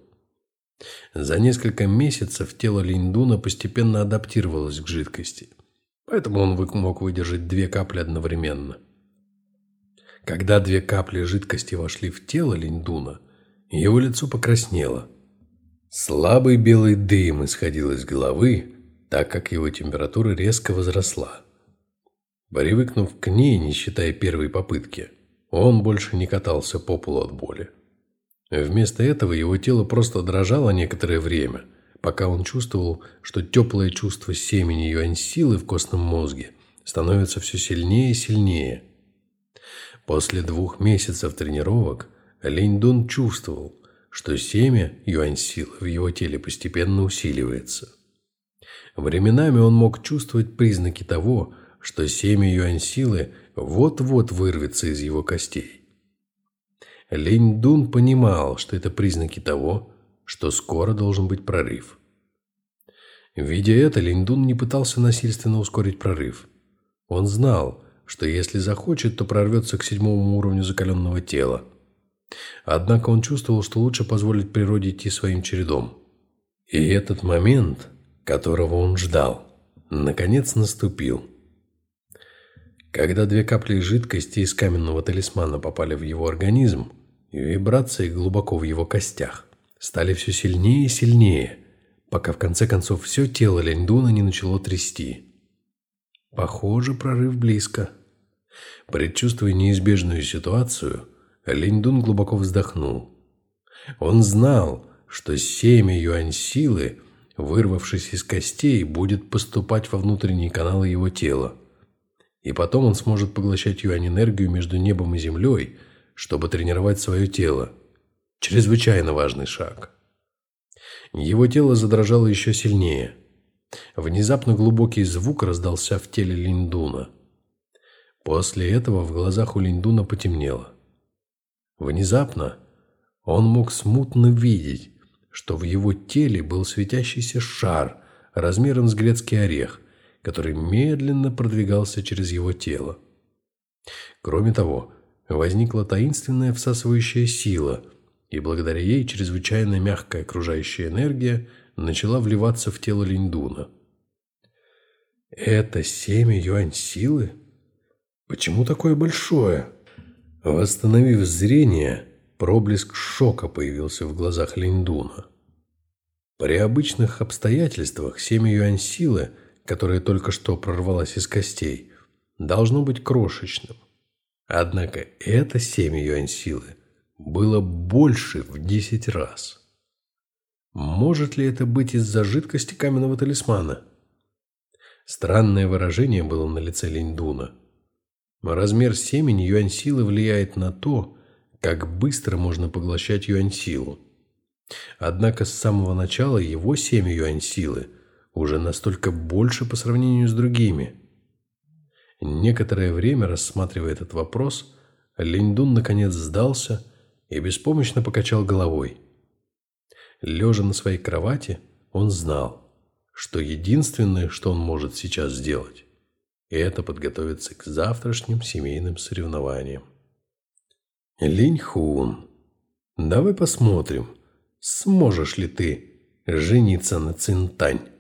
За несколько месяцев тело Линь-Дуна постепенно адаптировалось к жидкости, поэтому он мог выдержать две капли одновременно. Когда две капли жидкости вошли в тело Линь-Дуна, его лицо покраснело – Слабый белый дым исходил из головы, так как его температура резко возросла. Привыкнув к ней, не считая первой попытки, он больше не катался по полу от боли. Вместо этого его тело просто дрожало некоторое время, пока он чувствовал, что теплое чувство семени юань-силы в костном мозге становится все сильнее и сильнее. После двух месяцев тренировок Линь Дун чувствовал, что семя юань-силы в его теле постепенно усиливается. Временами он мог чувствовать признаки того, что семя юань-силы вот-вот вырвется из его костей. Линь Дун понимал, что это признаки того, что скоро должен быть прорыв. Видя это, Линь Дун не пытался насильственно ускорить прорыв. Он знал, что если захочет, то прорвется к седьмому уровню закаленного тела – Однако он чувствовал, что лучше позволить природе идти своим чередом. И этот момент, которого он ждал, наконец наступил. Когда две капли жидкости из каменного талисмана попали в его организм, вибрации глубоко в его костях стали все сильнее и сильнее, пока в конце концов все тело Ляньдуна не начало трясти. Похоже, прорыв близко. Предчувствуя неизбежную ситуацию, Линдун глубоко вздохнул. Он знал, что семя юань-силы, вырвавшись из костей, будет поступать во внутренние каналы его тела. И потом он сможет поглощать юань-энергию между небом и землей, чтобы тренировать свое тело. Чрезвычайно важный шаг. Его тело задрожало еще сильнее. Внезапно глубокий звук раздался в теле Линдуна. После этого в глазах у Линдуна потемнело. Внезапно он мог смутно видеть, что в его теле был светящийся шар размером с грецкий орех, который медленно продвигался через его тело. Кроме того, возникла таинственная всасывающая сила, и благодаря ей чрезвычайно мягкая окружающая энергия начала вливаться в тело Линдуна. «Это семя юань силы? Почему такое большое?» Восстановив зрение, проблеск шока появился в глазах Линдуна. При обычных обстоятельствах семя юань-силы, которая только что прорвалась из костей, должно быть крошечным. Однако это семя юань-силы было больше в десять раз. Может ли это быть из-за жидкости каменного талисмана? Странное выражение было на лице Линьдуна. Размер семени юань-силы влияет на то, как быстро можно поглощать юань-силу. Однако с самого начала его семя юань-силы уже настолько больше по сравнению с другими. Некоторое время, рассматривая этот вопрос, Линьдун наконец сдался и беспомощно покачал головой. Лежа на своей кровати, он знал, что единственное, что он может сейчас сделать, это подготовиться к завтрашним семейным соревнованиям. Линь Хун, давай посмотрим, сможешь ли ты жениться на Цинтань.